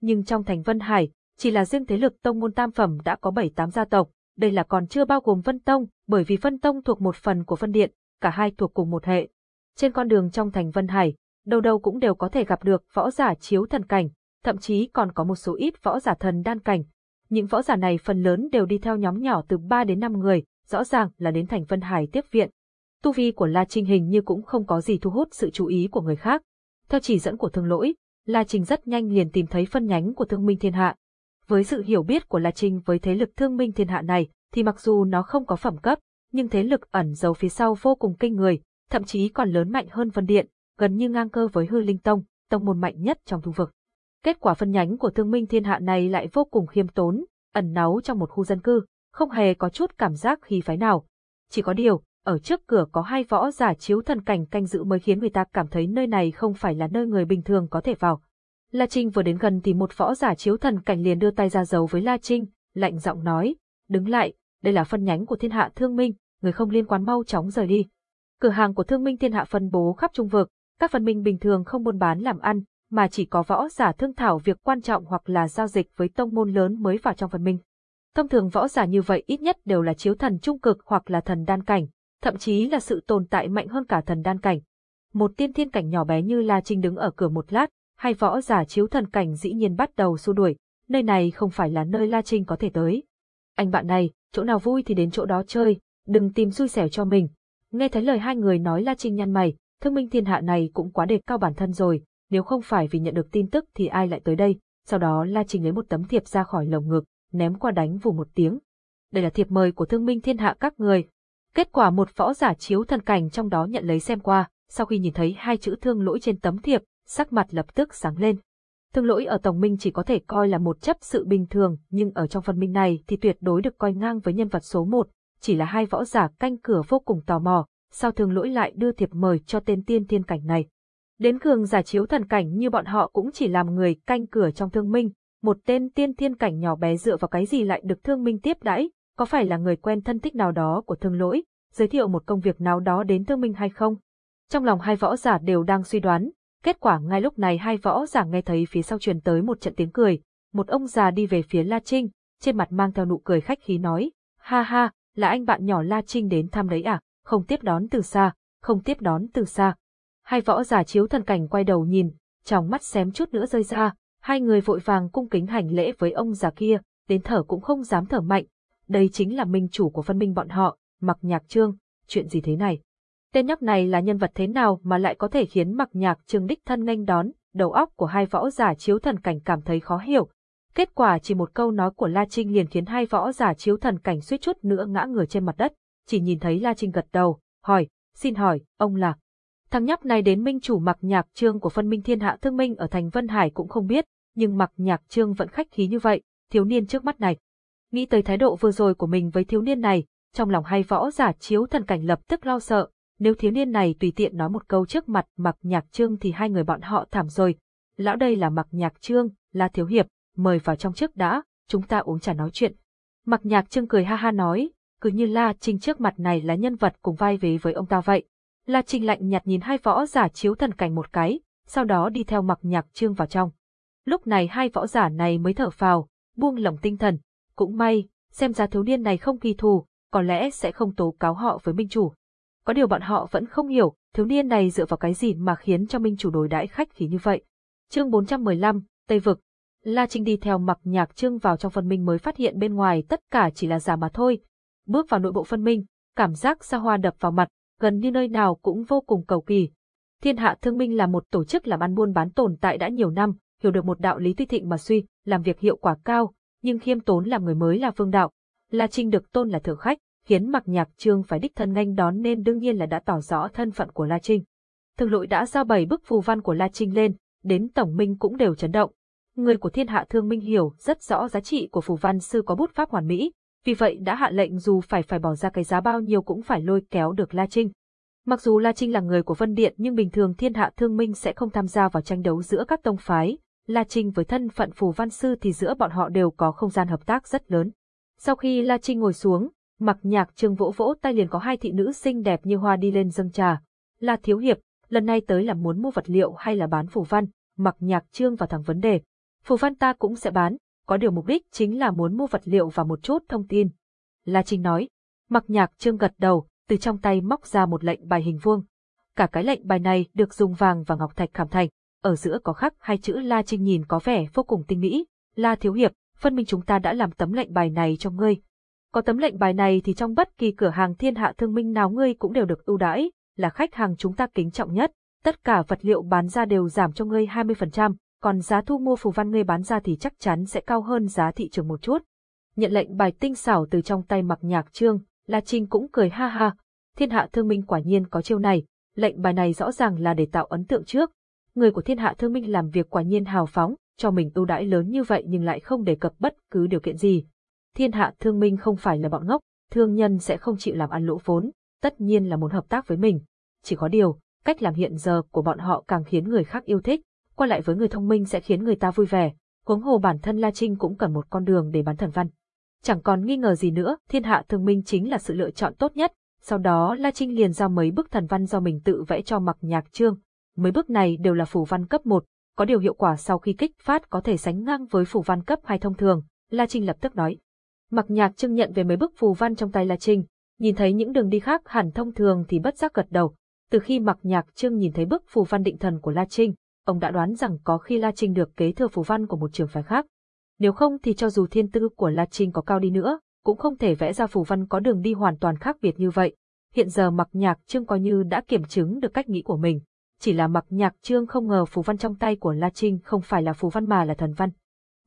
Nhưng trong thành Vân Hải, chỉ là riêng thế lực tông môn tam phẩm đã có 7-8 gia tộc, đây là còn chưa bao gồm Vân Tông, bởi vì Vân Tông thuộc một phần của Vân Điện, cả hai thuộc cùng một hệ. Trên con đường trong thành Vân Hải, đâu đâu cũng đều có thể gặp được võ giả chiếu thần cảnh, thậm chí còn có một số ít võ giả thần đan cảnh. Những võ giả này phần lớn đều đi theo nhóm nhỏ từ 3 đến 5 người, rõ ràng là đến thành Vân Hải tiếp viện. Tu vi của La Trinh hình như cũng không có gì thu hút sự chú ý của người khác. Theo chỉ dẫn của thương lỗi, La Trinh rất nhanh liền tìm thấy phân nhánh của thương minh thiên hạ. Với sự hiểu biết của La Trinh với thế lực thương minh thiên hạ này, thì mặc dù nó không có phẩm cấp, nhưng thế lực ẩn giấu phía sau vô cùng kinh người, thậm chí còn lớn mạnh hơn Vân Điện, gần như ngang cơ với Hư Linh Tông, tông môn mạnh nhất trong thu vực. Kết quả phân nhánh của thương minh thiên hạ này lại vô cùng khiêm tốn, ẩn náu trong một khu dân cư, không hề có chút cảm giác khí phái nào. Chỉ có điều, ở trước cửa có hai võ giả chiếu thần cảnh canh giữ mới khiến người ta cảm thấy nơi này không phải là nơi người bình thường có thể vào. La Trinh vừa đến gần thì một võ giả chiếu thần cảnh liền đưa tay ra dấu với La Trinh, lạnh giọng nói, đứng lại, đây là phân nhánh của thiên hạ thương minh, người không liên quan mau chóng rời đi. Cửa hàng của thương minh thiên hạ phân bố khắp trung vực, các phân minh bình thường không buôn bán làm ăn, mà chỉ có võ giả thương thảo việc quan trọng hoặc là giao dịch với tông môn lớn mới vào trong phần minh. Thông thường võ giả như vậy ít nhất đều là chiếu thần trung cực hoặc là thần đan cảnh, thậm chí là sự tồn tại mạnh hơn cả thần đan cảnh. Một tiên thiên cảnh nhỏ bé như La Trinh đứng ở cửa một lát, hai võ giả chiếu thần cảnh dĩ nhiên bắt đầu xua đuổi, nơi này không phải là nơi La Trinh có thể tới. Anh bạn này, chỗ nào vui thì đến chỗ đó chơi, đừng tìm xui xẻo cho mình. Nghe thấy lời hai người nói La Trinh nhăn mày, thương minh thiên hạ này cũng quá đề cao bản thân rồi, nếu không phải vì nhận được tin tức thì ai lại tới đây. Sau đó La Trình lấy một tấm thiệp ra khỏi lồng ngực, ném qua đánh vù một tiếng. Đây là thiệp mời của thương minh thiên hạ các người. Kết quả một võ giả chiếu thần cảnh trong đó nhận lấy xem qua, sau khi nhìn thấy hai chữ thương lỗi trên tấm thiệp, sắc mặt lập tức sáng lên. Thương lỗi ở Tổng Minh chỉ có thể coi là một chấp sự bình thường, nhưng ở trong phần minh này thì tuyệt đối được coi ngang với nhân vật số một, chỉ là hai võ giả canh cửa vô cùng tò mò, sao thương lỗi lại đưa thiệp mời cho tên tiên thiên cảnh này. Đến cường giả chiếu thần cảnh như bọn họ cũng chỉ làm người canh cửa trong thương minh, một tên tiên thiên cảnh nhỏ bé dựa vào cái gì lại được thương minh tiếp đãi, có phải là người quen thân thích nào đó của thương lỗi, giới thiệu một công việc nào đó đến thương minh hay không? Trong lòng hai võ giả đều đang suy đoán, kết quả ngay lúc này hai võ giả nghe thấy phía sau truyền tới một trận tiếng cười, một ông già đi về phía La Trinh, trên mặt mang theo nụ cười khách khí nói, ha ha, là anh bạn nhỏ La Trinh đến thăm đấy à, không tiếp đón từ xa, không tiếp đón từ xa. Hai võ giả chiếu thần cảnh quay đầu nhìn, trong mắt xém chút nữa rơi ra, hai người vội vàng cung kính hành lễ với ông già kia, đến thở cũng không dám thở mạnh. Đây chính là minh chủ của phân minh bọn họ, mặc nhạc trương, chuyện gì thế này? Tên nhóc này là nhân vật thế nào mà lại có thể khiến mặc nhạc trương đích thân nghênh đón, đầu óc của hai võ giả chiếu thần cảnh cảm thấy khó hiểu. Kết quả chỉ một câu nói của La Trinh liền khiến hai võ giả chiếu thần cảnh suýt chút nữa ngã người trên mặt đất, chỉ nhìn thấy La Trinh gật đầu, hỏi, xin hỏi, ông là... Thằng nhóc này đến minh chủ mặc nhạc trương của phân minh thiên hạ thương minh ở thành Vân Hải cũng không biết, nhưng mặc nhạc trương vẫn khách khí như vậy, thiếu niên trước mắt này. Nghĩ tới thái độ vừa rồi của mình với thiếu niên này, trong lòng hai võ giả chiếu thần cảnh lập tức lo sợ, nếu thiếu niên này tùy tiện nói một câu trước mặt mặc nhạc trương thì hai người bọn họ thảm rồi. Lão đây là mặc nhạc trương, là thiếu hiệp, mời vào trong trước đã, chúng ta uống trà nói chuyện. Mặc nhạc trương cười ha ha nói, cứ như La Trinh trước mặt này là nhân vật cùng vai vế với ông ta vậy. La Trinh lạnh nhạt nhìn hai võ giả chiếu thần cảnh một cái, sau đó đi theo mặc nhạc trương vào trong. Lúc này hai võ giả này mới thở phào, buông lỏng tinh thần. Cũng may, xem ra thiếu niên này không kỳ thù, có lẽ sẽ không tố cáo họ với minh chủ. Có điều bọn họ vẫn không hiểu, thiếu niên này dựa vào cái gì mà khiến cho minh chủ đối đãi khách khí như vậy. Chương 415, Tây Vực La Trinh đi theo mặc nhạc trương vào trong phân minh mới phát hiện bên ngoài tất cả chỉ là giả mà thôi. Bước vào nội bộ phân minh, cảm giác xa hoa đập vào mặt, gần như nơi nào cũng vô cùng cầu kỳ. Thiên hạ thương minh là một tổ chức làm ăn buôn bán tồn tại đã nhiều năm, hiểu được một đạo lý tuy thịnh mà suy, làm việc hiệu quả cao, nhưng khiêm tốn làm người mới là phương đạo. La Trinh được tôn là thượng khách, khiến mặc nhạc trương phải đích thân nghênh đón nên đương nhiên là đã tỏ rõ thân phận của La Trinh. Thường lội đã giao bảy bức phù văn của La Trinh lên, đến tổng minh cũng đều chấn động. Người của thiên hạ thương minh hiểu rất rõ giá trị của phù văn sư có bút pháp hoàn mỹ, vì vậy đã hạ lệnh dù phải phải bỏ ra cái giá bao nhiêu cũng phải lôi kéo được La Trinh. Mặc dù La Trinh là người của Vân Điện nhưng bình thường thiên hạ thương minh sẽ không tham gia vào tranh đấu giữa các tông phái, La Trinh với thân phận phù văn sư thì giữa bọn họ đều có không gian hợp tác rất lớn. Sau khi La Trinh ngồi xuống, mặc nhạc trương vỗ vỗ tay liền có hai thị nữ xinh đẹp như hoa đi lên dâng trà. La Thiếu Hiệp, lần này tới là muốn mua vật liệu hay là bán phù văn, mặc nhạc trương vào thẳng vấn đề. Phù văn ta cũng sẽ bán, có điều mục đích chính là muốn mua vật liệu và một chút thông tin. La Trinh nói, mặc nhạc trương gật đầu, từ trong tay móc ra một lệnh bài hình vuông. Cả cái lệnh bài này được dùng vàng và ngọc thạch khảm thành, ở giữa có khắc hai chữ La Trinh nhìn có vẻ vô cùng tinh mỹ. La Thiếu Hiệp, phân minh chúng ta đã làm tấm lệnh bài này cho ngươi. Có tấm lệnh bài này thì trong bất kỳ cửa hàng thiên hạ thương minh nào ngươi cũng đều được ưu đãi, là khách hàng chúng ta kính trọng nhất. Tất cả vật liệu bán ra đều giảm cho ngươi 20%, còn giá thu mua phù văn ngươi bán ra thì chắc chắn sẽ cao hơn giá thị trường một chút. Nhận lệnh bài tinh xảo từ trong tay mặc nhạc trương, La Trinh cũng cười ha ha. Thiên hạ thương minh quả nhiên có chiêu này, lệnh bài này rõ ràng là để tạo ấn tượng trước. Người của thiên hạ thương minh làm việc quả nhiên hào phóng, cho mình ưu đãi lớn như vậy nhưng lại không đề cập bất cứ điều kiện gì. Thiên hạ thương minh không phải là bọn ngốc, thương nhân sẽ không chịu làm ăn lỗ vốn, tất nhiên là muốn hợp tác với mình. Chỉ có điều, cách làm hiện giờ của bọn họ càng khiến người khác yêu thích, qua lại với người thông minh sẽ khiến người ta vui vẻ, huống hồ bản thân La Trinh cũng cần một con đường để bán thần văn. Chẳng còn nghi ngờ gì nữa, thiên hạ thương minh chính là sự lựa chọn tốt nhất, sau đó La Trinh liền giao mấy bức thần văn do mình tự vẽ cho mặc nhạc trương. Mấy bức này đều là phủ văn cấp 1, có điều hiệu quả sau khi kích phát có thể sánh ngang với phủ văn cấp 2 thông thường, La Trinh lập tức nói. Mặc nhạc trương nhận về mấy bức phù văn trong tay La Trinh, nhìn thấy những đường đi khác hẳn thông thường thì bất giác gật đầu. Từ khi mặc nhạc trương nhìn thấy bức phù văn định thần của La Trinh, ông đã đoán rằng có khi La Trinh được kế thừa phù văn của một trường phái khác. Nếu không thì cho dù thiên tư của La Trinh có cao đi nữa, cũng không thể vẽ ra phù văn có đường đi hoàn toàn khác biệt như vậy. Hiện giờ mặc nhạc trương coi như đã kiểm chứng được cách nghĩ của mình. Chỉ là mặc nhạc trương không ngờ phù văn trong tay của La Trinh không phải là phù văn mà là thần văn.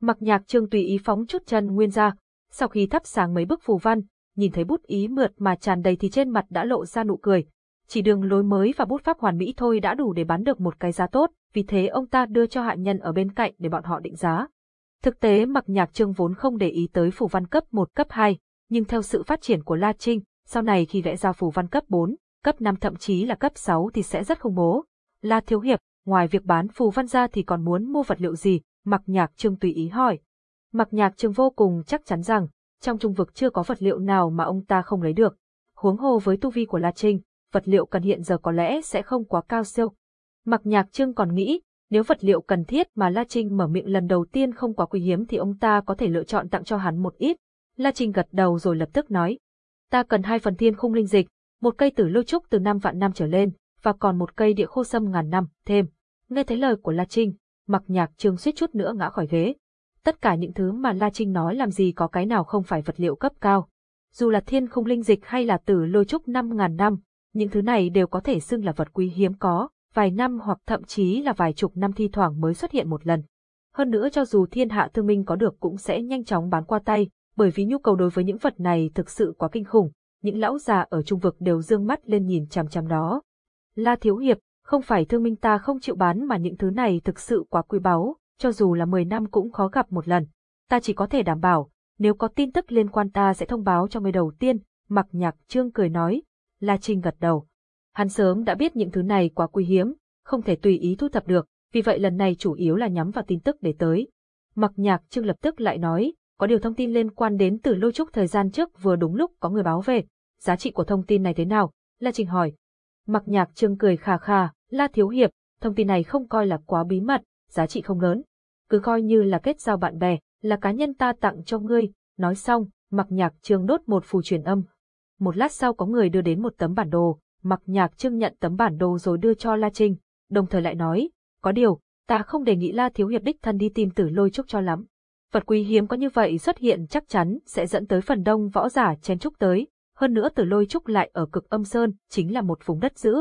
Mặc nhạc trương tùy ý phóng chút chân nguyên ra, sau khi thắp sáng mấy bức phù văn, nhìn thấy bút ý mượt mà tràn đầy thì trên mặt đã lộ ra nụ cười. Chỉ đường lối mới và bút pháp hoàn mỹ thôi đã đủ để bán được một cái giá tốt, vì thế ông ta đưa cho hạ nhân ở bên cạnh để bọn họ định giá. Thực tế mặc nhạc trương vốn không để ý tới phù văn cấp 1 cấp 2, nhưng theo sự phát triển của La Trinh, sau này khi vẽ ra phù văn cấp 4, cấp 5 thậm chí là cấp 6 thì sẽ rất khủng bố. La Thiếu Hiệp, ngoài việc bán phù văn ra thì còn muốn mua vật liệu gì? Mặc nhạc trương tùy ý hỏi. Mặc nhạc trương vô cùng chắc chắn rằng, trong trung vực chưa có vật liệu nào mà ông ta không lấy được. Huống hồ với tu vi của La Trinh, vật liệu cần hiện giờ có lẽ sẽ không quá cao siêu. Mặc nhạc trương còn nghĩ, nếu vật liệu cần thiết mà La Trinh mở miệng lần đầu tiên không quá quý hiếm thì ông ta có thể lựa chọn tặng cho hắn một ít. La Trinh gật đầu rồi lập tức nói. Ta cần hai phần thiên khung linh dịch, một cây tử lôi trúc từ năm vạn năm trở lên, và còn một cây địa khô sâm ngàn năm, thêm. Nghe thấy lời của La Trinh, mặc nhạc trương suýt chút nữa ngã khỏi ghế. Tất cả những thứ mà La Trinh nói làm gì có cái nào không phải vật liệu cấp cao. Dù là thiên khung linh dịch hay là tử lôi trúc năm ngàn năm, những thứ này đều có thể xưng là vật quý hiếm có, vài năm hoặc thậm chí là vài chục năm thi thoảng mới xuất hiện một lần. Hơn nữa cho dù thiên hạ thương minh có được cũng sẽ nhanh chóng bán qua tay, bởi vì nhu cầu đối với những vật này thực sự quá kinh khủng, những lão già ở trung vực đều dương mắt lên nhìn chằm chằm đó. La Thiếu Hiệp, không phải thương minh ta không chịu bán mà những thứ này thực sự quá quý báu, cho dù là 10 năm cũng khó gặp một lần. Ta chỉ có thể đảm bảo, nếu có tin tức liên quan ta sẽ thông báo cho người đầu tiên, mặc nhạc trương cười nói. La Trinh gật đầu. Hắn sớm đã biết những thứ này quá quý hiếm, không thể tùy ý thu thập được, vì vậy lần này chủ yếu là nhắm vào tin tức để tới. Mặc nhạc trương lập tức lại nói, có điều thông tin liên quan đến từ lôi trúc thời gian trước vừa đúng lúc có người báo về. Giá trị của thông tin này thế nào? La Trinh hỏi. Mặc nhạc trương cười khà khà, La Thiếu Hiệp, thông tin này không coi là quá bí mật, giá trị không lớn. Cứ coi như là kết giao bạn bè, là cá nhân ta tặng cho ngươi. Nói xong, mặc nhạc trương đốt một phù truyền âm. Một lát sau có người đưa đến một tấm bản đồ, mặc nhạc trương nhận tấm bản đồ rồi đưa cho La Trinh, đồng thời lại nói, có điều, ta không đề nghị La Thiếu Hiệp đích thân đi tìm tử lôi trúc cho lắm. Vật quý hiếm có như vậy xuất hiện chắc chắn sẽ dẫn tới phần đông võ giả chen trúc tới, hơn nữa tử lôi trúc lại ở cực âm sơn, chính là một vùng đất giữ.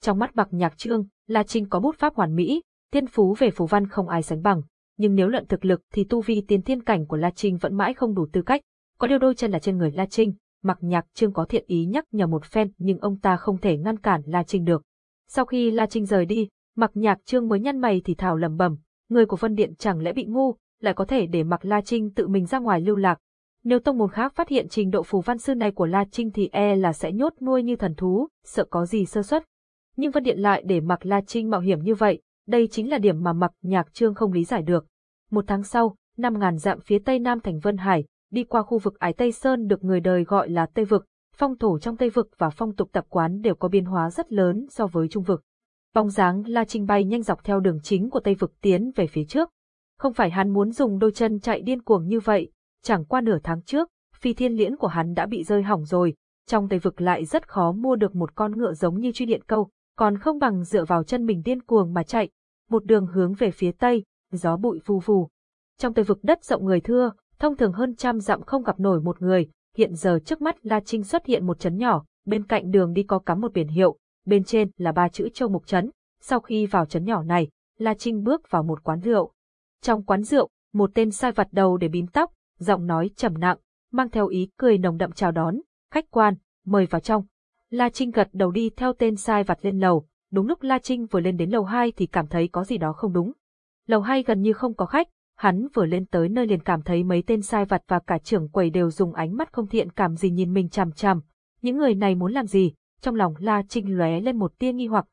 Trong mắt bạc nhạc trương, La Trinh có bút pháp hoàn mỹ, tiên phú về phù văn không ai sánh bằng, nhưng nếu luận thực lực thì tu vi tiên thiên cảnh của La Trinh vẫn mãi không đủ tư cách, có điều đôi chân là trên người La Trinh, mặc nhạc trương có thiện ý nhắc nhở một phen nhưng ông ta không thể ngăn cản La Trinh được. Sau khi La Trinh rời đi, mặc nhạc trương mới nhăn mày thì thào lầm bầm, người của Vân Điện chẳng lẽ bị ngu, lại có thể để mặc La Trinh tự mình ra ngoài lưu lạc. Nếu tông môn khác phát hiện trình độ phù văn sư này của La Trinh thì e là sẽ nhốt nuôi như thần thú, sợ có gì sơ suất. Nhưng Vân Điện lại để mặc La Trinh mạo hiểm như vậy, đây chính là điểm mà mặc nhạc trương không lý giải được. Một tháng sau, năm ngàn dặm phía tây nam thành Vân Hải, đi qua khu vực Ái Tây Sơn được người đời gọi là Tây Vực, phong thổ trong Tây Vực và phong tục tập quán đều có biến hóa rất lớn so với Trung Vực. Bóng dáng La Trinh bay nhanh dọc theo đường chính của Tây Vực tiến về phía trước. Không phải hắn muốn dùng đôi chân chạy điên cuồng như vậy, chẳng qua nửa tháng trước, phi thiên liễn của hắn đã bị rơi hỏng rồi, trong Tây Vực lại rất khó mua được một con ngựa giống như truy điện câu, còn không bằng dựa vào chân mình điên cuồng mà chạy, một đường hướng về phía Tây, gió bụi phù phù. Trong Tây Vực đất rộng người thưa, thông thường hơn trăm dặm không gặp nổi một người, hiện giờ trước mắt La Trinh xuất hiện một trấn nhỏ, bên cạnh đường đi có cắm một biển hiệu, bên trên là ba chữ Châu Mục Trấn. Sau khi vào trấn nhỏ này, La Trinh bước vào một quán rượu. Trong quán rượu, một tên sai vặt đầu để bím tóc, giọng nói trầm nặng, mang theo ý cười nồng đậm chào đón, khách quan, mời vào trong. La Trinh gật đầu đi theo tên sai vặt lên lầu, đúng lúc La Trinh vừa lên đến lầu 2 thì cảm thấy có gì đó không đúng. Lầu 2 gần như không có khách, hắn vừa lên tới nơi liền cảm thấy mấy tên sai vặt và cả trưởng quầy đều dùng ánh mắt không thiện cảm gì nhìn mình chằm chằm. Những người này muốn làm gì? Trong lòng La Trinh lóe lên một tia nghi hoặc.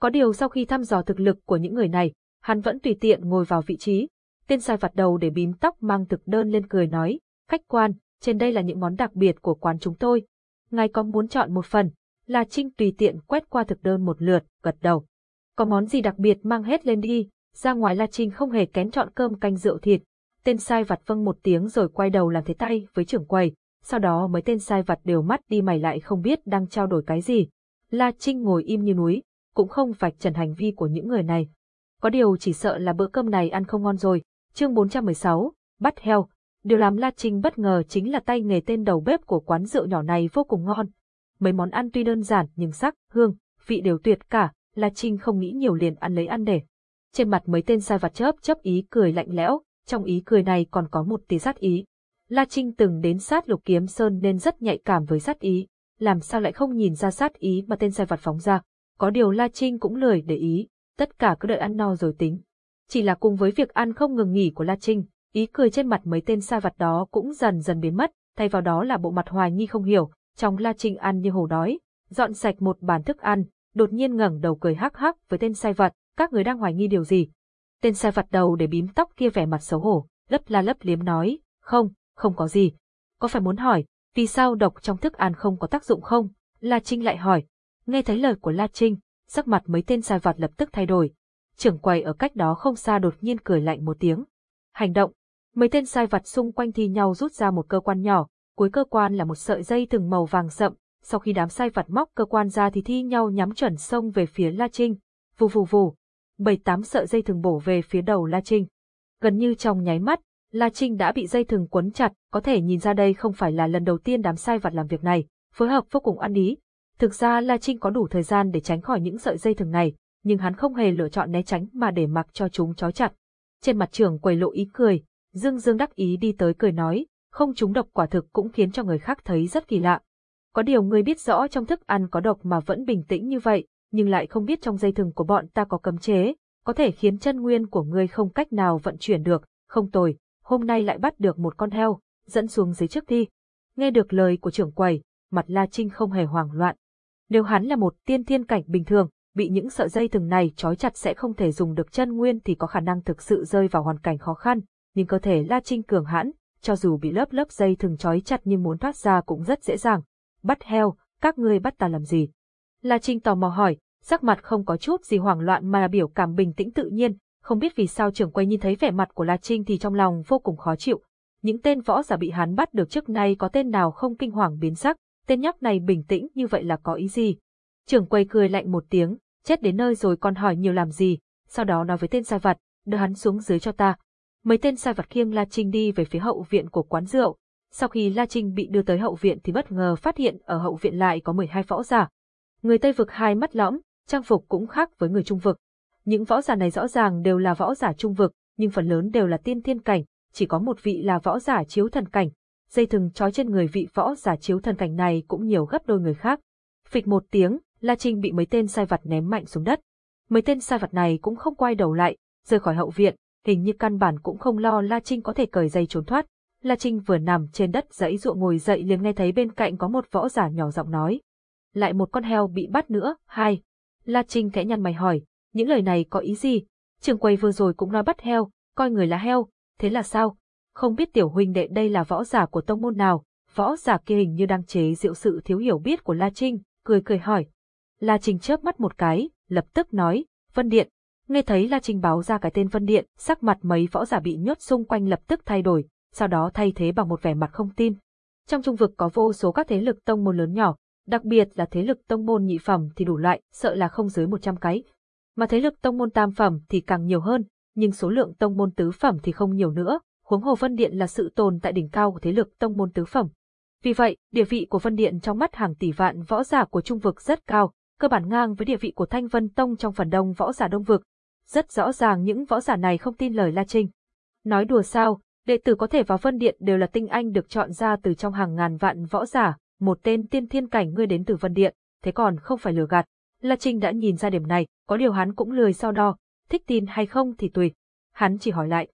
Có điều sau khi thăm dò thực lực của những người này, hắn vẫn tùy tiện ngồi vào vị trí. Tên sai vặt đầu để bím tóc mang thực đơn lên cười nói, khách quan, trên đây là những món đặc biệt của quán chúng tôi. Ngài có muốn chọn một phần? La Trinh tùy tiện quét qua thực đơn một lượt, gật đầu. Có món gì đặc biệt mang hết lên đi, ra ngoài La Trinh không hề kén chọn cơm canh rượu thịt. Tên sai vặt vâng một tiếng rồi quay đầu làm thế tay với trưởng quầy, sau đó mấy tên sai vặt đều mắt đi mày lại không biết đang trao đổi cái gì. La Trinh ngồi im như núi, cũng không vạch trần hành vi của những người này. Có điều chỉ sợ là bữa cơm này ăn không ngon rồi. Chương 416, bắt heo. Điều làm La Trinh bất ngờ chính là tay nghề tên đầu bếp của quán rượu nhỏ này vô cùng ngon. Mấy món ăn tuy đơn giản nhưng sắc, hương, vị đều tuyệt cả, La Trinh không nghĩ nhiều liền ăn lấy ăn để. Trên mặt mấy tên sai vặt chớp chớp ý cười lạnh lẽo, trong ý cười này còn có một tí sát ý. La Trinh từng đến sát lục kiếm sơn nên rất nhạy cảm với sát ý, làm sao lại không nhìn ra sát ý mà tên sai vặt phóng ra. Có điều La Trinh cũng lười để ý, tất cả cứ đợi ăn no rồi tính. Chỉ là cùng với việc ăn không ngừng nghỉ của La Trinh, ý cười trên mặt mấy tên sai vặt đó cũng dần dần biến mất, thay vào đó là bộ mặt hoài nghi không hiểu, trong La Trinh ăn như hổ đói, dọn sạch một bàn thức ăn, đột nhiên ngẩng đầu cười hắc hắc với tên sai vặt, các người đang hoài nghi điều gì? Tên sai vặt đầu để bím tóc kia vẻ mặt xấu hổ, lấp la lấp liếm nói, không, không có gì. Có phải muốn hỏi, vì sao độc trong thức ăn không có tác dụng không? La Trinh lại hỏi. Nghe thấy lời của La Trinh, sắc mặt mấy tên sai vặt lập tức thay đổi. Trưởng quầy ở cách đó không xa đột nhiên cười lạnh một tiếng. Hành động. Mấy tên sai vặt xung quanh thi nhau rút ra một cơ quan nhỏ, cuối cơ quan là một sợi dây từng màu vàng sậm. Sau khi đám sai vặt móc cơ quan ra thì thi nhau nhắm chuẩn sông về phía La Trinh. Vù vù vù, bảy tám sợi dây thừng bổ về phía đầu La Trinh. Gần như trong nháy mắt, La Trinh đã bị dây thừng quấn chặt, có thể nhìn ra đây không phải là lần đầu tiên đám sai vặt làm việc này, phối hợp vô cùng ăn ý. Thực ra La Trinh có đủ thời gian để tránh khỏi những sợi dây thừng này, nhưng hắn không hề lựa chọn né tránh mà để mặc cho chúng trói chặt. Trên mặt trưởng quầy lộ ý cười, Dương Dương đắc ý đi tới cười nói, không chúng độc quả thực cũng khiến cho người khác thấy rất kỳ lạ. Có điều người biết rõ trong thức ăn có độc mà vẫn bình tĩnh như vậy, nhưng lại không biết trong dây thừng của bọn ta có cấm chế, có thể khiến chân nguyên của ngươi không cách nào vận chuyển được, không tồi, hôm nay lại bắt được một con heo, dẫn xuống dưới trước thi. Nghe được lời của trưởng quầy, mặt La Trinh không hề hoảng loạn. Nếu hắn là một tiên thiên cảnh bình thường, bị những sợi dây thừng này trói chặt sẽ không thể dùng được chân nguyên thì có khả năng thực sự rơi vào hoàn cảnh khó khăn, nhưng cơ thể La Trinh cường hãn, cho dù bị lớp lớp dây thừng trói chặt nhưng muốn thoát ra cũng rất dễ dàng. Bắt heo, các ngươi bắt ta làm gì? La Trinh tò mò hỏi, sắc mặt không có chút gì hoảng loạn mà là biểu cảm bình tĩnh tự nhiên, không biết vì sao trưởng quay nhìn thấy vẻ mặt của La Trinh thì trong lòng vô cùng khó chịu. Những tên võ giả bị hắn bắt được trước nay có tên nào không kinh hoàng biến sắc, tên nhóc này bình tĩnh như vậy là có ý gì? Trưởng quay cười lạnh một tiếng, chết đến nơi rồi còn hỏi nhiều làm gì, sau đó nói với tên sai vặt, đưa hắn xuống dưới cho ta. Mấy tên sai vặt khiêng La Trinh đi về phía hậu viện của quán rượu. Sau khi La Trinh bị đưa tới hậu viện thì bất ngờ phát hiện ở hậu viện lại có 12 võ giả. Người Tây vực hai mắt lõm, trang phục cũng khác với người Trung vực. Những võ giả này rõ ràng đều là võ giả Trung vực, nhưng phần lớn đều là tiên thiên cảnh, chỉ có một vị là võ giả chiếu thần cảnh. Dây thừng trói trên người vị võ giả chiếu thần cảnh này cũng nhiều gấp đôi người khác. Phịch một tiếng, La Trinh bị mấy tên sai vặt ném mạnh xuống đất. Mấy tên sai vặt này cũng không quay đầu lại, rời khỏi hậu viện, hình như căn bản cũng không lo La Trinh có thể cởi dây trốn thoát. La Trinh vừa nằm trên đất dãy ruộng ngồi dậy liền nghe thấy bên cạnh có một võ giả nhỏ giọng nói. Lại một con heo bị bắt nữa, hai. La Trinh khẽ nhăn mày hỏi, những lời này có ý gì? Trường quầy vừa rồi cũng nói bắt heo, coi người là heo, thế là sao? Không biết tiểu huynh đệ đây là võ giả của tông môn nào, võ giả kia hình như đang chế diệu sự thiếu hiểu biết của La Trinh, cười cười hỏi. La Trinh chớp mắt một cái, lập tức nói, Vân Điện. Nghe thấy La Trinh báo ra cái tên Vân Điện, sắc mặt mấy võ giả bị nhốt xung quanh lập tức thay đổi, sau đó thay thế bằng một vẻ mặt không tin. Trong trung vực có vô số các thế lực tông môn lớn nhỏ, đặc biệt là thế lực tông môn nhị phẩm thì đủ loại, sợ là không dưới 100 cái. Mà thế lực tông môn tam phẩm thì càng nhiều hơn, nhưng số lượng tông môn tứ phẩm thì không nhiều nữa, huống hồ Vân Điện là sự tồn tại đỉnh cao của thế lực tông môn tứ phẩm. Vì vậy, địa vị của Vân Điện trong mắt hàng tỷ vạn võ giả của Trung vực rất cao, cơ bản ngang với địa vị của Thanh Vân Tông trong phần đông võ giả Đông vực. Rất rõ ràng những võ giả này không tin lời La Trinh. Nói đùa sao, đệ tử có thể vào Vân Điện đều là tinh anh được chọn ra từ trong hàng ngàn vạn võ giả, một tên tiên thiên cảnh ngươi đến từ Vân Điện, thế còn không phải lừa gạt. La Trinh đã nhìn ra điểm này, có điều hắn cũng lười so đo, thích tin hay không thì tùy. Hắn chỉ hỏi lại,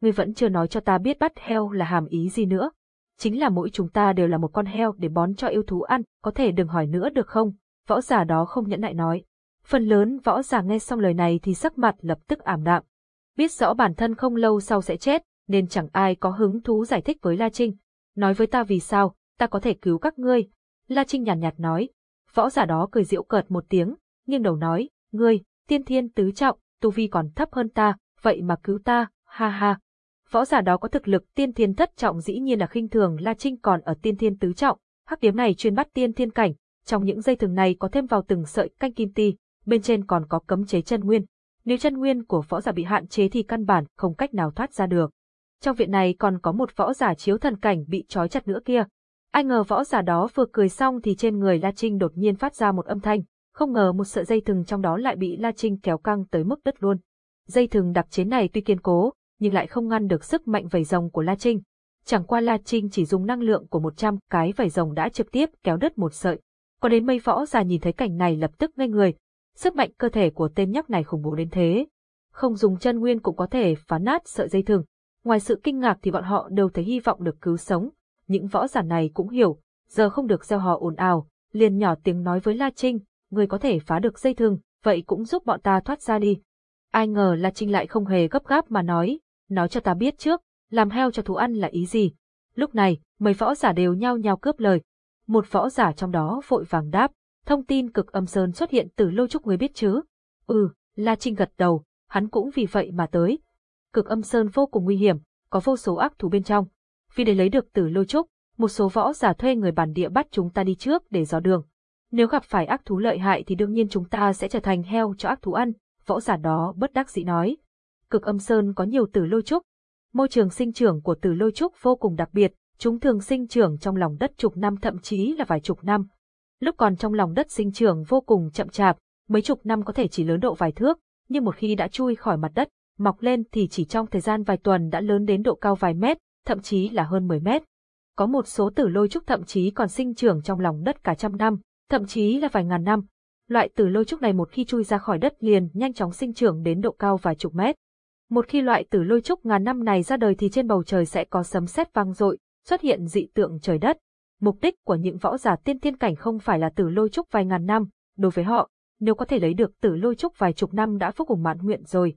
ngươi vẫn chưa nói cho ta biết bắt heo là hàm ý gì nữa. Chính là mỗi chúng ta đều là một con heo để bón cho yêu thú ăn, có thể đừng hỏi nữa được không? Võ giả đó không nhẫn nại nói. Phần lớn võ giả nghe xong lời này thì sắc mặt lập tức ảm đạm. Biết rõ bản thân không lâu sau sẽ chết, nên chẳng ai có hứng thú giải thích với La Trinh. Nói với ta vì sao, ta có thể cứu các ngươi. La Trinh nhàn nhạt, nhạt nói. Võ giả đó cười giễu cợt một tiếng, nghiêng đầu nói, ngươi, tiên thiên tứ trọng, tu vi còn thấp hơn ta, vậy mà cứu ta, ha ha. Võ giả đó có thực lực tiên thiên thất trọng dĩ nhiên là khinh thường La Trinh còn ở tiên thiên tứ trọng, hắc điếm này chuyên bắt tiên thiên cảnh, trong những dây thừng này có thêm vào từng sợi canh kim ti, bên trên còn có cấm chế chân nguyên. Nếu chân nguyên của võ giả bị hạn chế thì căn bản không cách nào thoát ra được. Trong viện này còn có một võ giả chiếu thần cảnh bị trói chặt nữa kia. Ai ngờ võ giả đó vừa cười xong thì trên người La Trinh đột nhiên phát ra một âm thanh, không ngờ một sợi dây thừng trong đó lại bị La Trinh kéo căng tới mức đứt luôn. Dây thừng đặc chế này tuy kiên cố, nhưng lại không ngăn được sức mạnh vẩy rồng của La Trinh. Chẳng qua La Trinh chỉ dùng năng lượng của 100 cái vẩy rồng đã trực tiếp kéo đứt một sợi. Có đến mây võ già nhìn thấy cảnh này lập tức ngây người, sức mạnh cơ thể của tên nhóc này khủng bố đến thế. Không dùng chân nguyên cũng có thể phá nát sợi dây thừng. Ngoài sự kinh ngạc thì bọn họ đều thấy hy vọng được cứu sống. Những võ giả này cũng hiểu, giờ không được gieo hò ồn ào, liền nhỏ tiếng nói với La Trinh, người có thể phá được dây thừng, vậy cũng giúp bọn ta thoát ra đi. Ai ngờ La Trinh lại không hề gấp gáp mà nói, nói cho ta biết trước, làm heo cho thú ăn là ý gì. Lúc này, mấy võ giả đều nhao nhao cướp lời. Một võ giả trong đó vội vàng đáp, thông tin cực âm sơn xuất hiện từ lâu trúc người biết chứ. Ừ, La Trinh gật đầu, hắn cũng vì vậy mà tới. Cực âm sơn vô cùng nguy hiểm, có vô số ác thú bên trong. Vì để lấy được tử lôi trúc, một số võ giả thuê người bản địa bắt chúng ta đi trước để dò đường. Nếu gặp phải ác thú lợi hại thì đương nhiên chúng ta sẽ trở thành heo cho ác thú ăn, võ giả đó bất đắc dĩ nói. Cực âm sơn có nhiều tử lôi trúc. Môi trường sinh trưởng của tử lôi trúc vô cùng đặc biệt, chúng thường sinh trưởng trong lòng đất chục năm thậm chí là vài chục năm. Lúc còn trong lòng đất sinh trưởng vô cùng chậm chạp, mấy chục năm có thể chỉ lớn độ vài thước, nhưng một khi đã chui khỏi mặt đất, mọc lên thì chỉ trong thời gian vài tuần đã lớn đến độ cao vài mét, thậm chí là hơn 10 mét. Có một số tử lôi trúc thậm chí còn sinh trưởng trong lòng đất cả trăm năm, thậm chí là vài ngàn năm. Loại tử lôi trúc này một khi chui ra khỏi đất liền nhanh chóng sinh trưởng đến độ cao vài chục mét. Một khi loại tử lôi trúc ngàn năm này ra đời thì trên bầu trời sẽ có sấm sét vang dội, xuất hiện dị tượng trời đất. Mục đích của những võ giả tiên tiên cảnh không phải là tử lôi trúc vài ngàn năm, đối với họ, nếu có thể lấy được tử lôi trúc vài chục năm đã vô cùng mãn nguyện rồi.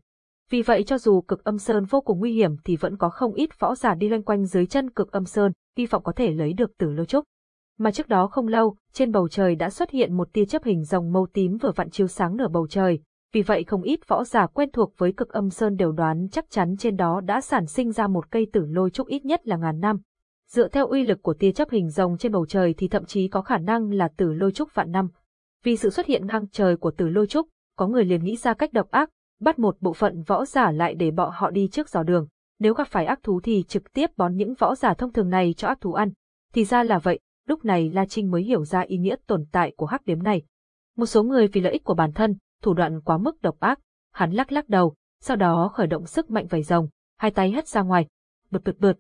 Vì vậy cho dù cực âm sơn vô cùng nguy hiểm thì vẫn có không ít võ giả đi loanh quanh dưới chân cực âm sơn, hy vọng có thể lấy được tử lôi trúc. Mà trước đó không lâu, trên bầu trời đã xuất hiện một tia chấp hình rồng màu tím vừa vặn chiếu sáng nửa bầu trời, vì vậy không ít võ giả quen thuộc với cực âm sơn đều đoán chắc chắn trên đó đã sản sinh ra một cây tử lôi trúc ít nhất là ngàn năm. Dựa theo uy lực của tia chấp hình rồng trên bầu trời thì thậm chí có khả năng là tử lôi trúc vạn năm. Vì sự xuất hiện ngang trời của tử lôi trúc, có người liền nghĩ ra cách độc ác, bắt một bộ phận võ giả lại để bọn họ đi trước dò đường. Nếu gặp phải ác thú thì trực tiếp bón những võ giả thông thường này cho ác thú ăn. Thì ra là vậy, lúc này La Trinh mới hiểu ra ý nghĩa tồn tại của hắc điếm này. Một số người vì lợi ích của bản thân, thủ đoạn quá mức độc ác, hắn lắc lắc đầu, sau đó khởi động sức mạnh vẩy rồng, hai tay hất ra ngoài, bực bực bực.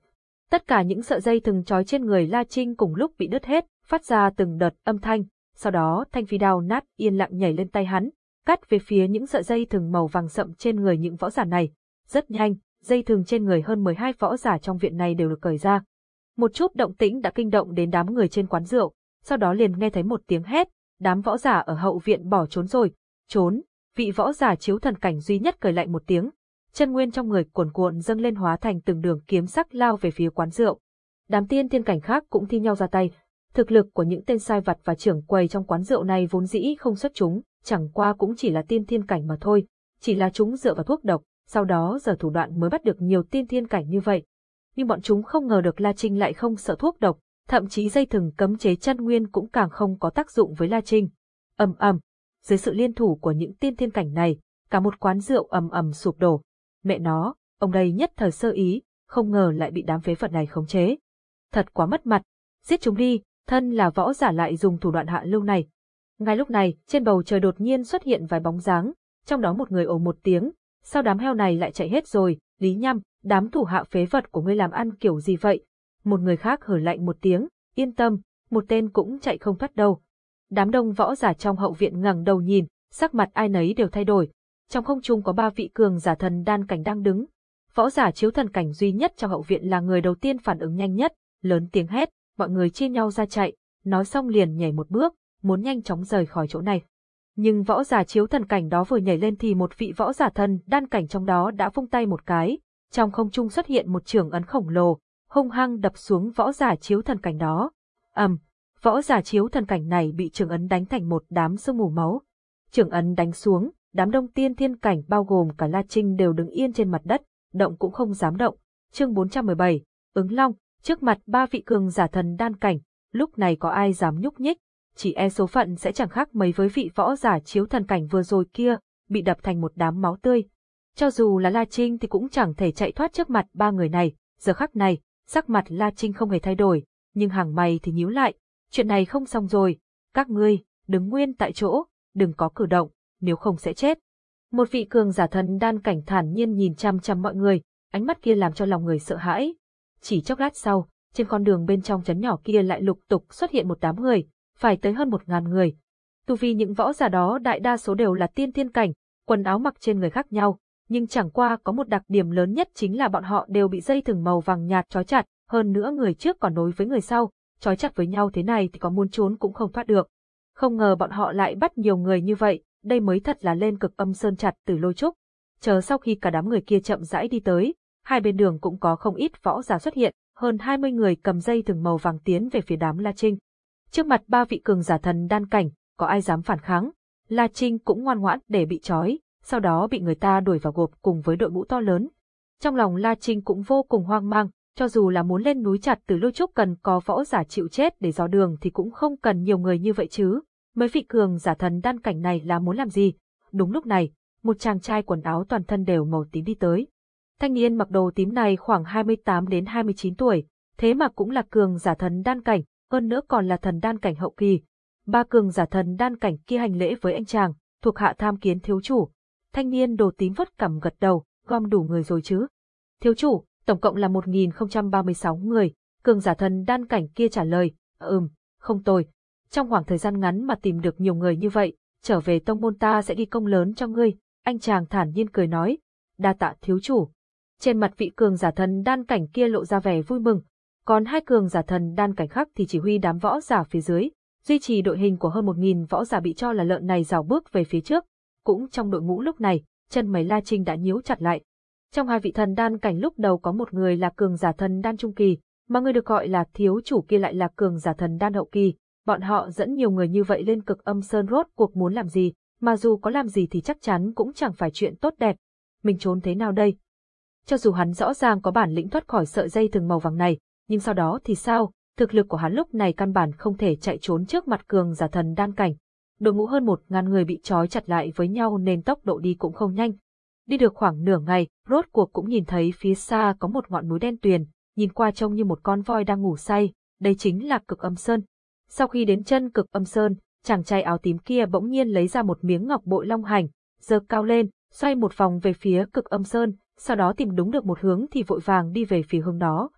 Tất cả những sợi dây thừng trói trên người La Trinh cùng lúc bị đứt hết, phát ra từng đợt âm thanh, sau đó thanh phi đao nát yên lặng nhảy lên tay hắn, cắt về phía những sợi dây thừng màu vàng sậm trên người những võ giả này. Rất nhanh, dây thừng trên người hơn 12 võ giả trong viện này đều được cởi ra. Một chút động tĩnh đã kinh động đến đám người trên quán rượu, sau đó liền nghe thấy một tiếng hét, đám võ giả ở hậu viện bỏ trốn rồi, trốn, vị võ giả chiếu thần cảnh duy nhất cười lạnh một tiếng, chân nguyên trong người cuồn cuộn dâng lên hóa thành từng đường kiếm sắc lao về phía quán rượu. Đám tiên thiên cảnh khác cũng thi nhau ra tay. Thực lực của những tên sai vặt và trưởng quầy trong quán rượu này vốn dĩ không xuất chúng, chẳng qua cũng chỉ là tiên thiên cảnh mà thôi, chỉ là chúng dựa vào thuốc độc, sau đó giờ thủ đoạn mới bắt được nhiều tiên thiên cảnh như vậy. Nhưng bọn chúng không ngờ được La Trinh lại không sợ thuốc độc, thậm chí dây thừng cấm chế chân nguyên cũng càng không có tác dụng với La Trinh. ầm ầm, dưới sự liên thủ của những tiên thiên cảnh này, cả một quán rượu ầm ầm sụp đổ. Mẹ nó, ông đây nhất thời sơ ý, không ngờ lại bị đám phế vật này khống chế. Thật quá mất mặt. giết chúng đi, thân là võ giả lại dùng thủ đoạn hạ lưu này. Ngay lúc này, trên bầu trời đột nhiên xuất hiện vài bóng dáng, trong đó một người ồ một tiếng, sao đám heo này lại chạy hết rồi, Lý nhâm đám thủ hạ phế vật của ngươi làm ăn kiểu gì vậy? Một người khác hở lạnh một tiếng, yên tâm, một tên cũng chạy không thoát đâu. Đám đông võ giả trong hậu viện ngẩng đầu nhìn, sắc mặt ai nấy đều thay đổi. Trong không trung có ba vị cường giả thần đan cảnh đang đứng. Võ giả chiếu thần cảnh duy nhất trong hậu viện là người đầu tiên phản ứng nhanh nhất, lớn tiếng hét, mọi người chia nhau ra chạy, nói xong liền nhảy một bước, muốn nhanh chóng rời khỏi chỗ này. Nhưng võ giả chiếu thần cảnh đó vừa nhảy lên thì một vị võ giả thần đan cảnh trong đó đã vung tay một cái, trong không trung xuất hiện một trường ấn khổng lồ, hung hăng đập xuống võ giả chiếu thần cảnh đó. ầm, võ giả chiếu thần cảnh này bị trường ấn đánh thành một đám sương mù máu. Trường ấn đánh xuống, đám đông tiên thiên cảnh bao gồm cả La Trinh đều đứng yên trên mặt đất, động cũng không dám động. Chương 417, ứng long, trước mặt ba vị cường giả thần đan cảnh, lúc này có ai dám nhúc nhích, chỉ e số phận sẽ chẳng khác mấy với vị võ giả chiếu thần cảnh vừa rồi kia, bị đập thành một đám máu tươi. Cho dù là La Trinh thì cũng chẳng thể chạy thoát trước mặt ba người này, giờ khắc này, sắc mặt La Trinh không hề thay đổi, nhưng hàng mày thì nhíu lại, chuyện này không xong rồi, các ngươi, đứng nguyên tại chỗ, đừng có cử động, nếu không sẽ chết. Một vị cường giả thần đan cảnh thản nhiên nhìn chăm chăm mọi người, ánh mắt kia làm cho lòng người sợ hãi. Chỉ chốc lát sau, trên con đường bên trong trấn nhỏ kia lại lục tục xuất hiện một đám người, phải tới hơn một ngàn người. Tu vi những võ giả đó đại đa số đều là tiên tiên cảnh, quần áo mặc trên người khác nhau, nhưng chẳng qua có một đặc điểm lớn nhất chính là bọn họ đều bị dây thừng màu vàng nhạt trói chặt, hơn nữa người trước còn nối với người sau, trói chặt với nhau thế này thì có muốn trốn cũng không thoát được. Không ngờ bọn họ lại bắt nhiều người như vậy, đây mới thật là lên cực âm sơn chặt từ lôi trúc. Chờ sau khi cả đám người kia chậm rãi đi tới, hai bên đường cũng có không ít võ giả xuất hiện, hơn 20 người cầm dây thừng màu vàng tiến về phía đám La Trinh. Trước mặt ba vị cường giả thần đan cảnh, có ai dám phản kháng? La Trinh cũng ngoan ngoãn để bị trói, sau đó bị người ta đuổi vào gộp cùng với đội ngũ to lớn. Trong lòng La Trinh cũng vô cùng hoang mang, cho dù là muốn lên núi chặt từ lôi trúc cần có võ giả chịu chết để dò đường thì cũng không cần nhiều người như vậy chứ. Mấy vị cường giả thần đan cảnh này là muốn làm gì? Đúng lúc này, một chàng trai quần áo toàn thân đều màu tím đi tới. Thanh niên mặc đồ tím này khoảng 28 đến 29 tuổi, thế mà cũng là cường giả thần đan cảnh, hơn nữa còn là thần đan cảnh hậu kỳ. Ba cường giả thần đan cảnh kia hành lễ với anh chàng, thuộc hạ tham kiến thiếu chủ. Thanh niên đồ tím vất cằm gật đầu, gom đủ người rồi chứ. Thiếu chủ, tổng cộng là 1036 người, cường giả thần đan cảnh kia trả lời, ừm, không tồi. Trong khoảng thời gian ngắn mà tìm được nhiều người như vậy, trở về tông môn ta sẽ đi công lớn cho ngươi, anh chàng thản nhiên cười nói, đa tạ thiếu chủ. Trên mặt vị cường giả thần đan cảnh kia lộ ra vẻ vui mừng, còn hai cường giả thần đan cảnh khác thì chỉ huy đám võ giả phía dưới, duy trì đội hình của hơn một nghìn võ giả bị cho là lợn này rào bước về phía trước. Cũng trong đội ngũ lúc này, chân mày La Trinh đã nhíu chặt lại. Trong hai vị thần đan cảnh lúc đầu có một người là cường giả thần đan trung kỳ, mà người được gọi là thiếu chủ kia lại là cường giả thần đan hậu kỳ. Bọn họ dẫn nhiều người như vậy lên cực âm sơn rốt cuộc muốn làm gì, mà dù có làm gì thì chắc chắn cũng chẳng phải chuyện tốt đẹp. Mình trốn thế nào đây? Cho dù hắn rõ ràng có bản lĩnh thoát khỏi sợi dây thừng màu vàng này, nhưng sau đó thì sao, thực lực của hắn lúc này căn bản không thể chạy trốn trước mặt cường giả thần đan cảnh. Đội ngũ hơn một ngàn người bị trói chặt lại với nhau nên tốc độ đi cũng không nhanh. Đi được khoảng nửa ngày, rốt cuộc cũng nhìn thấy phía xa có một ngọn núi đen tuyền, nhìn qua trông như một con voi đang ngủ say, đây chính là cực âm sơn. Sau khi đến chân cực âm sơn, chàng trai áo tím kia bỗng nhiên lấy ra một miếng ngọc bội long hành, giơ cao lên, xoay một vòng về phía cực âm sơn, sau đó tìm đúng được một hướng thì vội vàng đi về phía hướng đó.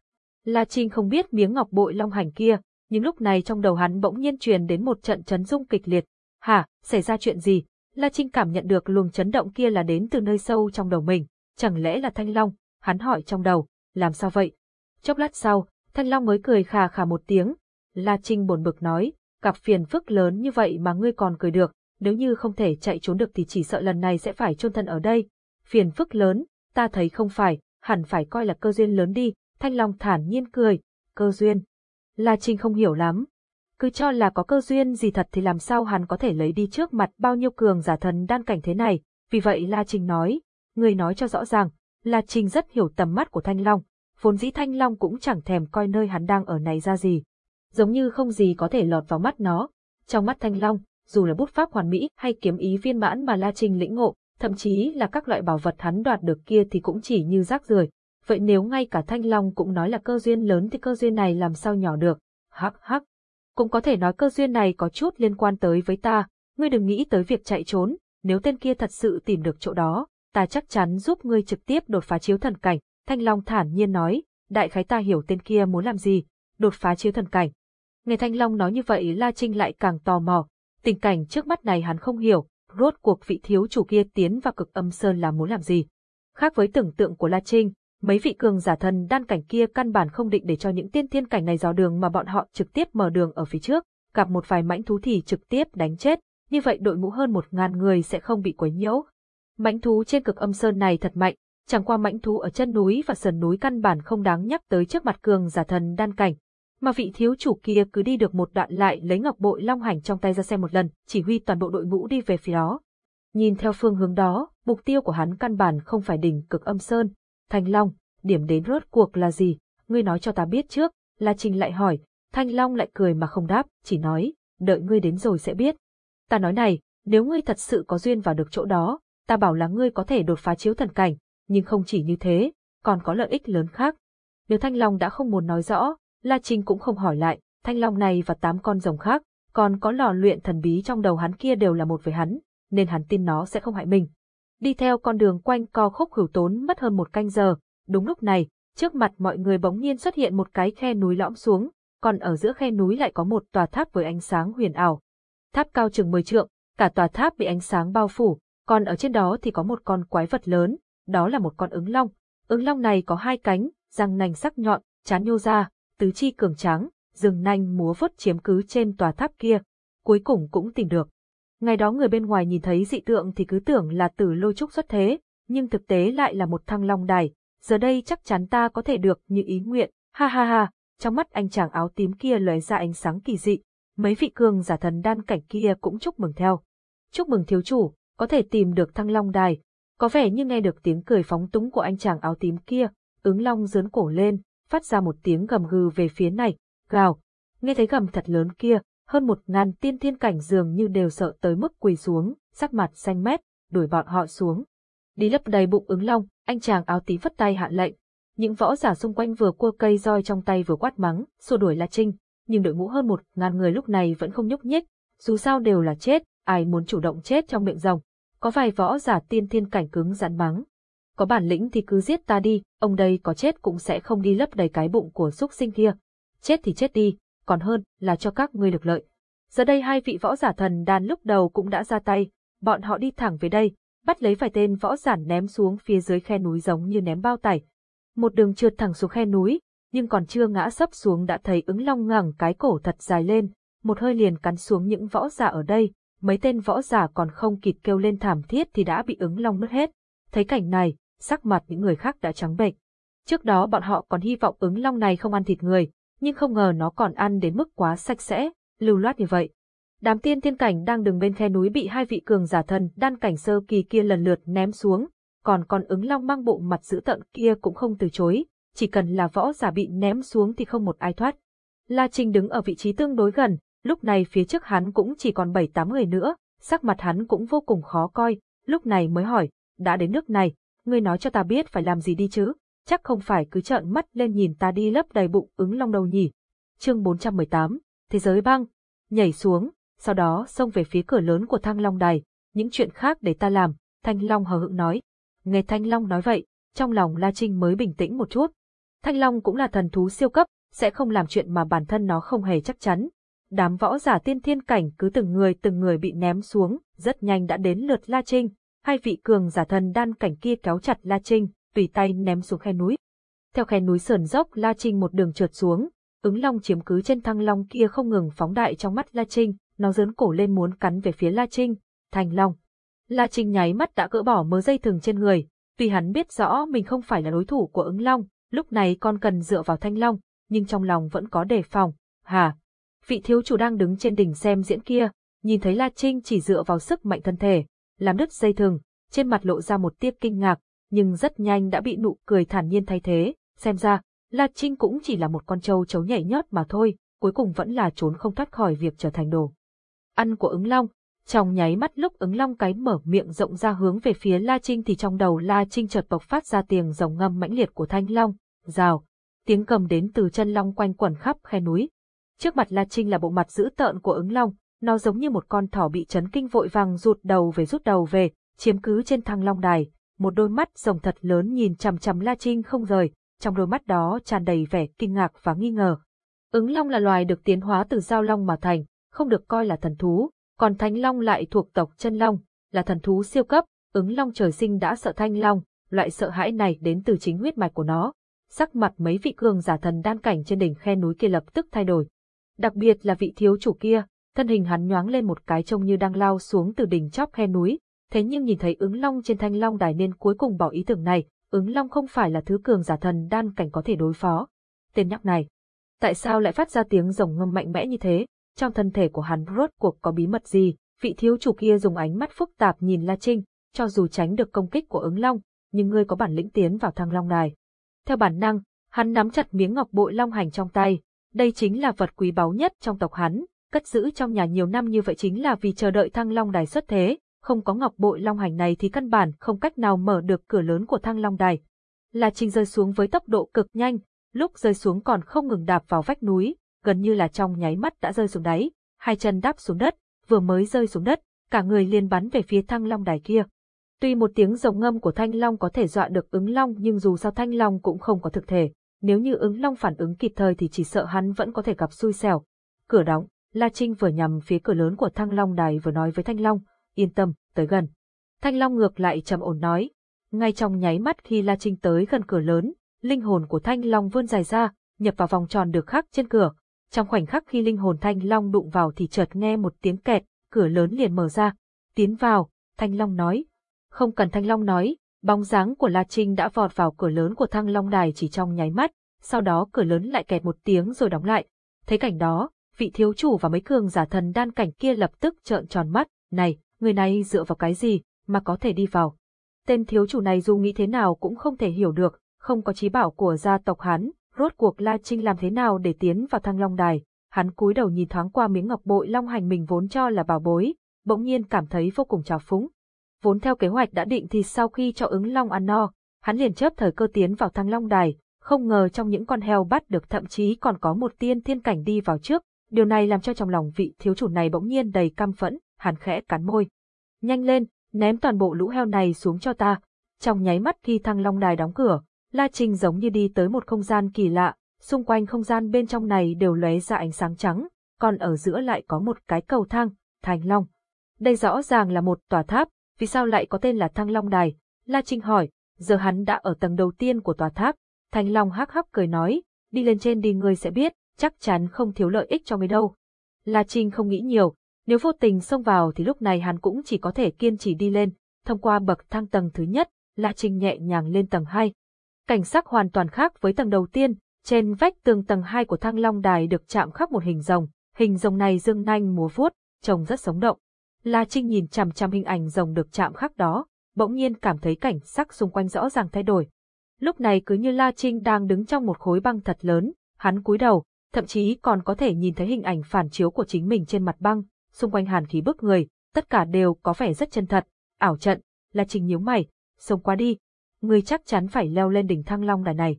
La Trinh không biết miếng ngọc bội long hành kia, nhưng lúc này trong đầu hắn bỗng nhiên truyền đến một trận chấn rung kịch liệt. Hả, xảy ra chuyện gì? La Trinh cảm nhận được luồng chấn động kia là đến từ nơi sâu trong đầu mình, chẳng lẽ là Thanh Long? Hắn hỏi trong đầu, làm sao vậy? Chốc lát sau, Thanh Long mới cười khà khà một tiếng. La Trinh buồn bực nói, gặp phiền phức lớn như vậy mà ngươi còn cười được, nếu như không thể chạy trốn được thì chỉ sợ lần này sẽ phải chôn thân ở đây. Phiền phức lớn, ta thấy không phải, hẳn phải coi là cơ duyên lớn đi, Thanh Long thản nhiên cười, cơ duyên. La Trinh không hiểu lắm. Cứ cho là có cơ duyên gì thật thì làm sao hắn có thể lấy đi trước mặt bao nhiêu cường giả thần đan cảnh thế này, vì vậy La Trinh nói, người nói cho rõ ràng, La Trinh rất hiểu tầm mắt của Thanh Long, vốn dĩ Thanh Long cũng chẳng thèm coi nơi hắn đang ở này ra gì. Giống như không gì có thể lọt vào mắt nó. Trong mắt Thanh Long, dù là bút pháp hoàn mỹ hay kiếm ý viên mãn mà La Trinh lĩnh ngộ, thậm chí là các loại bảo vật hắn đoạt được kia thì cũng chỉ như rác rưởi, vậy nếu ngay cả Thanh Long cũng nói là cơ duyên lớn thì cơ duyên này làm sao nhỏ được. hắc hắc. Cũng có thể nói cơ duyên này có chút liên quan tới với ta, ngươi đừng nghĩ tới việc chạy trốn, nếu tên kia thật sự tìm được chỗ đó, ta chắc chắn giúp ngươi trực tiếp đột phá chiếu thần cảnh. Thanh Long thản nhiên nói, đại khái ta hiểu tên kia muốn làm gì, đột phá chiếu thần cảnh. Nghe Thanh Long nói như vậy La Trinh lại càng tò mò, tình cảnh trước mắt này hắn không hiểu, rốt cuộc vị thiếu chủ kia tiến vào cực âm sơn là muốn làm gì. Khác với tưởng tượng của La Trinh, mấy vị cường giả thần đan cảnh kia căn bản không định để cho những tiên thiên cảnh này dò đường mà bọn họ trực tiếp mở đường ở phía trước, gặp một vài mãnh thú thì trực tiếp đánh chết, như vậy đội ngũ hơn một ngàn người sẽ không bị quấy nhiễu. Mãnh thú trên cực âm sơn này thật mạnh, chẳng qua mãnh thú ở chân núi và sườn núi căn bản không đáng nhắc tới trước mặt cường giả thần đan cảnh. Mà vị thiếu chủ kia cứ đi được một đoạn lại lấy ngọc bội long hành trong tay ra xem một lần, chỉ huy toàn bộ đội ngũ đi về phía đó. Nhìn theo phương hướng đó, mục tiêu của hắn căn bản không phải đỉnh cực âm sơn. Thanh Long, điểm đến rốt cuộc là gì? Ngươi nói cho ta biết trước, La Trinh lại hỏi, Thanh Long lại cười mà không đáp, chỉ nói, đợi ngươi đến rồi sẽ biết. Ta nói này, nếu ngươi thật sự có duyên vào được chỗ đó, ta bảo là ngươi có thể đột phá chiếu thần cảnh, nhưng không chỉ như thế, còn có lợi ích lớn khác. Nếu Thanh Long đã không muốn nói rõ, La Trinh cũng không hỏi lại, Thanh Long này và tám con rồng khác, còn có lò luyện thần bí trong đầu hắn kia đều là một với hắn, nên hắn tin nó sẽ không hại mình. Đi theo con đường quanh co khúc hữu tốn mất hơn một canh giờ, đúng lúc này, trước mặt mọi người bỗng nhiên xuất hiện một cái khe núi lõm xuống, còn ở giữa khe núi lại có một tòa tháp với ánh sáng huyền ảo. Tháp cao chừng 10 trượng, cả tòa tháp bị ánh sáng bao phủ, còn ở trên đó thì có một con quái vật lớn, đó là một con ứng long. Ứng long này có hai cánh, răng nành sắc nhọn, chán nhô ra, tứ chi cường tráng, rừng nanh múa vớt chiếm cứ trên tòa tháp kia. Cuối cùng cũng tìm được. Ngày đó người bên ngoài nhìn thấy dị tượng thì cứ tưởng là tử lôi trúc xuất thế, nhưng thực tế lại là một thăng long đài. Giờ đây chắc chắn ta có thể được như ý nguyện, ha ha ha, trong mắt anh chàng áo tím kia lóe ra ánh sáng kỳ dị. Mấy vị cường giả thần đan cảnh kia cũng chúc mừng theo. Chúc mừng thiếu chủ, có thể tìm được thăng long đài. Có vẻ như nghe được tiếng cười phóng túng của anh chàng áo tím kia, ứng long dướn cổ lên, phát ra một tiếng gầm gừ về phía này, gào. Nghe thấy gầm thật lớn kia, hơn một ngàn tiên thiên cảnh dường như đều sợ tới mức quỳ xuống, sắc mặt xanh mét, đuổi bọn họ xuống. Đi lấp đầy bụng ứng long, anh chàng áo tí vất tay hạ lệnh. Những võ giả xung quanh vừa cua cây roi trong tay vừa quát mắng, xua đuổi La Trinh, nhưng đội ngũ hơn một ngàn người lúc này vẫn không nhúc nhích, dù sao đều là chết, ai muốn chủ động chết trong miệng rồng. Có vài võ giả tiên thiên cảnh cứng rắn mắng. Có bản lĩnh thì cứ giết ta đi, ông đây có chết cũng sẽ không đi lấp đầy cái bụng của xúc sinh kia. Chết thì chết đi, còn hơn là cho các ngươi được lợi. Giờ đây hai vị võ giả thần đàn lúc đầu cũng đã ra tay, bọn họ đi thẳng về đây, bắt lấy vài tên võ giả ném xuống phía dưới khe núi giống như ném bao tải. Một đường trượt thẳng xuống khe núi, nhưng còn chưa ngã sấp xuống đã thấy ứng long ngẩng cái cổ thật dài lên, một hơi liền cắn xuống những võ giả ở đây, mấy tên võ giả còn không kịp kêu lên thảm thiết thì đã bị ứng long nuốt hết. Thấy cảnh này, sắc mặt những người khác đã trắng bệch. Trước đó bọn họ còn hy vọng ứng long này không ăn thịt người, nhưng không ngờ nó còn ăn đến mức quá sạch sẽ, lưu loát như vậy. Đám tiên thiên cảnh đang đứng bên khe núi bị hai vị cường giả thần đan cảnh sơ kỳ kia lần lượt ném xuống, còn con ứng long mang bộ mặt dữ tợn kia cũng không từ chối, chỉ cần là võ giả bị ném xuống thì không một ai thoát. La Trinh đứng ở vị trí tương đối gần, lúc này phía trước hắn cũng chỉ còn bảy tám người nữa, sắc mặt hắn cũng vô cùng khó coi, lúc này mới hỏi, đã đến nước này, ngươi nói cho ta biết phải làm gì đi chứ, chắc không phải cứ trợn mắt lên nhìn ta đi lấp đầy bụng ứng long đầu nhỉ. Chương 418, Thế giới băng, nhảy xuống, sau đó xông về phía cửa lớn của Thăng Long Đài, những chuyện khác để ta làm, Thanh Long hờ hững nói. Nghe Thanh Long nói vậy, trong lòng La Trinh mới bình tĩnh một chút. Thanh Long cũng là thần thú siêu cấp, sẽ không làm chuyện mà bản thân nó không hề chắc chắn. Đám võ giả tiên thiên cảnh cứ từng người từng người bị ném xuống, rất nhanh đã đến lượt La Trinh. Hai vị cường giả thần đan cảnh kia kéo chặt La Trinh, tùy tay ném xuống khe núi. Theo khe núi sườn dốc La Trinh một đường trượt xuống, ứng long chiếm cứ trên thăng long kia không ngừng phóng đại trong mắt La Trinh, nó dớn cổ lên muốn cắn về phía La Trinh, thành long. La Trinh nháy mắt đã gỡ bỏ mớ dây thừng trên người, tuy hắn biết rõ mình không phải là đối thủ của ứng long, lúc này con cần dựa vào thanh long, nhưng trong lòng vẫn có đề phòng, hà. Vị thiếu chủ đang đứng trên đỉnh xem diễn kia, nhìn thấy La Trinh chỉ dựa vào sức mạnh thân thể, làm đứt dây thừng, trên mặt lộ ra một tia kinh ngạc, nhưng rất nhanh đã bị nụ cười thản nhiên thay thế, xem ra, La Trinh cũng chỉ là một con trâu chấu nhảy nhót mà thôi, cuối cùng vẫn là trốn không thoát khỏi việc trở thành đồ. Ăn của ứng long, trong nháy mắt lúc ứng long cái mở miệng rộng ra hướng về phía La Trinh thì trong đầu La Trinh chợt bộc phát ra tiếng rồng ngâm mãnh liệt của thanh long, rào, tiếng cầm đến từ chân long quanh quẩn khắp khe núi. Trước mặt La Trinh là bộ mặt dữ tợn của ứng long, nó giống như một con thỏ bị chấn kinh vội vàng rụt đầu về rút đầu về, chiếm cứ trên thăng long đài, một đôi mắt rồng thật lớn nhìn chằm chằm La Trinh không rời, trong đôi mắt đó tràn đầy vẻ kinh ngạc và nghi ngờ. Ứng long là loài được tiến hóa từ giao long mà thành, không được coi là thần thú, còn thanh long lại thuộc tộc chân long, là thần thú siêu cấp, ứng long trời sinh đã sợ thanh long, loại sợ hãi này đến từ chính huyết mạch của nó. Sắc mặt mấy vị cường giả thần đan cảnh trên đỉnh khe núi kia lập tức thay đổi. Đặc biệt là vị thiếu chủ kia, thân hình hắn nhoáng lên một cái trông như đang lao xuống từ đỉnh chóp khe núi, thế nhưng nhìn thấy ứng long trên thanh long đài nên cuối cùng bỏ ý tưởng này, ứng long không phải là thứ cường giả thần đan cảnh có thể đối phó. Tên nhóc này, tại sao lại phát ra tiếng rồng ngâm mạnh mẽ như thế? Trong thân thể của hắn rốt cuộc có bí mật gì? Vị thiếu chủ kia dùng ánh mắt phức tạp nhìn La Trinh, cho dù tránh được công kích của ứng long, nhưng ngươi có bản lĩnh tiến vào thăng long đài. Theo bản năng, hắn nắm chặt miếng ngọc bội long hành trong tay. Đây chính là vật quý báu nhất trong tộc hắn, cất giữ trong nhà nhiều năm như vậy chính là vì chờ đợi thăng long đài xuất thế, không có ngọc bội long hành này thì căn bản không cách nào mở được cửa lớn của thăng long đài. La Trinh rơi xuống với tốc độ cực nhanh, lúc rơi xuống còn không ngừng đạp vào vách núi, gần như là trong nháy mắt đã rơi xuống đáy, hai chân đáp xuống đất, vừa mới rơi xuống đất, cả người liền bắn về phía thăng long đài kia. Tuy một tiếng rồng ngâm của thanh long có thể dọa được ứng long nhưng dù sao thanh long cũng không có thực thể, nếu như ứng long phản ứng kịp thời thì chỉ sợ hắn vẫn có thể gặp xui xẻo. Cửa đóng, La Trinh vừa nhằm phía cửa lớn của thăng long đài vừa nói với thanh long, yên tâm, tới gần. Thanh long ngược lại trầm ổn nói, ngay trong nháy mắt khi La Trinh tới gần cửa lớn, linh hồn của thanh long vươn dài ra, nhập vào vòng tròn được khắc trên cửa. Trong khoảnh khắc khi linh hồn thanh long đụng vào thì chợt nghe một tiếng kẹt, cửa lớn liền mở ra. Tiến vào, thanh long nói, không cần Thanh Long nói, bóng dáng của La Trinh đã vọt vào cửa lớn của Thăng Long Đài chỉ trong nháy mắt, sau đó cửa lớn lại kẹt một tiếng rồi đóng lại. Thấy cảnh đó, vị thiếu chủ và mấy cường giả thần đan cảnh kia lập tức trợn tròn mắt, này, người này dựa vào cái gì, mà có thể đi vào. Tên thiếu chủ này dù nghĩ thế nào cũng không thể hiểu được, không có trí bảo của gia tộc hắn, rốt cuộc La Trinh làm thế nào để tiến vào Thăng Long Đài. Hắn cúi đầu nhìn thoáng qua miếng ngọc bội long hành mình vốn cho là bảo bối, bỗng nhiên cảm thấy vô cùng trào phúng, vốn theo kế hoạch đã định thì sau khi cho ứng long ăn no, hắn liền chớp thời cơ tiến vào thăng long đài, không ngờ trong những con heo bắt được thậm chí còn có một tiên thiên cảnh đi vào trước, điều này làm cho trong lòng vị thiếu chủ này bỗng nhiên đầy căm phẫn, hắn khẽ cắn môi. Nhanh lên, ném toàn bộ lũ heo này xuống cho ta. Trong nháy mắt khi thăng long đài đóng cửa, La Trinh giống như đi tới một không gian kỳ lạ, xung quanh không gian bên trong này đều lóe ra ánh sáng trắng, còn ở giữa lại có một cái cầu thang, thành long. Đây rõ ràng là một tòa tháp, vì sao lại có tên là Thăng Long Đài? La Trinh hỏi, giờ hắn đã ở tầng đầu tiên của tòa tháp. Thành Long hắc hắc cười nói, đi lên trên đi ngươi sẽ biết, chắc chắn không thiếu lợi ích cho ngươi đâu. La Trinh không nghĩ nhiều, nếu vô tình xông vào thì lúc này hắn cũng chỉ có thể kiên trì đi lên, thông qua bậc thang tầng thứ nhất, La Trinh nhẹ nhàng lên tầng 2. Cảnh sắc hoàn toàn khác với tầng đầu tiên, trên vách tường tầng 2 của Thăng Long Đài được chạm khắc một hình rồng, hình rồng này dương nanh múa vuốt, trông rất sống động. La Trinh nhìn chằm chằm hình ảnh rồng được chạm khắc đó, bỗng nhiên cảm thấy cảnh sắc xung quanh rõ ràng thay đổi. Lúc này cứ như La Trinh đang đứng trong một khối băng thật lớn, hắn cúi đầu, thậm chí còn có thể nhìn thấy hình ảnh phản chiếu của chính mình trên mặt băng, xung quanh hàn khí bức người, tất cả đều có vẻ rất chân thật, ảo trận, là trình nhíu mày, sống qua đi, ngươi chắc chắn phải leo lên đỉnh thăng long đài này.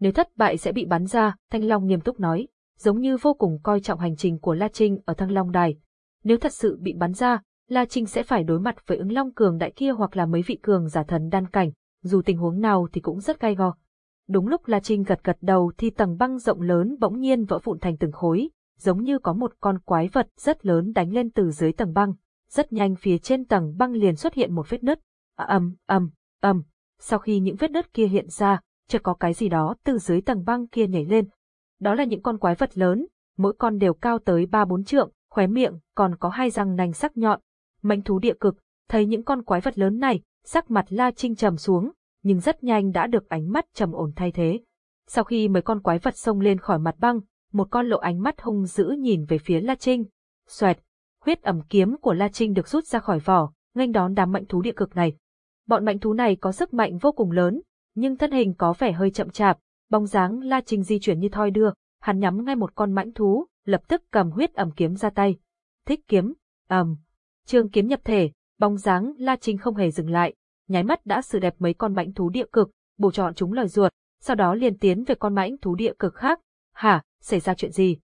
Nếu thất bại sẽ bị bắn ra, Thanh Long nghiêm túc nói, giống như vô cùng coi trọng hành trình của La Trinh ở thăng long đài, nếu thật sự bị bắn ra, La Trinh sẽ phải đối mặt với ứng long cường đại kia hoặc là mấy vị cường giả thần đan cảnh, dù tình huống nào thì cũng rất gai go. Đúng lúc La Trinh gật gật đầu thì tầng băng rộng lớn bỗng nhiên vỡ vụn thành từng khối, giống như có một con quái vật rất lớn đánh lên từ dưới tầng băng. Rất nhanh phía trên tầng băng liền xuất hiện một vết nứt. À, ầm, ầm, ầm. Sau khi những vết nứt kia hiện ra, chợt có cái gì đó từ dưới tầng băng kia nhảy lên. Đó là những con quái vật lớn, mỗi con đều cao tới ba bốn trượng, khóe miệng còn có hai răng nanh sắc nhọn. Mãnh thú địa cực, thấy những con quái vật lớn này, sắc mặt La Trinh trầm xuống, nhưng rất nhanh đã được ánh mắt trầm ổn thay thế. Sau khi mấy con quái vật xông lên khỏi mặt băng, một con lộ ánh mắt hung dữ nhìn về phía La Trinh. Xoẹt, huyết ẩm kiếm của La Trinh được rút ra khỏi vỏ, nghênh đón đám mạnh thú địa cực này. Bọn mạnh thú này có sức mạnh vô cùng lớn, nhưng thân hình có vẻ hơi chậm chạp, bóng dáng La Trinh di chuyển như thoi đưa, hắn nhắm ngay một con mãnh thú, lập tức cầm huyết ẩm kiếm ra tay. Thích kiếm, ầm. Um. Trương kiếm nhập thể, bóng dáng La Trinh không hề dừng lại, nháy mắt đã xử đẹp mấy con mãnh thú địa cực, bổ chọn chúng lời ruột, sau đó liền tiến về con mãnh thú địa cực khác. Hả, xảy ra chuyện gì?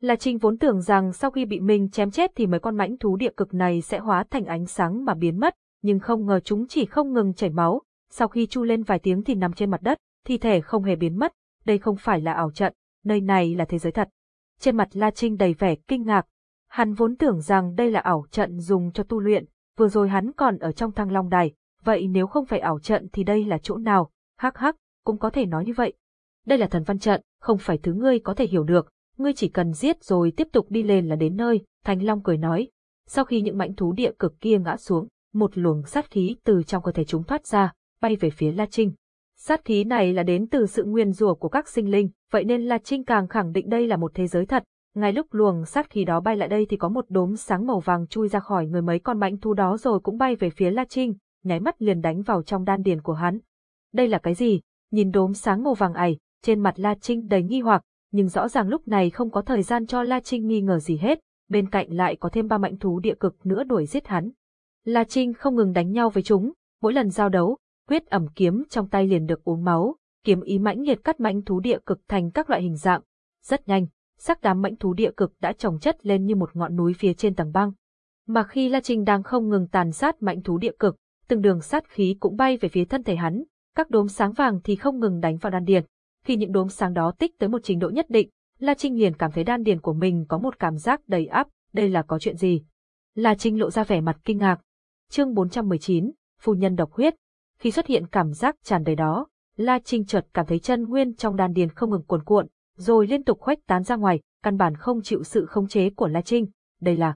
La Trinh vốn tưởng rằng sau khi bị mình chém chết thì mấy con mãnh thú địa cực này sẽ hóa thành ánh sáng mà biến mất, nhưng không ngờ chúng chỉ không ngừng chảy máu, sau khi chu lên vài tiếng thì nằm trên mặt đất, thi thể không hề biến mất, đây không phải là ảo trận, nơi này là thế giới thật. Trên mặt La Trinh đầy vẻ kinh ngạc, hắn vốn tưởng rằng đây là ảo trận dùng cho tu luyện, vừa rồi hắn còn ở trong thăng long đài, vậy nếu không phải ảo trận thì đây là chỗ nào, hắc hắc, cũng có thể nói như vậy. Đây là thần văn trận, không phải thứ ngươi có thể hiểu được, ngươi chỉ cần giết rồi tiếp tục đi lên là đến nơi, Thanh Long cười nói. Sau khi những mãnh thú địa cực kia ngã xuống, một luồng sát khí từ trong cơ thể chúng thoát ra, bay về phía La Trinh. Sát khí này là đến từ sự nguyên rủa của các sinh linh, vậy nên La Trinh càng khẳng định đây là một thế giới thật. Ngay lúc luồng sát khí đó bay lại đây thì có một đốm sáng màu vàng chui ra khỏi người mấy con mãnh thú đó rồi cũng bay về phía La Trinh, nháy mắt liền đánh vào trong đan điền của hắn. Đây là cái gì? Nhìn đốm sáng màu vàng ải, trên mặt La Trinh đầy nghi hoặc, nhưng rõ ràng lúc này không có thời gian cho La Trinh nghi ngờ gì hết, bên cạnh lại có thêm ba mạnh thú địa cực nữa đuổi giết hắn. La Trinh không ngừng đánh nhau với chúng, mỗi lần giao đấu, huyết ẩm kiếm trong tay liền được uống máu, kiếm ý mãnh liệt cắt mãnh thú địa cực thành các loại hình dạng. Rất nhanh, sắc đám mãnh thú địa cực đã trồng chất lên như một ngọn núi phía trên tầng băng. Mà khi La Trinh đang không ngừng tàn sát mãnh thú địa cực, từng đường sát khí cũng bay về phía thân thể hắn, các đốm sáng vàng thì không ngừng đánh vào đan điền. Khi những đốm sáng đó tích tới một trình độ nhất định, La Trinh liền cảm thấy đan điền của mình có một cảm giác đầy áp, đây là có chuyện gì? La Trinh lộ ra vẻ mặt kinh ngạc. Chương 419, phu nhân độc huyết. Khi xuất hiện cảm giác tràn đầy đó, La Trinh chợt cảm thấy chân nguyên trong đan điền không ngừng cuồn cuộn, rồi liên tục khuếch tán ra ngoài, căn bản không chịu sự khống chế của La Trinh. Đây là.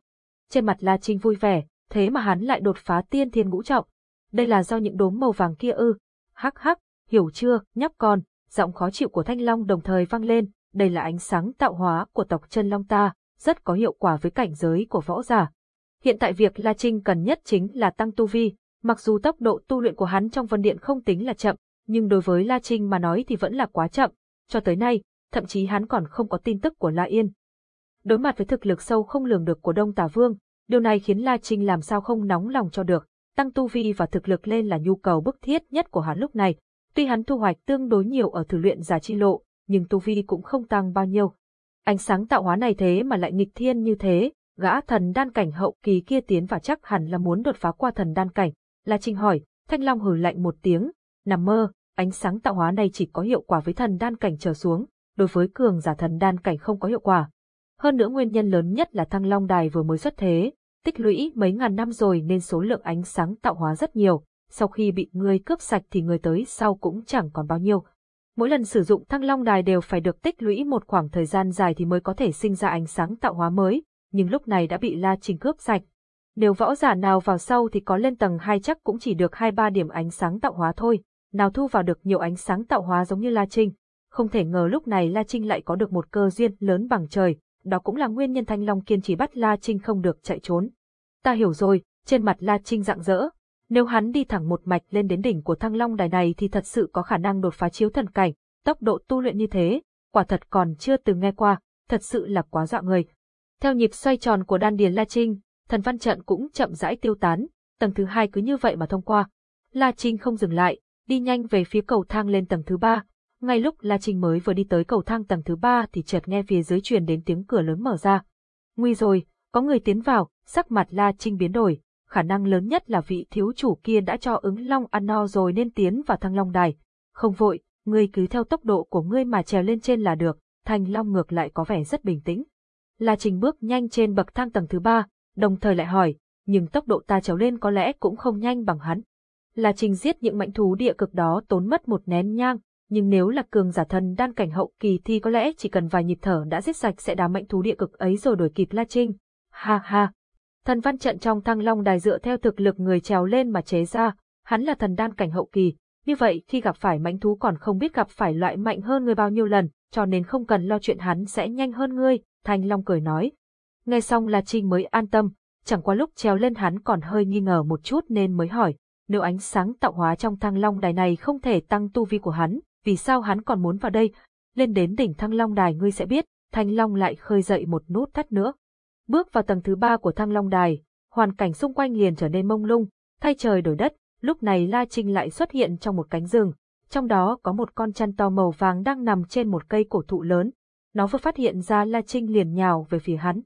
Trên mặt La Trinh vui vẻ, thế mà hắn lại đột phá tiên thiên ngũ trọng. Đây là do những đốm màu vàng kia ư? Hắc hắc, hiểu chưa, nhóc con, giọng khó chịu của Thanh Long đồng thời vang lên, đây là ánh sáng tạo hóa của tộc chân Long ta, rất có hiệu quả với cảnh giới của võ giả. Hiện tại việc La Trinh cần nhất chính là tăng tu vi, mặc dù tốc độ tu luyện của hắn trong vân điện không tính là chậm, nhưng đối với La Trinh mà nói thì vẫn là quá chậm, cho tới nay, thậm chí hắn còn không có tin tức của La Yên. Đối mặt với thực lực sâu không lường được của Đông Tà Vương, điều này khiến La Trinh làm sao không nóng lòng cho được, tăng tu vi và thực lực lên là nhu cầu bức thiết nhất của hắn lúc này. Tuy hắn thu hoạch tương đối nhiều ở thử luyện giả chi lộ, nhưng tu vi cũng không tăng bao nhiêu. Ánh sáng tạo hóa này thế mà lại nghịch thiên như thế, gã thần đan cảnh hậu kỳ kia tiến và chắc hẳn là muốn đột phá qua thần đan cảnh. La Trinh hỏi, Thanh Long hừ lạnh một tiếng, nằm mơ, ánh sáng tạo hóa này chỉ có hiệu quả với thần đan cảnh trở xuống, đối với cường giả thần đan cảnh không có hiệu quả. Hơn nữa nguyên nhân lớn nhất là Thăng Long Đài vừa mới xuất thế, tích lũy mấy ngàn năm rồi nên số lượng ánh sáng tạo hóa rất nhiều, sau khi bị người cướp sạch thì người tới sau cũng chẳng còn bao nhiêu. Mỗi lần sử dụng thăng long đài đều phải được tích lũy một khoảng thời gian dài thì mới có thể sinh ra ánh sáng tạo hóa mới, nhưng lúc này đã bị La Trình cướp sạch. Nếu võ giả nào vào sau thì có lên tầng 2 chắc cũng chỉ được 2-3 điểm ánh sáng tạo hóa thôi, nào thu vào được nhiều ánh sáng tạo hóa giống như La Trinh. Không thể ngờ lúc này La Trinh lại có được một cơ duyên lớn bằng trời, đó cũng là nguyên nhân Thanh Long kiên trì bắt La Trinh không được chạy trốn. Ta hiểu rồi, trên mặt La Trinh rạng rỡ. Nếu hắn đi thẳng một mạch lên đến đỉnh của Thăng Long đài này thì thật sự có khả năng đột phá chiếu thần cảnh, tốc độ tu luyện như thế, quả thật còn chưa từng nghe qua, thật sự là quá dọa người. Theo nhịp xoay tròn của đan điền La Trinh, thần văn trận cũng chậm rãi tiêu tán, tầng thứ hai cứ như vậy mà thông qua. La Trinh không dừng lại, đi nhanh về phía cầu thang lên tầng thứ ba, ngay lúc La Trinh mới vừa đi tới cầu thang tầng thứ ba thì chợt nghe phía dưới truyền đến tiếng cửa lớn mở ra. Nguy rồi, có người tiến vào, sắc mặt La Trinh biến đổi, khả năng lớn nhất là vị thiếu chủ kia đã cho ứng long ăn no rồi nên tiến vào thăng long đài. Không vội, ngươi cứ theo tốc độ của ngươi mà trèo lên trên là được, thanh long ngược lại có vẻ rất bình tĩnh. La Trinh bước nhanh trên bậc thang tầng thứ ba, đồng thời lại hỏi, nhưng tốc độ ta trèo lên có lẽ cũng không nhanh bằng hắn. La Trinh giết những mạnh thú địa cực đó tốn mất một nén nhang, nhưng nếu là cường giả thần đan cảnh hậu kỳ thì có lẽ chỉ cần vài nhịp thở đã giết sạch sẽ đám mạnh thú địa cực ấy rồi đuổi kịp La Trinh. Ha ha! Thần văn trận trong thăng long đài dựa theo thực lực người trèo lên mà chế ra, hắn là thần đan cảnh hậu kỳ, như vậy khi gặp phải mãnh thú còn không biết gặp phải loại mạnh hơn người bao nhiêu lần, cho nên không cần lo chuyện hắn sẽ nhanh hơn ngươi, Thanh Long cười nói. Nghe xong là Trinh mới an tâm, chẳng qua lúc trèo lên hắn còn hơi nghi ngờ một chút nên mới hỏi, nếu ánh sáng tạo hóa trong thăng long đài này không thể tăng tu vi của hắn, vì sao hắn còn muốn vào đây? Lên đến đỉnh thăng long đài ngươi sẽ biết, thanh long lại khơi dậy một nút thắt nữa. Bước vào tầng thứ ba của thăng long đài, hoàn cảnh xung quanh liền trở nên mông lung, thay trời đổi đất, lúc này La Trinh lại xuất hiện trong một cánh rừng, trong đó có một con chăn to màu vàng đang nằm trên một cây cổ thụ lớn. nó vừa phát hiện ra La Trinh liền nhào về phía hắn.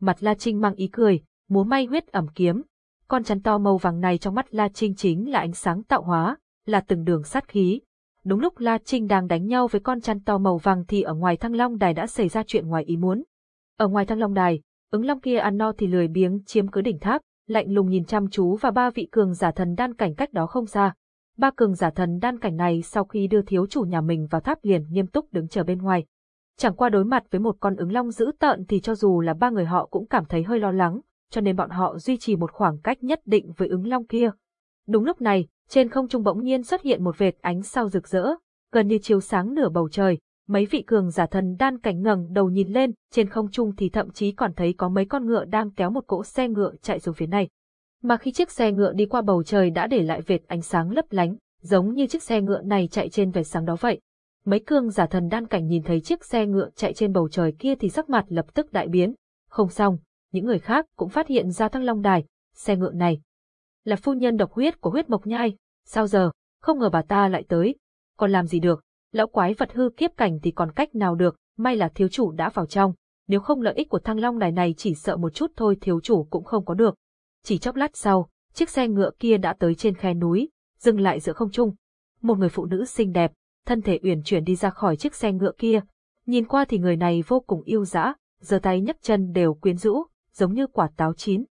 Mặt La Trinh mang ý cười, múa may huyết ẩm kiếm. Con chăn to màu vàng này trong mắt La Trinh chính là ánh sáng tạo hóa, là từng đường sát khí. Đúng lúc La Trinh đang đánh nhau với con chăn to màu vàng thì ở ngoài Thăng Long Đài đã xảy ra chuyện ngoài ý muốn. Ở ngoài Thăng Long Đài, ứng long kia ăn no thì lười biếng chiếm cứ đỉnh tháp, lạnh lùng nhìn chăm chú và ba vị cường giả thần đan cảnh cách đó không xa. Ba cường giả thần đan cảnh này sau khi đưa thiếu chủ nhà mình vào tháp liền nghiêm túc đứng chờ bên ngoài. Chẳng qua đối mặt với một con ứng long dữ tợn thì cho dù là ba người họ cũng cảm thấy hơi lo lắng, cho nên bọn họ duy trì một khoảng cách nhất định với ứng long kia. Đúng lúc này, trên không trung bỗng nhiên xuất hiện một vệt ánh sao rực rỡ, gần như chiếu sáng nửa bầu trời, mấy vị cường giả thần đan cảnh ngẩng đầu nhìn lên, trên không trung thì thậm chí còn thấy có mấy con ngựa đang kéo một cỗ xe ngựa chạy xuống phía này. Mà khi chiếc xe ngựa đi qua bầu trời đã để lại vệt ánh sáng lấp lánh, giống như chiếc xe ngựa này chạy trên vệt sáng đó vậy. Mấy cường giả thần đan cảnh nhìn thấy chiếc xe ngựa chạy trên bầu trời kia thì sắc mặt lập tức đại biến. Không xong, những người khác cũng phát hiện ra thăng long đài, xe ngựa này. Là phu nhân độc huyết của huyết mộc nhai, sao giờ, không ngờ bà ta lại tới. Còn làm gì được, lão quái vật hư kiếp cảnh thì còn cách nào được, may là thiếu chủ đã vào trong. Nếu không lợi ích của thăng long đài này chỉ sợ một chút thôi thiếu chủ cũng không có được. Chỉ chốc lát sau, chiếc xe ngựa kia đã tới trên khe núi, dừng lại giữa không trung. Một người phụ nữ xinh đẹp, thân thể uyển chuyển đi ra khỏi chiếc xe ngựa kia. Nhìn qua thì người này vô cùng yêu dã, giơ tay nhấc chân đều quyến rũ, giống như quả táo chín.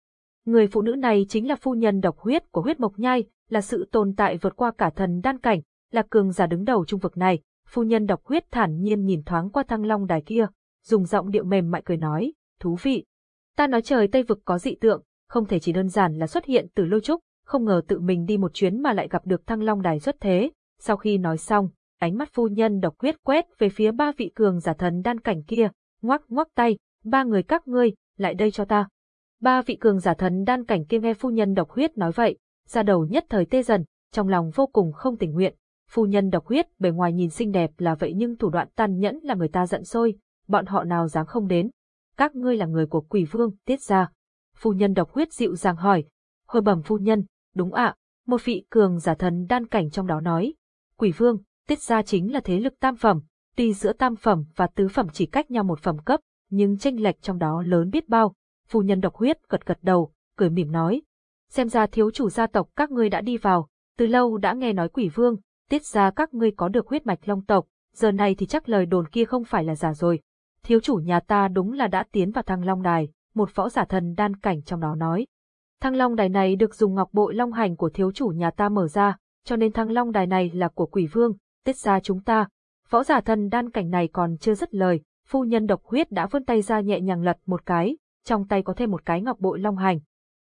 Người phụ nữ này chính là phu nhân độc huyết của huyết mộc nhai, là sự tồn tại vượt qua cả thần đan cảnh, là cường giả đứng đầu trung vực này. Phu nhân độc huyết thản nhiên nhìn thoáng qua thăng long đài kia, dùng giọng điệu mềm mại cười nói, thú vị. Ta nói trời Tây vực có dị tượng, không thể chỉ đơn giản là xuất hiện từ lôi trúc, không ngờ tự mình đi một chuyến mà lại gặp được thăng long đài xuất thế. Sau khi nói xong, ánh mắt phu nhân độc huyết quét về phía ba vị cường giả thần đan cảnh kia, ngoắc ngoắc tay, ba người các ngươi, lại đây cho ta. Ba vị cường giả thần đan cảnh kia nghe phu nhân độc huyết nói vậy, ra đầu nhất thời tê dần, trong lòng vô cùng không tình nguyện. Phu nhân độc huyết bề ngoài nhìn xinh đẹp là vậy nhưng thủ đoạn tàn nhẫn là người ta giận sôi, bọn họ nào dám không đến. Các ngươi là người của quỷ vương, tiết ra. Phu nhân độc huyết dịu dàng hỏi. Hồi bẩm phu nhân, đúng ạ, một vị cường giả thần đan cảnh trong đó nói. Quỷ vương, tiết ra chính là thế lực tam phẩm, tuy giữa tam phẩm và tứ phẩm chỉ cách nhau một phẩm cấp, nhưng tranh lệch trong đó lớn biết bao. Phu nhân độc huyết gật gật đầu, cười mỉm nói. Xem ra thiếu chủ gia tộc các ngươi đã đi vào, từ lâu đã nghe nói quỷ vương, tiết ra các ngươi có được huyết mạch long tộc, giờ này thì chắc lời đồn kia không phải là giả rồi. Thiếu chủ nhà ta đúng là đã tiến vào thăng long đài, một võ giả thần đan cảnh trong đó nói. Thăng long đài này được dùng ngọc bội long hành của thiếu chủ nhà ta mở ra, cho nên thăng long đài này là của quỷ vương, tiết ra chúng ta. Võ giả thần đan cảnh này còn chưa dứt lời, phu nhân độc huyết đã vươn tay ra nhẹ nhàng lật một cái, trong tay có thêm một cái ngọc bội long hành.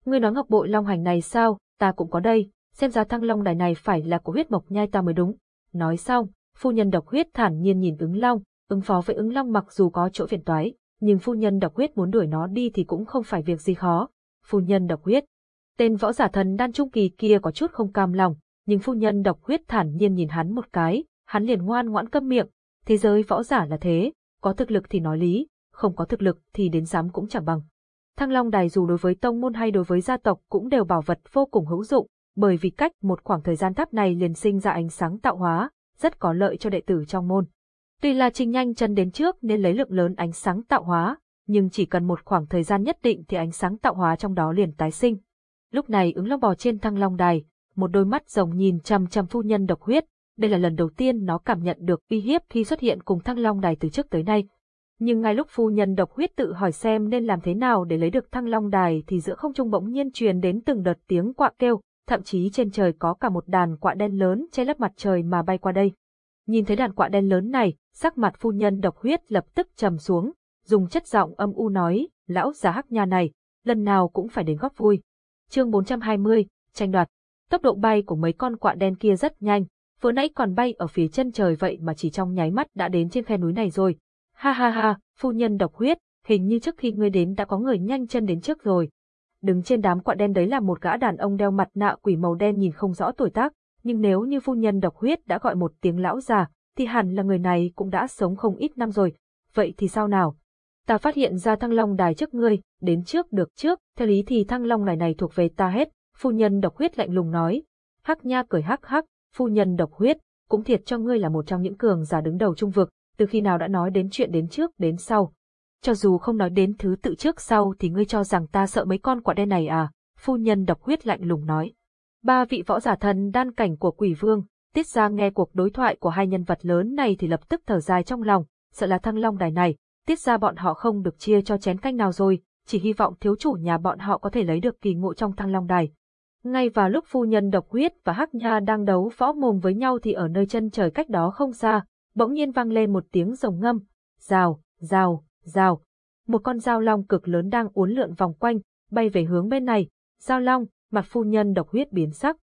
Ngươi nói ngọc bội long hành này sao, ta cũng có đây, xem ra thăng long đài này phải là của huyết mộc nhai ta mới đúng. Nói xong, phu nhân độc huyết thản nhiên nhìn ứng long, ứng phó với ứng long mặc dù có chỗ phiền toái, nhưng phu nhân độc huyết muốn đuổi nó đi thì cũng không phải việc gì khó. Phu nhân độc huyết. Tên võ giả thần đan trung kỳ kia có chút không cam lòng, nhưng phu nhân độc huyết thản nhiên nhìn hắn một cái, hắn liền ngoan ngoãn câm miệng. Thế giới võ giả là thế, có thực lực thì nói lý, không có thực lực thì đến dám cũng chẳng bằng. Thăng Long Đài dù đối với tông môn hay đối với gia tộc cũng đều bảo vật vô cùng hữu dụng, bởi vì cách một khoảng thời gian tháp này liền sinh ra ánh sáng tạo hóa, rất có lợi cho đệ tử trong môn. Tuy là trình nhanh chân đến trước nên lấy lượng lớn ánh sáng tạo hóa, nhưng chỉ cần một khoảng thời gian nhất định thì ánh sáng tạo hóa trong đó liền tái sinh. Lúc này ứng long bò trên thăng long đài, một đôi mắt rồng nhìn chăm chăm phu nhân độc huyết, đây là lần đầu tiên nó cảm nhận được uy hiếp khi xuất hiện cùng thăng long đài từ trước tới nay. Nhưng ngay lúc phu nhân độc huyết tự hỏi xem nên làm thế nào để lấy được thăng long đài thì giữa không trung bỗng nhiên truyền đến từng đợt tiếng quạ kêu, thậm chí trên trời có cả một đàn quạ đen lớn che lấp mặt trời mà bay qua đây. Nhìn thấy đàn quạ đen lớn này, sắc mặt phu nhân độc huyết lập tức trầm xuống, dùng chất giọng âm u nói, lão già hắc nha này, lần nào cũng phải đến góp vui. Chương 420, tranh đoạt. Tốc độ bay của mấy con quạ đen kia rất nhanh, vừa nãy còn bay ở phía chân trời vậy mà chỉ trong nháy mắt đã đến trên khe núi này rồi. Ha ha ha, phu nhân độc huyết, hình như trước khi ngươi đến đã có người nhanh chân đến trước rồi. Đứng trên đám quạ đen đấy là một gã đàn ông đeo mặt nạ quỷ màu đen nhìn không rõ tuổi tác, nhưng nếu như phu nhân độc huyết đã gọi một tiếng lão già, thì hẳn là người này cũng đã sống không ít năm rồi. Vậy thì sao nào? Ta phát hiện ra thăng long đài trước ngươi, đến trước được trước, theo lý thì thăng long đài này thuộc về ta hết, phu nhân độc huyết lạnh lùng nói. Hắc nha cười hắc hắc, phu nhân độc huyết, cũng thiệt cho ngươi là một trong những cường giả đứng đầu trung vực, từ khi nào đã nói đến chuyện đến trước đến sau. Cho dù không nói đến thứ tự trước sau thì ngươi cho rằng ta sợ mấy con quả đen này à, phu nhân độc huyết lạnh lùng nói. Ba vị võ giả thần đan cảnh của quỷ vương, tiết ra nghe cuộc đối thoại của hai nhân vật lớn này thì lập tức thở dài trong lòng, sợ là thăng long đài này, tiết ra bọn họ không được chia cho chén canh nào rồi, chỉ hy vọng thiếu chủ nhà bọn họ có thể lấy được kỳ ngộ trong thăng long đài. Ngay vào lúc phu nhân độc huyết và hắc nha đang đấu võ mồm với nhau thì ở nơi chân trời cách đó không xa, bỗng nhiên vang lên một tiếng rồng ngâm, rào, rào, rào. Một con dao long cực lớn đang uốn lượn vòng quanh, bay về hướng bên này. Dao long, mặt phu nhân độc huyết biến sắc.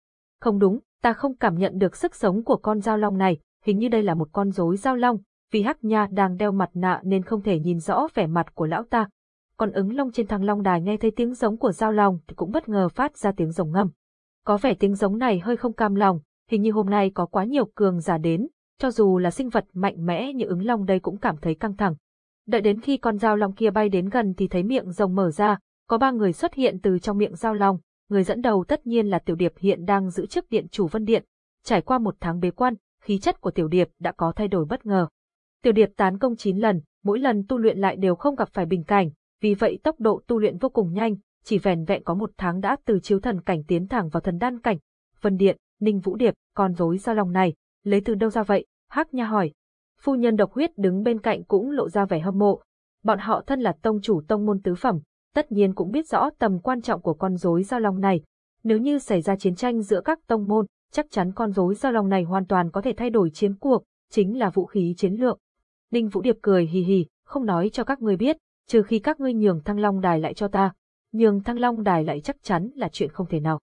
Không đúng, ta không cảm nhận được sức sống của con dao long này, hình như đây là một con rối dao long, vì hắc nha đang đeo mặt nạ nên không thể nhìn rõ vẻ mặt của lão ta. Còn ứng long trên thăng long đài nghe thấy tiếng giống của dao long thì cũng bất ngờ phát ra tiếng rồng ngâm. Có vẻ tiếng giống này hơi không cam lòng, hình như hôm nay có quá nhiều cường giả đến, cho dù là sinh vật mạnh mẽ như ứng long đây cũng cảm thấy căng thẳng. Đợi đến khi con dao long kia bay đến gần thì thấy miệng rồng mở ra, có ba người xuất hiện từ trong miệng dao long, người dẫn đầu tất nhiên là Tiểu Điệp hiện đang giữ chức điện chủ Vân Điện. Trải qua một tháng bế quan, khí chất của Tiểu Điệp đã có thay đổi bất ngờ. Tiểu Điệp tán công 9 lần, mỗi lần tu luyện lại đều không gặp phải bình cảnh, vì vậy tốc độ tu luyện vô cùng nhanh, chỉ vẻn vẹn có một tháng đã từ chiếu thần cảnh tiến thẳng vào thần đan cảnh. Vân Điện, Ninh Vũ Điệp, con rối dao lòng này, lấy từ đâu ra vậy? Hắc Nha hỏi. Phu nhân độc huyết đứng bên cạnh cũng lộ ra vẻ hâm mộ. Bọn họ thân là tông chủ tông môn tứ phẩm, tất nhiên cũng biết rõ tầm quan trọng của con rối giao long này. Nếu như xảy ra chiến tranh giữa các tông môn, chắc chắn con rối giao long này hoàn toàn có thể thay đổi chiến cuộc, chính là vũ khí chiến lược. Ninh Vũ Điệp cười hì hì, không nói cho các ngươi biết, trừ khi các ngươi nhường thăng long đài lại cho ta. Nhường thăng long đài lại chắc chắn là chuyện không thể nào.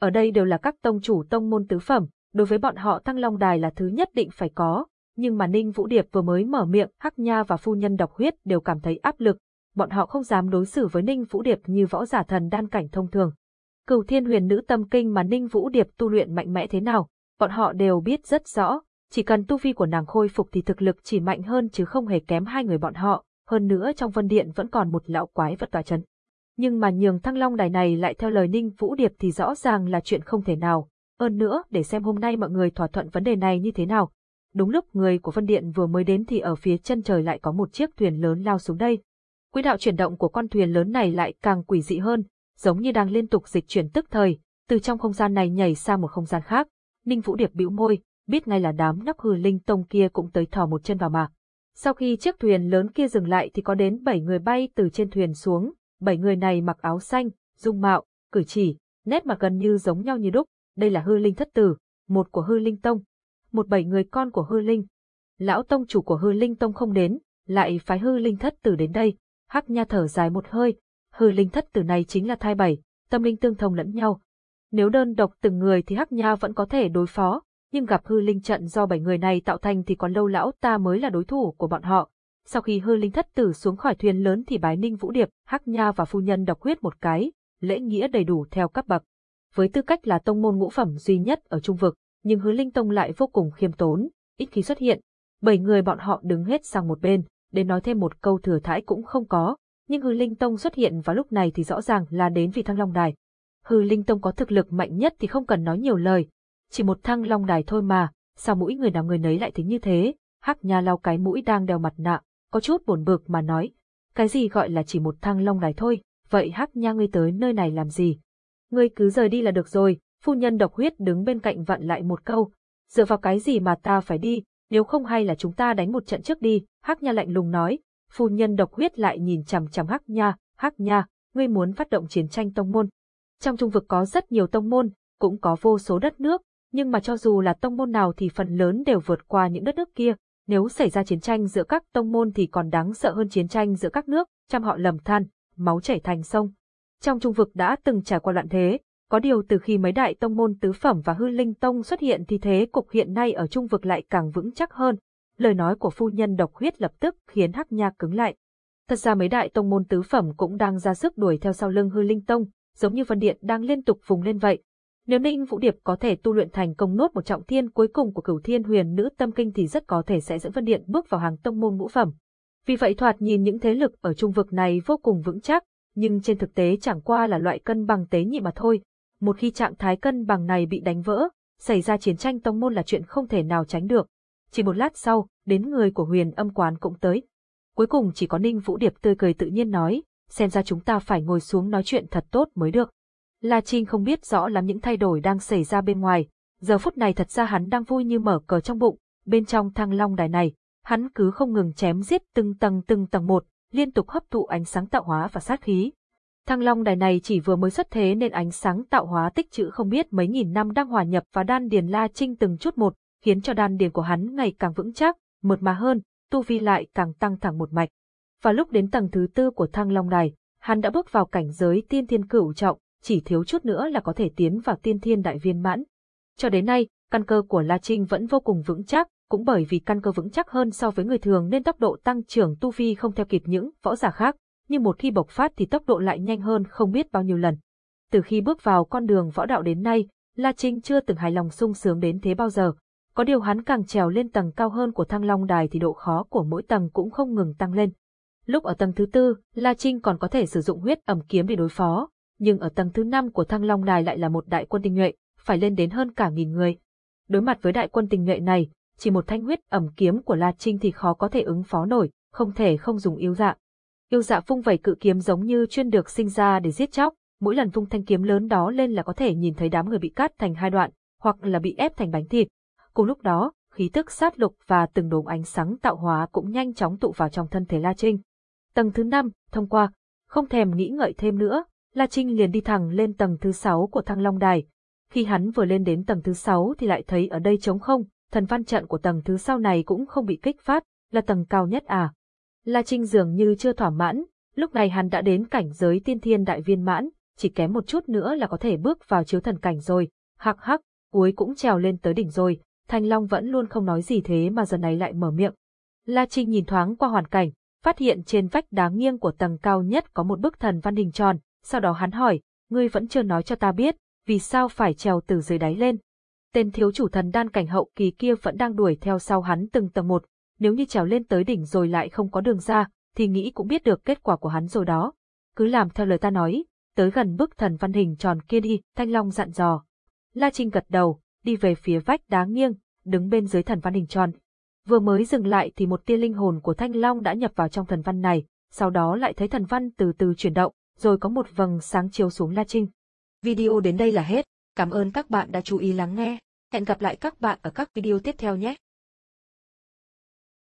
Ở đây đều là các tông chủ tông môn tứ phẩm, đối với bọn họ thăng long đài là thứ nhất định phải có. Nhưng mà Ninh Vũ Điệp vừa mới mở miệng, Hắc Nha và phu nhân độc huyết đều cảm thấy áp lực, bọn họ không dám đối xử với Ninh Vũ Điệp như võ giả thần đan cảnh thông thường. Cửu Thiên Huyền Nữ Tâm Kinh mà Ninh Vũ Điệp tu luyện mạnh mẽ thế nào, bọn họ đều biết rất rõ, chỉ cần tu vi của nàng khôi phục thì thực lực chỉ mạnh hơn chứ không hề kém hai người bọn họ, hơn nữa trong vân điện vẫn còn một lão quái vật tòa trấn. Nhưng mà nhường thăng long đài này lại theo lời Ninh Vũ Điệp thì rõ ràng là chuyện không thể nào. Hơn nữa, để xem hôm nay mọi người thỏa thuận vấn đề này như thế nào. Đúng lúc người của phân Điện vừa mới đến thì ở phía chân trời lại có một chiếc thuyền lớn lao xuống đây. Quỹ đạo chuyển động của con thuyền lớn này lại càng quỷ dị hơn, giống như đang liên tục dịch chuyển tức thời, từ trong không gian này nhảy sang một không gian khác. Ninh Vũ Điệp bĩu môi, biết ngay là đám nóc hư linh tông kia cũng tới thò một chân vào mà Sau khi chiếc thuyền lớn kia dừng lại thì có đến bảy người bay từ trên thuyền xuống, bảy người này mặc áo xanh, dung mạo, cử chỉ, nét mặt gần như giống nhau như đúc, đây là hư linh thất tử, một của hư linh tông, một bảy người con của hư linh. Lão tông chủ của hư linh tông không đến, lại phái hư linh thất tử đến đây, hắc nha thở dài một hơi, hư linh thất tử này chính là thai bảy, tâm linh tương thông lẫn nhau. Nếu đơn độc từng người thì hắc nha vẫn có thể đối phó, nhưng gặp hư linh trận do bảy người này tạo thành thì còn lâu lão ta mới là đối thủ của bọn họ. Sau khi hư linh thất tử xuống khỏi thuyền lớn thì bái ninh vũ điệp, hắc nha và phu nhân đọc huyết một cái, lễ nghĩa đầy đủ theo cấp bậc. Với tư cách là tông môn ngũ phẩm duy nhất ở trung vực, nhưng hứa linh tông lại vô cùng khiêm tốn, ít khi xuất hiện. Bảy người bọn họ đứng hết sang một bên, để nói thêm một câu thừa thãi cũng không có, nhưng hư linh tông xuất hiện vào lúc này thì rõ ràng là đến vì thăng long đài. Hư linh tông có thực lực mạnh nhất thì không cần nói nhiều lời, chỉ một thăng long đài thôi mà, sao mũi người nào người nấy lại tính như thế, hắc nha lau cái mũi đang đeo mặt nạ, có chút buồn bực mà nói, cái gì gọi là chỉ một thăng long đài thôi, vậy hắc nha ngươi tới nơi này làm gì? Ngươi cứ rời đi là được rồi, phu nhân độc huyết đứng bên cạnh vặn lại một câu, dựa vào cái gì mà ta phải đi, nếu không hay là chúng ta đánh một trận trước đi, hắc nha lạnh lùng nói, phu nhân độc huyết lại nhìn chằm chằm hắc nha, hắc nha, ngươi muốn phát động chiến tranh tông môn. Trong trung vực có rất nhiều tông môn, cũng có vô số đất nước, nhưng mà cho dù là tông môn nào thì phần lớn đều vượt qua những đất nước kia, nếu xảy ra chiến tranh giữa các tông môn thì còn đáng sợ hơn chiến tranh giữa các nước, trăm họ lầm than, máu chảy thành sông. Trong trung vực đã từng trải qua loạn thế, có điều từ khi mấy đại tông môn tứ phẩm và hư linh tông xuất hiện thì thế cục hiện nay ở trung vực lại càng vững chắc hơn. Lời nói của phu nhân độc huyết lập tức khiến Hắc Nha cứng lại. Thật ra mấy đại tông môn tứ phẩm cũng đang ra sức đuổi theo sau lưng hư linh tông, giống như Vân Điện đang liên tục vùng lên vậy, nếu Ninh Vũ Điệp có thể tu luyện thành công nốt một trọng thiên cuối cùng của cửu thiên huyền nữ tâm kinh thì rất có thể sẽ dẫn Vân Điện bước vào hàng tông môn ngũ phẩm. Vì vậy thoạt nhìn những thế lực ở trung vực này vô cùng vững chắc, nhưng trên thực tế chẳng qua là loại cân bằng tế nhị mà thôi. Một khi trạng thái cân bằng này bị đánh vỡ, xảy ra chiến tranh tông môn là chuyện không thể nào tránh được. Chỉ một lát sau, đến người của huyền âm quán cũng tới. Cuối cùng chỉ có Ninh Vũ Điệp tươi cười tự nhiên nói, xem ra chúng ta phải ngồi xuống nói chuyện thật tốt mới được. La Trinh không biết rõ lắm những thay đổi đang xảy ra bên ngoài, giờ phút này thật ra hắn đang vui như mở cờ trong bụng, bên trong thăng long đài này, hắn cứ không ngừng chém giết từng tầng từng tầng một, liên tục hấp thụ ánh sáng tạo hóa và sát khí. Thăng long đài này chỉ vừa mới xuất thế nên ánh sáng tạo hóa tích trữ không biết mấy nghìn năm đang hòa nhập vào đan điền La Trinh từng chút một, khiến cho đan điền của hắn ngày càng vững chắc, mượt mà hơn, tu vi lại càng tăng thẳng một mạch. Và lúc đến tầng thứ tư của thăng long đài, hắn đã bước vào cảnh giới tiên thiên cửu trọng, chỉ thiếu chút nữa là có thể tiến vào tiên thiên đại viên mãn. Cho đến nay, căn cơ của La Trinh vẫn vô cùng vững chắc, cũng bởi vì căn cơ vững chắc hơn so với người thường nên tốc độ tăng trưởng tu vi không theo kịp những võ giả khác, nhưng một khi bộc phát thì tốc độ lại nhanh hơn không biết bao nhiêu lần. Từ khi bước vào con đường võ đạo đến nay, La Trinh chưa từng hài lòng sung sướng đến thế bao giờ. Có điều hắn càng trèo lên tầng cao hơn của thăng long đài thì độ khó của mỗi tầng cũng không ngừng tăng lên. Lúc ở tầng thứ tư, La Trinh còn có thể sử dụng huyết ẩm kiếm để đối phó, nhưng ở tầng thứ năm của thăng long đài lại là một đại quân tinh nhuệ, phải lên đến hơn cả nghìn người. Đối mặt với đại quân tinh nhuệ này, chỉ một thanh huyết ẩm kiếm của La Trinh thì khó có thể ứng phó nổi, không thể không dùng yếu dạ. Yêu dạ phung vẩy cự kiếm giống như chuyên được sinh ra để giết chóc, mỗi lần vung thanh kiếm lớn đó lên là có thể nhìn thấy đám người bị cắt thành hai đoạn, hoặc là bị ép thành bánh thịt. Cùng lúc đó, khí tức sát lục và từng đốm ánh sáng tạo hóa cũng nhanh chóng tụ vào trong thân thể La Trinh. Tầng thứ năm, thông qua, không thèm nghĩ ngợi thêm nữa, La Trinh liền đi thẳng lên tầng thứ sáu của Thăng Long Đài. Khi hắn vừa lên đến tầng thứ sáu thì lại thấy ở đây trống không, thần văn trận của tầng thứ sau này cũng không bị kích phát, là tầng cao nhất à. La Trinh dường như chưa thỏa mãn, lúc này hắn đã đến cảnh giới tiên thiên đại viên mãn, chỉ kém một chút nữa là có thể bước vào chiếu thần cảnh rồi. Hắc hắc, cuối cũng trèo lên tới đỉnh rồi, Thanh Long vẫn luôn không nói gì thế mà giờ này lại mở miệng. La Trinh nhìn thoáng qua hoàn cảnh, phát hiện trên vách đá nghiêng của tầng cao nhất có một bức thần văn hình tròn, sau đó hắn hỏi, ngươi vẫn chưa nói cho ta biết, vì sao phải trèo từ dưới đáy lên. Tên thiếu chủ thần đan cảnh hậu kỳ kia vẫn đang đuổi theo sau hắn từng tầng một, nếu như trèo lên tới đỉnh rồi lại không có đường ra, thì nghĩ cũng biết được kết quả của hắn rồi đó. Cứ làm theo lời ta nói, tới gần bức thần văn hình tròn kia đi, Thanh Long dặn dò. La Trinh gật đầu, đi về phía vách đá nghiêng, đứng bên dưới thần văn hình tròn. Vừa mới dừng lại thì một tia linh hồn của Thanh Long đã nhập vào trong thần văn này, sau đó lại thấy thần văn từ từ chuyển động, rồi có một vầng sáng chiếu xuống La Trinh. Video đến đây là hết. Cảm ơn các bạn đã chú ý lắng nghe. Hẹn gặp lại các bạn ở các video tiếp theo nhé.